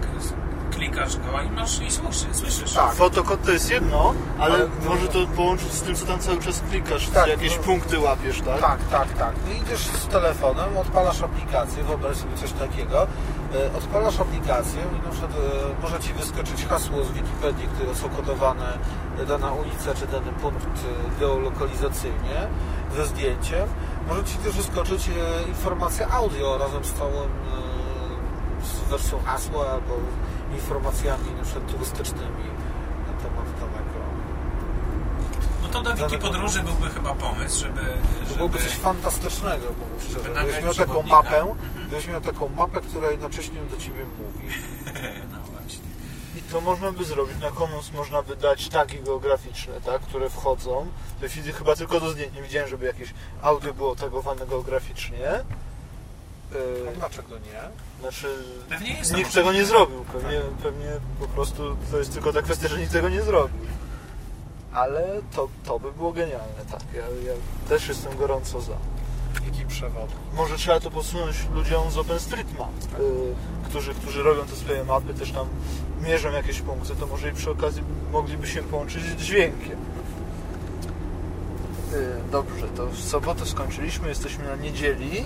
klikasz go i masz i słyszysz, słyszysz. Tak. Fotokod to jest jedno, ale, Ale- może to połączyć z tym, co tam cały czas klikasz, Tak, jakieś no. punkty łapiesz, tak? Tak, tak, tak. No idziesz z telefonem, odpalasz aplikację, wyobraź sobie coś takiego, e, odpalasz aplikację i na przykład e, może Ci wyskoczyć hasło z Wikipedii, które są kodowane, e, dana ulica czy dany punkt geolokalizacyjnie ze zdjęciem. Może Ci też wyskoczyć informacja audio razem z całym z wersją hasła albo informacjami na przykład turystycznymi na temat danego. No to do wiki podróży byłby chyba pomysł, żeby... To żeby... byłoby coś fantastycznego, powiem szczerze. żeby Gdybyś miał taką mapę, Mhm. gdybyś miał taką mapę, która jednocześnie do Ciebie mówi. No właśnie. I to można by zrobić. Na Commons można by dać tagi geograficzne, tak, które wchodzą. To jest chyba tylko do zdjęć. Nie widziałem, żeby jakieś audio było tagowane geograficznie. A Yy, Dlaczego nie? Znaczy, Pewnie jest tego nie zrobił. Pewnie, pewnie po prostu to jest tylko ta kwestia, że nikt tego nie zrobił. Ale to, to by było genialne, tak. Ja, ja też jestem gorąco za. Jaki przewod? Może trzeba to posunąć ludziom z OpenStreetMap, yy, którzy, którzy robią te swoje mapy, też tam mierzą jakieś punkty, to może i przy okazji mogliby się połączyć z dźwiękiem. Yy, dobrze, to w sobotę skończyliśmy, jesteśmy na niedzieli.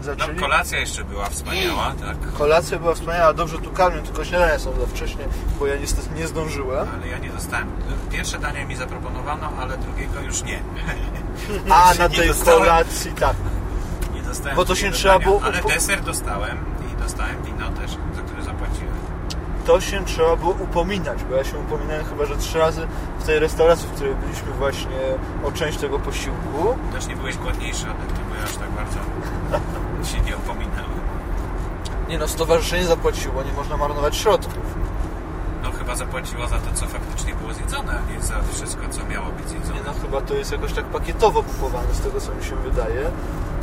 No, Zaczęli... kolacja jeszcze była wspaniała, tak? Kolacja była wspaniała, dobrze tu karmię, tylko śniadania są za wcześnie, bo ja niestety nie zdążyłem. Ale ja nie dostałem. Pierwsze danie mi zaproponowano, ale drugiego już nie. A na tej dostałem. kolacji tak. Nie dostałem Bo to się trzeba dania, było Ale deser dostałem i dostałem wino też, za które zapłaciłem. To się trzeba było upominać, bo ja się upominałem chyba, że trzy razy w tej restauracji, w której byliśmy właśnie o część tego posiłku. Też nie byłeś głodniejszy mnie, bo ja aż tak bardzo się nie upominałem. Nie no, stowarzyszenie zapłaciło, nie można marnować środków. No chyba zapłaciło za to, co faktycznie było zjedzone, a nie za wszystko, co miało być Nie zjedzone. no, chyba to jest jakoś tak pakietowo kupowane, z tego co mi się wydaje.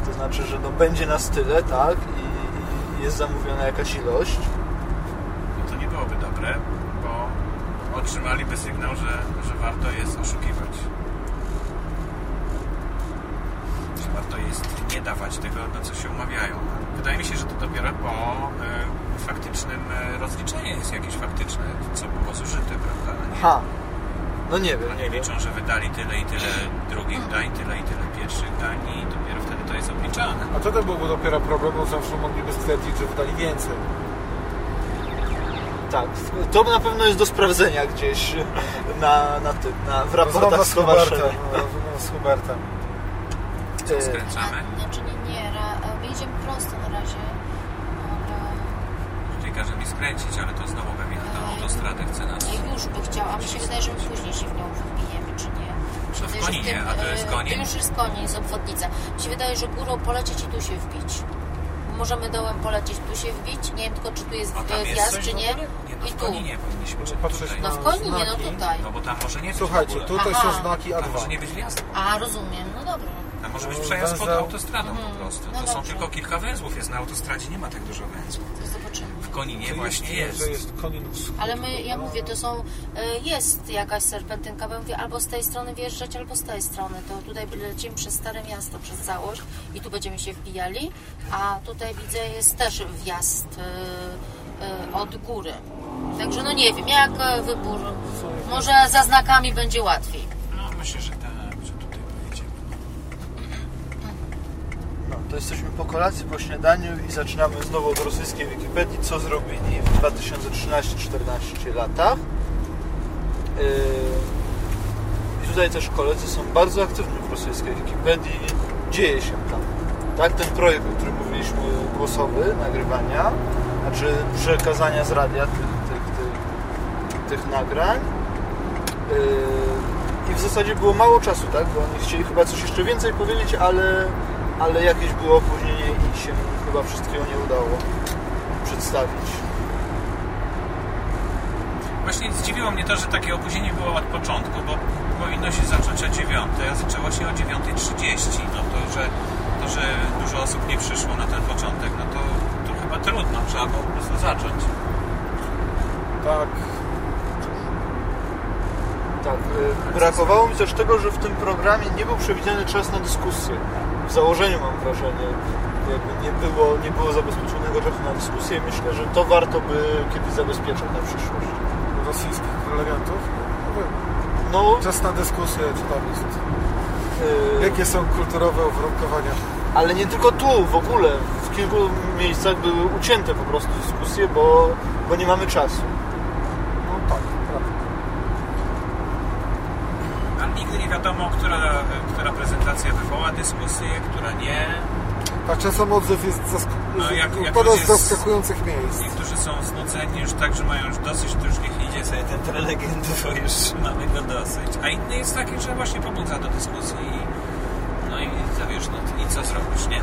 To znaczy, że no będzie nas tyle, tak? I, i jest zamówiona jakaś ilość. No to nie byłoby dobre, bo otrzymaliby sygnał, że, że warto jest oszukiwać. Że warto jest nie dawać tego, na co się umawiają. Wydaje mi się, że to dopiero po e, faktycznym e, rozliczeniu jest jakieś faktyczne, co było zużyte, prawda? A nie- Ha! No nie wiem, Oni nie wiem. liczą, że wydali tyle i tyle drugich dań, tyle i tyle pierwszych dań i dopiero wtedy to jest obliczane. A to byłby dopiero problem, bo zawsze mogliby stwierdzić, że wydali więcej. Tak, to na pewno jest do sprawdzenia gdzieś na, na tym, na, w raportach z Hubertem. no, z Hubertem. E, skręcamy? A, Znaczy nie, nie, ra, my idziemy prosto na razie. Ale Czyli każe mi skręcić, ale to znowu pewnie na tą autostradę chce nas. ja już by chciała, a mi się wydaje, że my później się w nią wbijemy, czy nie? Się To w wydaje, Koninie, tym, a to jest e, Konin? To już jest Konin, jest obwodnica. Mi się wydaje, że górą polecieć i tu się wbić. Możemy dołem polecieć, tu się wbić. Nie wiem tylko, czy tu jest e, wjazd, czy nie. Nie, no I w tu. Koninie powinniśmy czy Patrzeć tutaj. No w Koninie, no znaki. tutaj. No bo tam może nie Słuchajcie, tutaj Aha. są znaki Tam może nie A2. być wjazdu. A, rozumiem, no dobra. Może być No, przejazd pod węzeł. autostradą po prostu. No To są dobrze. tylko kilka węzłów. Jest na autostradzie, nie ma tak dużo węzłów. To zobaczymy. W Koninie Że właśnie jest. Że jest Konin wschód. Ale my, ja mówię, to są, e, jest jakaś serpentynka, bo ja mówię, albo z tej strony wjeżdżać, albo z tej strony. To tutaj lecimy przez Stare Miasto, przez całość i tu będziemy się wbijali, a tutaj widzę jest też wjazd e, e, od góry. Także no nie wiem, jak wybór, może za znakami będzie łatwiej. No myślę, że tak, że tutaj pojedziemy. No, to jesteśmy po kolacji, po śniadaniu i zaczynamy znowu od rosyjskiej Wikipedii, co zrobili w 2013-14 latach. Yy, I tutaj też koledzy są bardzo aktywni w rosyjskiej Wikipedii. Dzieje się tam. Tak, ten projekt, o którym mówiliśmy, głosowy, nagrywania, znaczy przekazania z radia tych, tych, tych, tych nagrań. Yy, I w zasadzie było mało czasu, tak? Bo oni chcieli chyba coś jeszcze więcej powiedzieć, ale, ale jakieś było opóźnienie i się chyba wszystkiego nie udało przedstawić. Właśnie zdziwiło mnie to, że takie opóźnienie było od początku, bo powinno się zacząć o 9, a zaczęło się o 9.30. No to, że, to, że dużo osób nie przyszło na ten początek, no to, to chyba trudno, trzeba było po prostu zacząć. Tak. Tak, y, brakowało mi też tego, że w tym programie nie był przewidziany czas na dyskusję. W założeniu mam wrażenie, jakby nie było, nie było zabezpieczonego czasu na dyskusję. Myślę, że to warto by kiedyś zabezpieczać na przyszłość. Rosyjskich prelegentów. No, Czas na dyskusję, czy tam jest. y, Jakie są kulturowe uwarunkowania? ale nie tylko tu, w ogóle. W kilku miejscach były ucięte po prostu dyskusje, bo, bo nie mamy czasu. No tak, prawda. Ale nigdy nie wiadomo, która prezentacja wywoła dyskusję, która nie. A czasem odzew jest zask- No, jak- jak pada już z zaskakujących miejsc. Niektórzy są znudzeni już tak, że mają już dosyć, to już niech idzie sobie ten prelegent, bo już mamy go dosyć. A inny jest taki, że właśnie pobudza do dyskusji i no i zawiesz, no i co zrobisz, nie?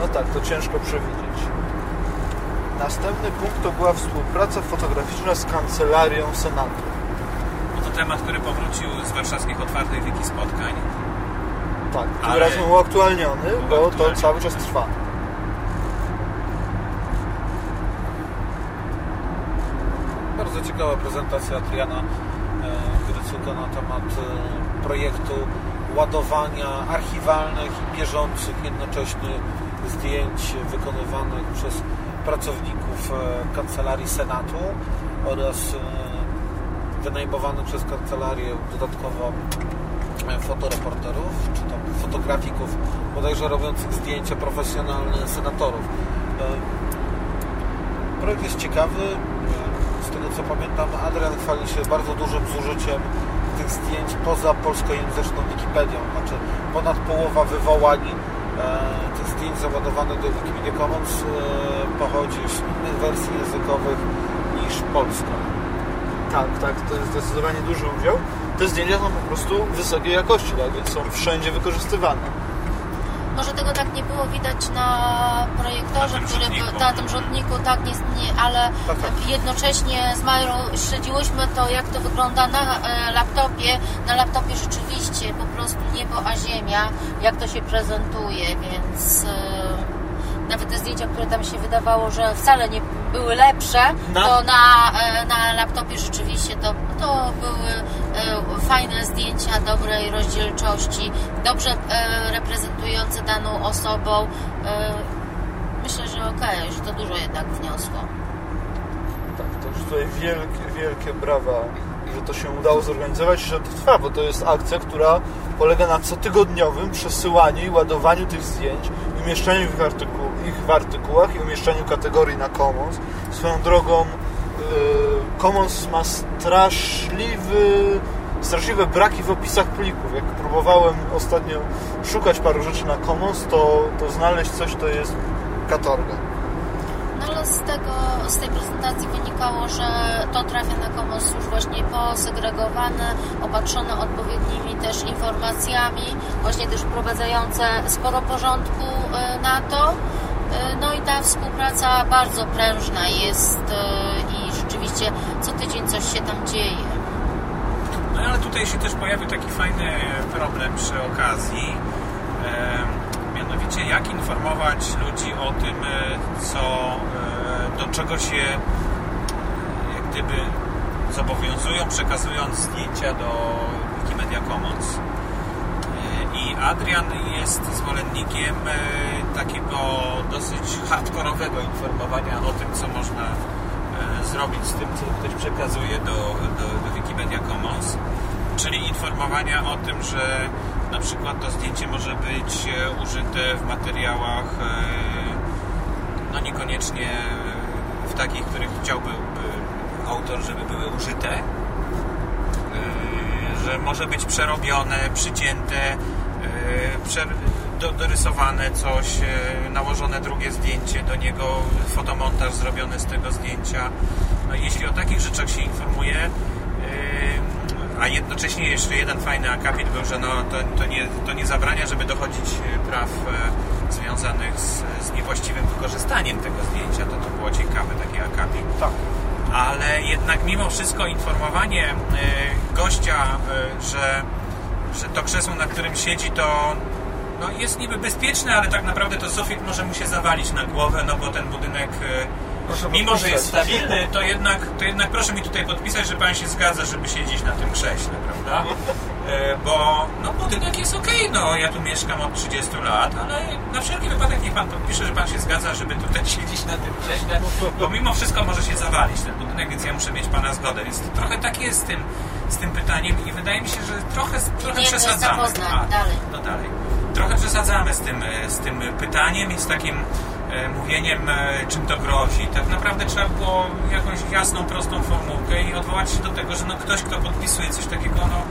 No tak, to ciężko przewidzieć. Następny punkt to była współpraca fotograficzna z Kancelarią Senatu. Temat, który powrócił z warszawskich otwartych wiki spotkań. Tak, tym Ale- razem uaktualniony, bo to cały czas trwa. Bardzo ciekawa prezentacja Adriana e, Grycuka na temat e, projektu ładowania archiwalnych i bieżących jednocześnie zdjęć wykonywanych przez pracowników e, Kancelarii Senatu oraz e, wynajmowanych przez kancelarię dodatkowo e, fotoreporterów, czy tam fotografików bodajże robiących zdjęcia profesjonalne senatorów. E, Projekt jest ciekawy. Z tego co pamiętam, Adrian chwali się bardzo dużym zużyciem tych zdjęć poza polskojęzyczną Wikipedią. Znaczy ponad połowa wywołań e, tych zdjęć załadowanych do Wikimedia Commons e, pochodzi z innych wersji językowych niż polska. Tak, tak, to jest zdecydowanie duży udział. Te zdjęcia są po prostu wysokiej jakości, tak, więc są wszędzie wykorzystywane. może tego tak nie było widać na projektorze, Na tym który rzutniku. był- na tym rzutniku, tak, nie, nie, ale Tak, tak. jednocześnie z Majrą śledziłyśmy to, jak to wygląda na e, laptopie. Na laptopie rzeczywiście po prostu niebo a ziemia, jak to się prezentuje, więc e, nawet te zdjęcia, które tam się wydawało, że wcale nie były lepsze, No. to na, e, na laptopie rzeczywiście to, to były e, fajne zdjęcia dobrej rozdzielczości, dobrze e, reprezentujące daną osobą. Myślę, że okej, że to dużo jednak wniosło. Tak, to już tutaj wielkie, wielkie brawa, że to się udało zorganizować i że to trwa, bo to jest akcja, która polega na cotygodniowym przesyłaniu i ładowaniu tych zdjęć, umieszczaniu ich w, artyku, ich w artykułach i umieszczaniu kategorii na Commons. Swoją drogą yy, Commons ma straszliwy, straszliwe braki w opisach plików. Jak próbowałem ostatnio szukać paru rzeczy na Commons, to, to znaleźć coś to jest katorga. Z tego, z tej prezentacji wynikało, że to trafia na Commons już właśnie posegregowane, opatrzone odpowiednimi też informacjami, właśnie też wprowadzające sporo porządku e, na to. E, No i ta współpraca bardzo prężna jest e, i rzeczywiście co tydzień coś się tam dzieje. No ale tutaj się też pojawił taki fajny problem przy okazji. Mianowicie jak informować ludzi o tym, co, do czego się jak gdyby zobowiązują, przekazując zdjęcia do Wikimedia Commons. E, I Adrian jest zwolennikiem e, takiego dosyć hardkorowego informowania o tym, co można e, zrobić z tym, co ktoś przekazuje do, do, do Wikimedia Commons, czyli informowania o tym, że na przykład to zdjęcie może być użyte w materiałach no niekoniecznie takich, których chciałby e, autor, żeby były użyte, e, że może być przerobione, przycięte, do, dorysowane coś, nałożone drugie zdjęcie do niego, fotomontaż zrobiony z tego zdjęcia. No, jeśli o takich rzeczach się informuje, a jednocześnie jeszcze jeden fajny akapit był, że no, to, to, nie, to nie zabrania, żeby dochodzić praw e, związanych z, z niewłaściwym wykorzystaniem tego zdjęcia, to to było ciekawe, taki akapit Tak. ale jednak mimo wszystko informowanie e, gościa, e, że, że to krzesło, na którym siedzi, to no, jest niby bezpieczne, ale tak naprawdę to sufit może mu się zawalić na głowę, no bo ten budynek, e, Proszę mimo że jest podpisać. stabilny, to jednak, to jednak proszę mi tutaj podpisać, że pan się zgadza, żeby siedzieć na tym krześle, prawda? E, Bo no, budynek jest okej, no ja tu mieszkam od 30 lat, ale na wszelki wypadek niech pan podpisze, że pan się zgadza, żeby tutaj siedzieć na tym krześle, bo mimo wszystko może się zawalić ten budynek, więc ja muszę mieć pana zgodę. Więc trochę tak jest z tym, z tym pytaniem i wydaje mi się, że trochę, trochę Nie, przesadzamy. zapoznań. Dalej. No dalej. Trochę przesadzamy z tym, e, z tym pytaniem i z takim e, mówieniem, czym to grozi. Tak naprawdę trzeba było jakąś jasną, prostą formułkę i odwołać się do tego, że no ktoś, kto podpisuje coś takiego, no,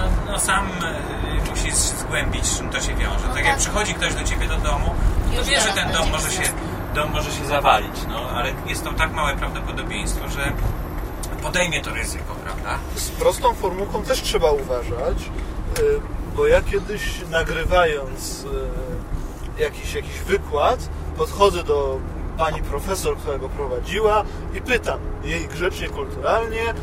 no, no sam e, musi zgłębić, z czym to się wiąże. No tak jak tak. przychodzi ktoś do ciebie do domu, to wie, że teraz ten dom może się, dom może się zawalić, no, ale jest to tak małe prawdopodobieństwo, że podejmie to ryzyko, prawda? z prostą formułką też trzeba uważać, y, bo ja kiedyś nagrywając y, jakiś, jakiś wykład, podchodzę do pani profesor, która go prowadziła i pytam jej grzecznie, kulturalnie, y,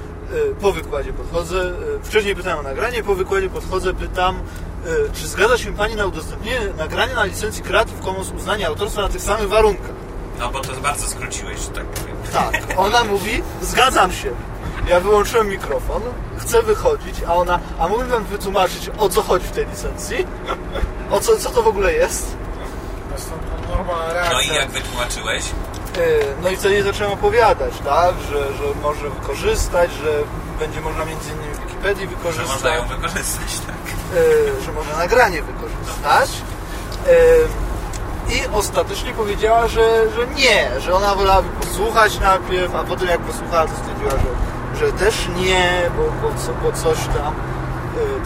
po wykładzie podchodzę, y, wcześniej pytałem o nagranie, po wykładzie podchodzę, pytam, y, czy zgadza się pani na udostępnienie nagrania na licencji Creative Commons uznania autorstwa na tych samych warunkach? No bo to bardzo skróciłeś, że tak powiem. Tak, ona mówi, zgadzam się. Ja wyłączyłem mikrofon, chcę wychodzić, a ona, a mógłby pan wytłumaczyć, o co chodzi w tej licencji? O co, co to w ogóle jest? No i jak wytłumaczyłeś? Yy, No i wtedy zacząłem opowiadać, tak, że, że może wykorzystać, że będzie można między innymi Wikipedii Że wykorzystać, można ją wykorzystać, tak? yy, że można nagranie wykorzystać. Yy, I ostatecznie powiedziała, że, że nie, że ona wolałaby posłuchać najpierw, a potem jak posłuchała, to stwierdziła, że, że też nie, bo, bo, co, bo coś tam.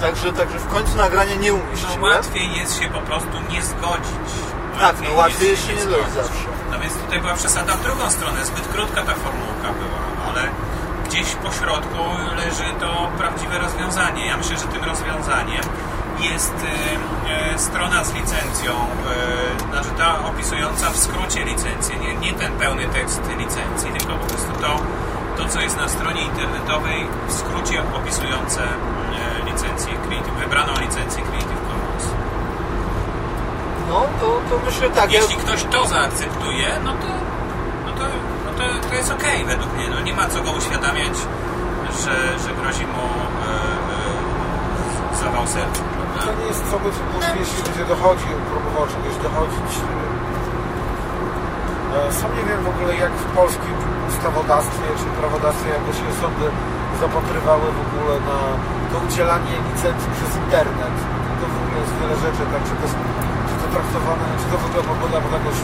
Także, także w końcu nagrania nie No umieściłem. łatwiej jest się po prostu nie zgodzić. Tak, no łatwiej jest się nie zgodzić zawsze. No więc tutaj była przesada w drugą stronę. Zbyt krótka ta formułka była, ale gdzieś po środku leży to prawdziwe rozwiązanie. Ja myślę, że tym rozwiązaniem jest e, e, strona z licencją, e, znaczy ta opisująca w skrócie licencję, nie, nie ten pełny tekst licencji, tylko po prostu to, to co jest na stronie internetowej w skrócie opisujące licencję Creative, wybraną licencję Creative. No to, to myślę tak. Jeśli ktoś to zaakceptuje, no to, no to, no to, to jest ok według mnie. No nie ma co go uświadamiać, że, że grozi mu e, e, zawał serca. To nie jest co by jeśli będzie dochodził, próbował czegoś dochodzić. E, Sam nie wiem w ogóle jak w polskim ustawodawstwie czy prawodawstwie jakoś sądy zapatrywały w ogóle na to udzielanie licencji przez internet. To w ogóle jest wiele rzeczy, tak, czy to, jest- traktowane, czy to w ogóle podlega pod jakąś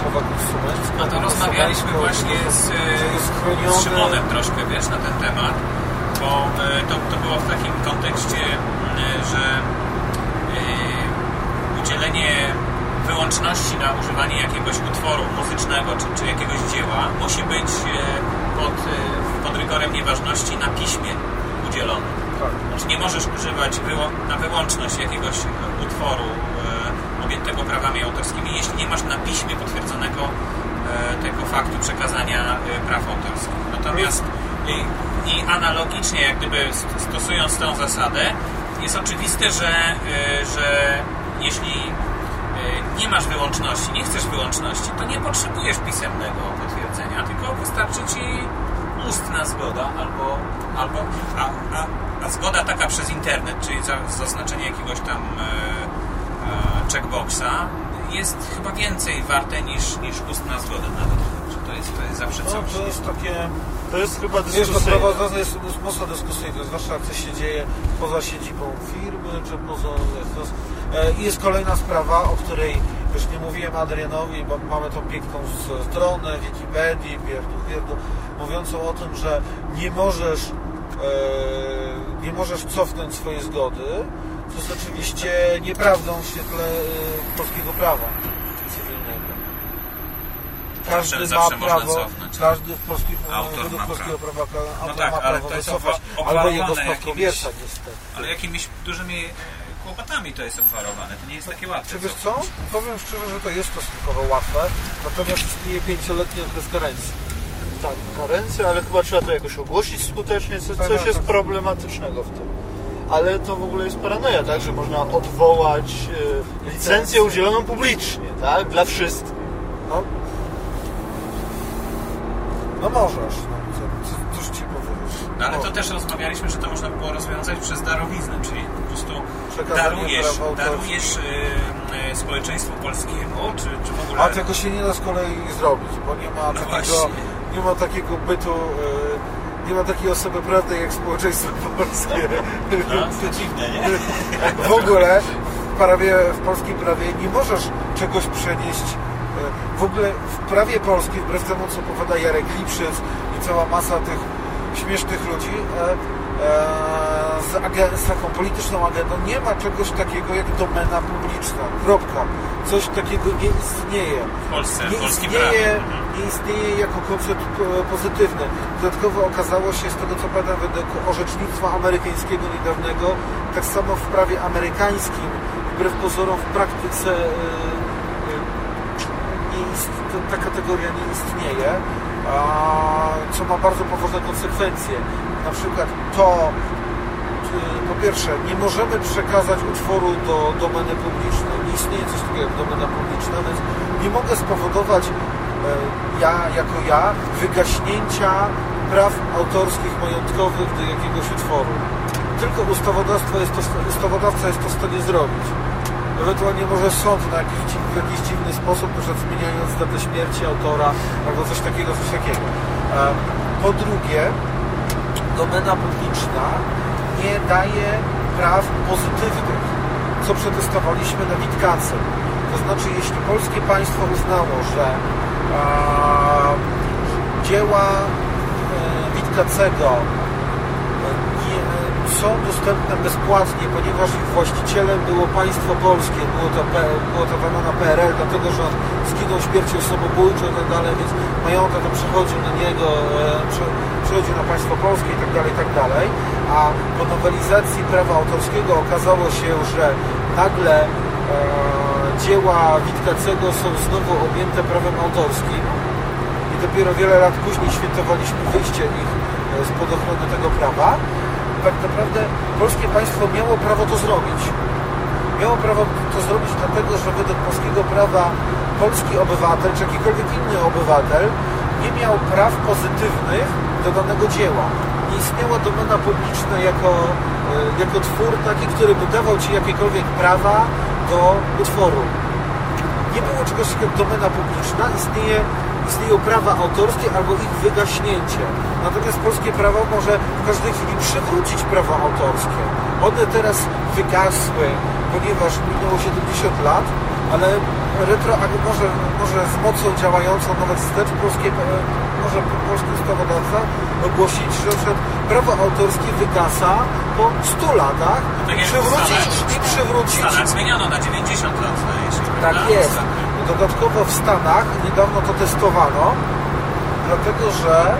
umowę konsumencką. No to rozmawialiśmy właśnie z, jest z. Szymonem troszkę, wiesz, na ten temat, bo e, to, to było w takim kontekście, e, że e, udzielenie wyłączności na używanie jakiegoś utworu muzycznego czy, czy jakiegoś dzieła musi być e, pod, e, pod rygorem nieważności na piśmie udzielone. Tak. Znaczy nie możesz używać wyło- na wyłączność jakiegoś e, utworu e, objętego prawami autorskimi, jeśli nie masz na piśmie potwierdzonego e, tego faktu przekazania e, praw autorskich. Natomiast i, i analogicznie, jak gdyby st- stosując tę zasadę, jest oczywiste, że, e, że jeśli nie masz wyłączności, nie chcesz wyłączności, to nie potrzebujesz pisemnego potwierdzenia, tylko wystarczy ci ustna zgoda albo, albo a, a, a zgoda taka przez internet, czyli za, zaznaczenie jakiegoś tam checkboxa jest chyba więcej warte niż, niż ustna zgoda nawet. To jest, to jest zawsze No, coś. to jest takie... To jest chyba dyskusyjne. sprawa to jest jest mocno dyskusyjne, zwłaszcza jak coś się dzieje poza siedzibą firmy, czy poza... Jest, to jest, e, I jest kolejna sprawa, o której już nie mówiłem Adrianowi, bo mamy tą piękną stronę Wikipedii, pierdu, pierdu, mówiącą o tym, że nie możesz e, nie możesz cofnąć swojej zgody, to jest oczywiście nieprawdą w świetle e, polskiego prawa cywilnego. Każdy Zawsze- ma zawsze można prawo, cofnąć. każdy w polskim, Autor według ma polskiego prawa ka- autor tak, ma ale prawo to jest albo jego spadkobierca niestety. Ale jakimiś dużymi e, kłopotami to jest obwarowane. To nie jest takie łatwe. Czy wiesz co? Powiem szczerze, że to jest stosunkowo łatwe, natomiast istnieje pięcioletni okres karencji. Tak, karencja, ale chyba trzeba to jakoś ogłosić skutecznie, co, Tak, coś tak, jest tak. problematycznego w tym. Ale to w ogóle jest paranoja, tak, że można odwołać e, licencję udzieloną publicznie, tak, dla wszystkich. No, no możesz, no, co, co, cóż ci powiedzieć. No, ale to Możesz. też rozmawialiśmy, że to można było rozwiązać przez darowiznę, czyli po prostu darujesz, darujesz y, y, społeczeństwu polskiemu, czy, czy w ogóle... A tego się nie da z kolei zrobić, bo nie ma No takiego, właśnie. nie ma takiego bytu, e, nie ma takiej osoby prawnej jak społeczeństwo polskie. No, to dziwne, nie? W ogóle w, prawie, w polskim prawie nie możesz czegoś przenieść. e, W ogóle w prawie polskim, wbrew temu co powiada Jarek Lipszyc i cała masa tych śmiesznych ludzi, e, z, agen- z taką polityczną agendą nie ma czegoś takiego jak domena publiczna. Kropka. Coś takiego nie istnieje W Polsce, nie istnieje. Mhm. nie istnieje jako koncept e, pozytywny. Dodatkowo okazało się, z tego co pamiętam, według orzecznictwa amerykańskiego niedawnego, tak samo w prawie amerykańskim, wbrew pozorom w praktyce e, e, ist, ta kategoria nie istnieje, a, co ma bardzo poważne konsekwencje. Na przykład to, e, po pierwsze, nie możemy przekazać utworu do domeny publicznej. Nie istnieje coś takiego jak domena publiczna, więc nie mogę spowodować e, ja, jako ja, wygaśnięcia praw autorskich, majątkowych do jakiegoś utworu. Tylko ustawodawstwo jest to, ustawodawca jest to w stanie zrobić. Ewentualnie może sąd na jakiś, w jakiś dziwny sposób, na przykład zmieniając datę śmierci autora, albo coś takiego, coś takiego. E, Po drugie, domena publiczna nie daje praw pozytywnych, co przetestowaliśmy na Witkance. To znaczy, jeśli polskie państwo uznało, że dzieła e, Witkacego są dostępne bezpłatnie, ponieważ ich właścicielem było państwo polskie, było to, było to na PRL, dlatego że on zginął śmiercią samobójczą i tak dalej, więc majątek to przechodził na niego, e, prze, przechodził na państwo polskie i tak dalej, i tak dalej. a po nowelizacji prawa autorskiego okazało się, że nagle e, dzieła Witkacego są znowu objęte prawem autorskim i dopiero wiele lat później świętowaliśmy wyjście ich e, spod ochrony tego prawa, tak naprawdę polskie państwo miało prawo to zrobić. Miało prawo to zrobić dlatego, że według polskiego prawa polski obywatel, czy jakikolwiek inny obywatel nie miał praw pozytywnych do danego dzieła. Nie istniała domena publiczna jako, e, jako twór taki, który by dawał Ci jakiekolwiek prawa do utworu. Nie było czegoś takiego jak domena publiczna, istnieje, istnieją prawa autorskie albo ich wygaśnięcie. Natomiast polskie prawo może w każdej chwili przywrócić prawa autorskie. One teraz wygasły, ponieważ minęło 70 lat, ale retro, może, może z mocą działającą nawet wstecz polskie, e, może polski ustawodawca ogłosić, że prawo autorskie wygasa po 100 latach Tak jak w przywrócić i przywrócić Stanach zmieniono na 90 lat, się. tak jest. Dodatkowo w Stanach niedawno to testowano, dlatego że e,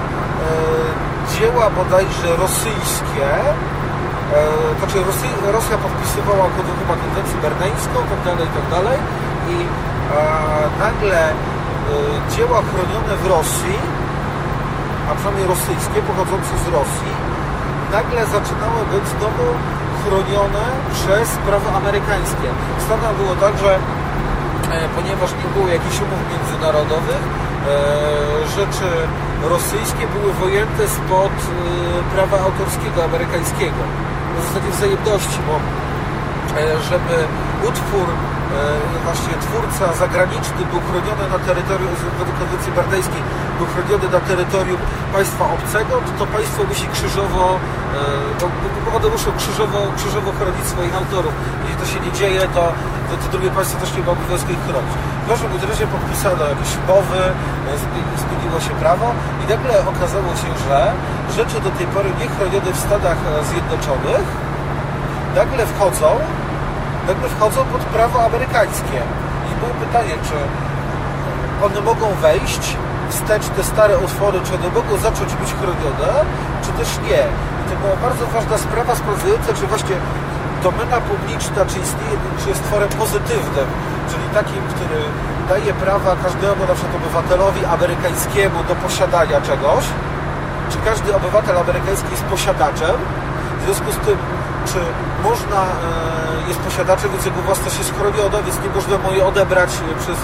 dzieła bodajże rosyjskie, e, znaczy Rosy, Rosja podpisywała kod- chyba konwencję berneńską, tak dalej, tak dalej i e, nagle dzieła chronione w Rosji, a przynajmniej rosyjskie, pochodzące z Rosji, nagle zaczynały być znowu chronione przez prawo amerykańskie. W Stanach było tak, że ponieważ nie było jakichś umów międzynarodowych, e, rzeczy rosyjskie były wojęte spod e, prawa autorskiego amerykańskiego. W zasadzie wzajemności, bo e, żeby utwór, e, właśnie twórca zagraniczny był chroniony na terytorium, według konwencji bardejskiej, był chroniony na terytorium państwa obcego, to, państwo musi krzyżowo, e, to one muszą krzyżowo, krzyżowo chronić swoich autorów. Jeśli to się nie dzieje, to, to, to drugie państwo też nie ma obowiązku ich chronić. W każdym razie podpisano jakieś umowy, e, zmieni- zmieniło się prawo i nagle okazało się, że rzeczy do tej pory niechronione w Stanach e, Zjednoczonych nagle wchodzą, nagle wchodzą pod prawo amerykańskie. I było pytanie, czy one mogą wejść wstecz te stare utwory, czy one mogą zacząć być chronione, czy też nie. I to była bardzo ważna sprawa sprawdzająca, czy właśnie domena publiczna, czy istnieje, czy jest tworem pozytywnym, czyli takim, który daje prawa każdemu na przykład obywatelowi amerykańskiemu do posiadania czegoś, czy każdy obywatel amerykański jest posiadaczem, w związku z tym, czy można, e, jest posiadaczem, więc jego własność jest chroniona, więc nie można mu jej odebrać e, przez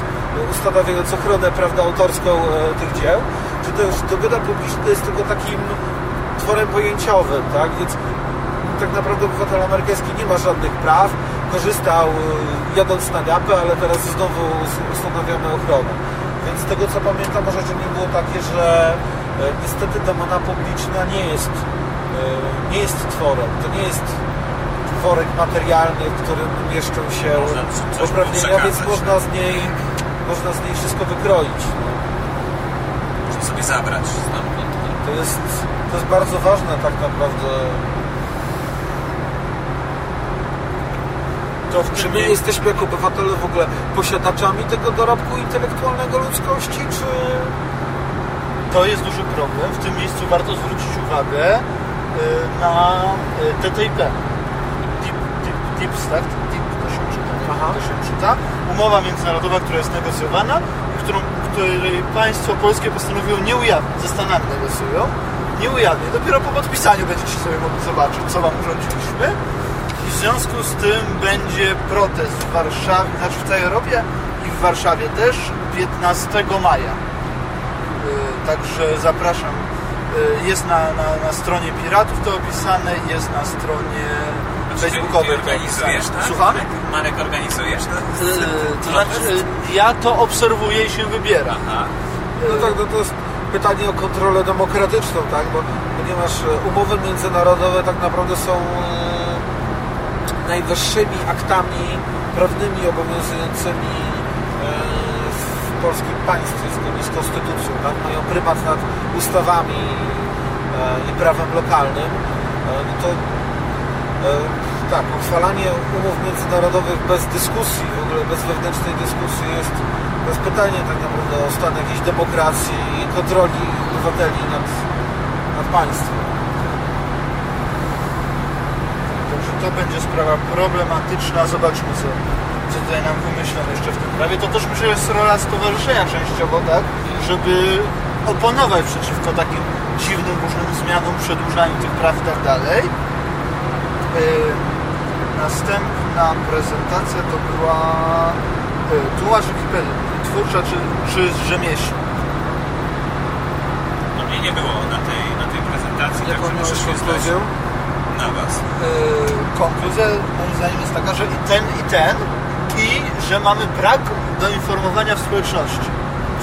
ustanawiając ochronę prawda, autorską e, tych dzieł, czy też domena publiczna jest tylko takim tworem pojęciowym, tak, więc tak naprawdę obywatel amerykański nie ma żadnych praw, korzystał jadąc na gapę, ale teraz znowu ustanawiamy ochronę. Więc z tego co pamiętam, orzeczenie było takie, że niestety domena publiczna nie jest, nie jest tworem. To nie jest worek materialny, w którym mieszczą się uprawnienia, więc można z niej można z niej wszystko wykroić. No. Można sobie zabrać stamtąd. To jest, to jest bardzo ważne tak naprawdę. To czy my jesteśmy jako obywatele w ogóle posiadaczami tego dorobku intelektualnego ludzkości, czy... To jest duży problem. W tym miejscu warto zwrócić uwagę y, na y, TTIP. TIP, TIP, TIPS, tak? TIP to się czyta? Aha. To się czyta. Umowa międzynarodowa, która jest negocjowana, którą, której państwo polskie postanowiło nie ujawnić. Ze Stanami negocjują. Nie ujawnię. Dopiero po podpisaniu będziecie sobie mogli zobaczyć, co wam urządziliśmy. I w związku z tym będzie protest w Warszawie, znaczy w całej Europie i w Warszawie też 15 maja. Y, Także zapraszam. Y, Jest na, na, na stronie Piratów to opisane, jest na stronie To organizujesz, tak? Słucham? Marek, organizujesz to? Y, To znaczy, y, ja to obserwuję i się wybieram. Aha. No tak, no to jest pytanie o kontrolę demokratyczną, tak? Bo, ponieważ e, umowy międzynarodowe tak naprawdę są e, najwyższymi aktami prawnymi obowiązującymi w polskim państwie zgodnie z konstytucją, tak? Mają prymat nad ustawami i prawem lokalnym. No to tak, uchwalanie umów międzynarodowych bez dyskusji, w ogóle bez wewnętrznej dyskusji jest, to jest pytanie tak naprawdę o stan jakiejś demokracji i kontroli obywateli nad, nad państwem. to będzie sprawa problematyczna. Zobaczmy, co, co tutaj nam wymyślą jeszcze w tym prawie. To też myślę, że jest rola stowarzyszenia częściowo, tak? Żeby oponować przeciwko takim dziwnym, różnym zmianom, przedłużaniu tych praw i tak dalej. Yy, Następna prezentacja to była yy, tłumacz Wikipedii, twórcza czy, czy rzemieślnik. No mnie nie było na tej, na tej prezentacji, Jaką także muszę się zdać na Was. Yy, konkluzja moim zdaniem jest taka, że i ten, i ten, i że mamy brak doinformowania w społeczności.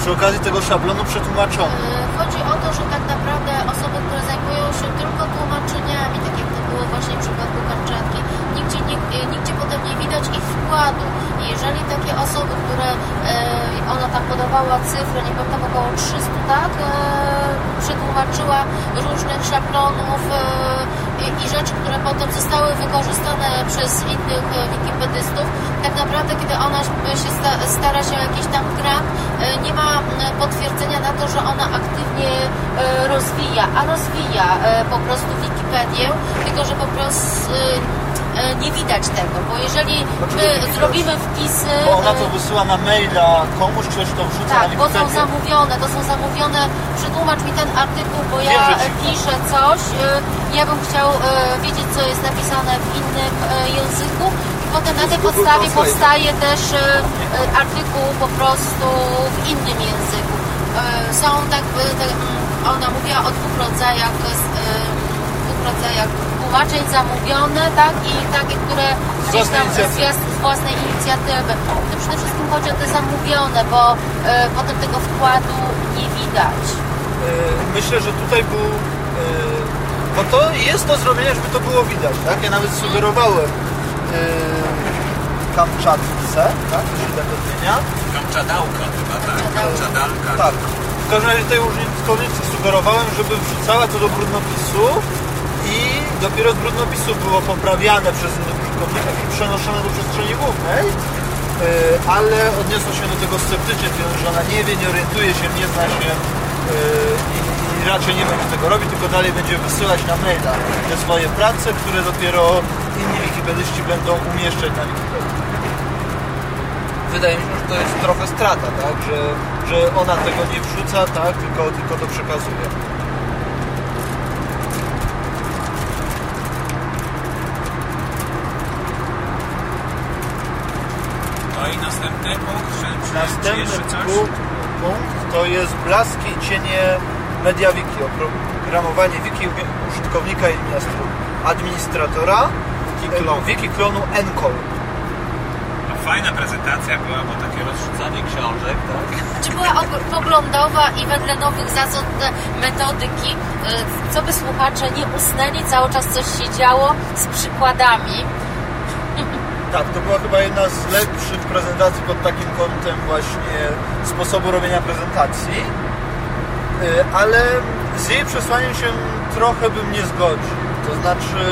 Przy okazji tego szablonu przetłumaczony. Chodzi o to, że tak naprawdę osoby, które zajmują się tylko tłumaczeniami, tak jak to było właśnie w przypadku e, nigdzie potem nie widać ich wkładu. Jeżeli takie osoby, które e, ona tam podawała cyfrę, nie pamiętam około 300, tak, e, przetłumaczyła różnych szablonów i, rzeczy, które potem zostały wykorzystane przez innych wikipedystów, tak naprawdę kiedy ona się sta, stara się o jakiś tam grant, nie ma potwierdzenia na to, że ona aktywnie rozwija, a rozwija po prostu Wikipedię, tylko że po prostu nie widać tego, bo jeżeli Znaczy, my zrobimy wpisy... Bo ona to e, wysyła na maila komuś, ktoś to wrzuca tak, na bo są zamówione, to są zamówione, przetłumacz mi ten artykuł, bo ja e, piszę coś, e, ja bym chciał e, wiedzieć, co jest napisane w innym e, języku. I potem na tej podstawie powstaje też e, e, artykuł po prostu w innym języku. E, Są tak, e, tak mm, ona mówiła o dwóch rodzajach, to jest, e, dwóch rodzajach tłumaczeń zamówione, tak, i takie, które gdzieś własnej tam inicjatywy. z, z własnej inicjatywy. To przede wszystkim chodzi o te zamówione, bo e, potem tego wkładu nie widać. Yy, Myślę, że tutaj był... yy, Bo to jest do zrobienia, żeby to było widać, tak? Ja nawet sugerowałem Kamczatce, tak? To się tak odmienia. Kamczadałka chyba, tak? Kamczadalka. Tak. W każdym razie tej użytkownicy sugerowałem, żeby wrzucała to do brudnopisu dopiero z brudnopisu było poprawiane przez użytkowników i przenoszone do przestrzeni głównej. Yy, ale odniosła się do tego sceptycznie, że ona nie wie, nie orientuje się, nie zna się yy, i, i raczej nie będzie tego robić, tylko dalej będzie wysyłać na maila te swoje prace, które dopiero inni wikipedyści będą umieszczać na Wikipedii wydaje mi się, że to jest trochę strata, tak? Że, że ona tego nie wrzuca, tak? Tylko, tylko to przekazuje. No i następny punkt, czy, czy, czy Następny jeszcze coś? punkt, punkt to jest blaski i cienie MediaWiki, oprogramowanie wiki użytkownika i administratora Wiki klonu. wiki klonu. No, fajna prezentacja była, bo takie rozrzucanie książek, tak? Czy była og- poglądowa i wedle nowych zasad metodyki, e, co by słuchacze nie usnęli, cały czas coś się działo z przykładami. Tak, to była chyba jedna z lepszych prezentacji pod takim kątem właśnie sposobu robienia prezentacji, Y, ale z jej przesłaniem się trochę bym nie zgodził. To znaczy,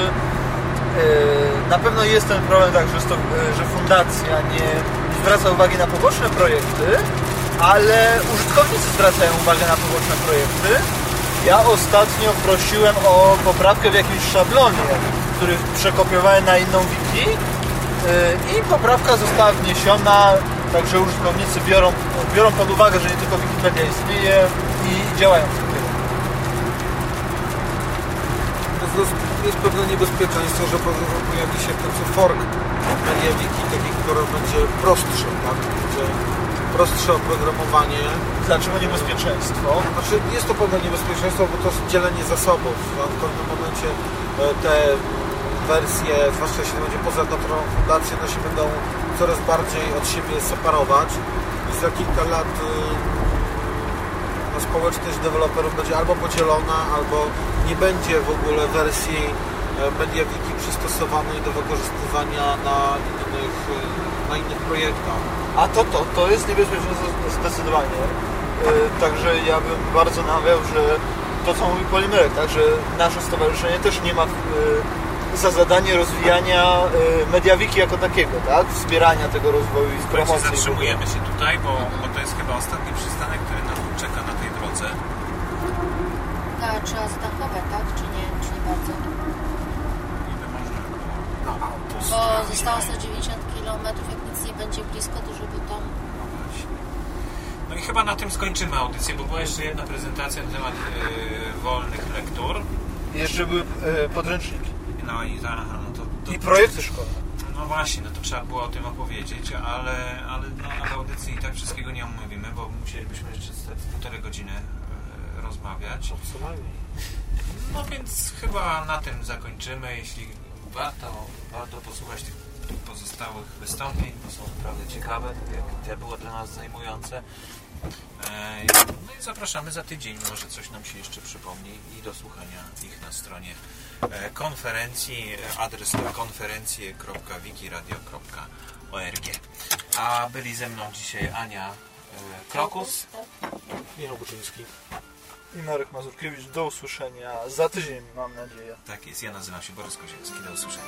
y, na pewno jest ten problem tak, że, y, że fundacja nie zwraca uwagi na poboczne projekty, ale użytkownicy zwracają uwagę na poboczne projekty. Ja ostatnio prosiłem o poprawkę w jakimś szablonie, który przekopiowałem na inną wiki i poprawka została wniesiona, także użytkownicy biorą, biorą pod uwagę, że nie tylko Wikipedia istnieje i działają w tym kierunku. Jest, pewne niebezpieczeństwo, że po- pojawi się w końcu fork MediaWiki, taki, który będzie prostszy, tak? Będzie prostsze oprogramowanie. Dlaczego niebezpieczeństwo? Znaczy jest to pewne niebezpieczeństwo, bo to jest dzielenie zasobów. W pewnym momencie e, te wersje, zwłaszcza jeśli będzie poza naturą fundacji, one się będą coraz bardziej od siebie separować i za kilka lat y, no, społeczność deweloperów będzie albo podzielona, albo nie będzie w ogóle wersji e, MediaWiki przystosowanej do wykorzystywania na innych, y, na innych projektach. A to, to, to jest niebezpieczne zde- zdecydowanie. Yy, Także ja bym bardzo namawiał, że to co mówi Polimerek, tak, że nasze stowarzyszenie też nie ma yy, za zadanie rozwijania yy, MediaWiki jako takiego, tak? Wspierania tego rozwoju i promocji. zatrzymujemy się tutaj, bo, bo to jest chyba ostatni przystanek, który nas czeka na tej drodze. A, trzeba zatankować, tak? Czy nie, czy nie bardzo? Niby można było. No, a bo zostało 190 km, jak nic nie będzie blisko, to żeby tam... No właśnie. No i chyba na tym skończymy audycję, bo była jeszcze jedna prezentacja na temat e, wolnych lektur. Jeszcze były e, podręczniki. No i za, no to, to, I projekty szkolne. No właśnie, no to trzeba było o tym opowiedzieć, ale, ale no, na audycji i tak wszystkiego nie omówimy, bo musielibyśmy jeszcze półtorej godziny e, rozmawiać. Najmniej. No więc chyba na tym zakończymy. Jeśli warto, warto posłuchać tych pozostałych wystąpień, bo są naprawdę ciekawe, tak jak te było dla nas zajmujące. E, No i zapraszamy za tydzień, może coś nam się jeszcze przypomni i do słuchania ich na stronie konferencji. Adres to konferencje.wikiradio.org A byli ze mną dzisiaj Ania e, Krokus. Michał Buczyński. I Marek Mazurkiewicz. Do usłyszenia za tydzień, mam nadzieję. Tak jest, ja nazywam się Borys Kozielski. Do usłyszenia.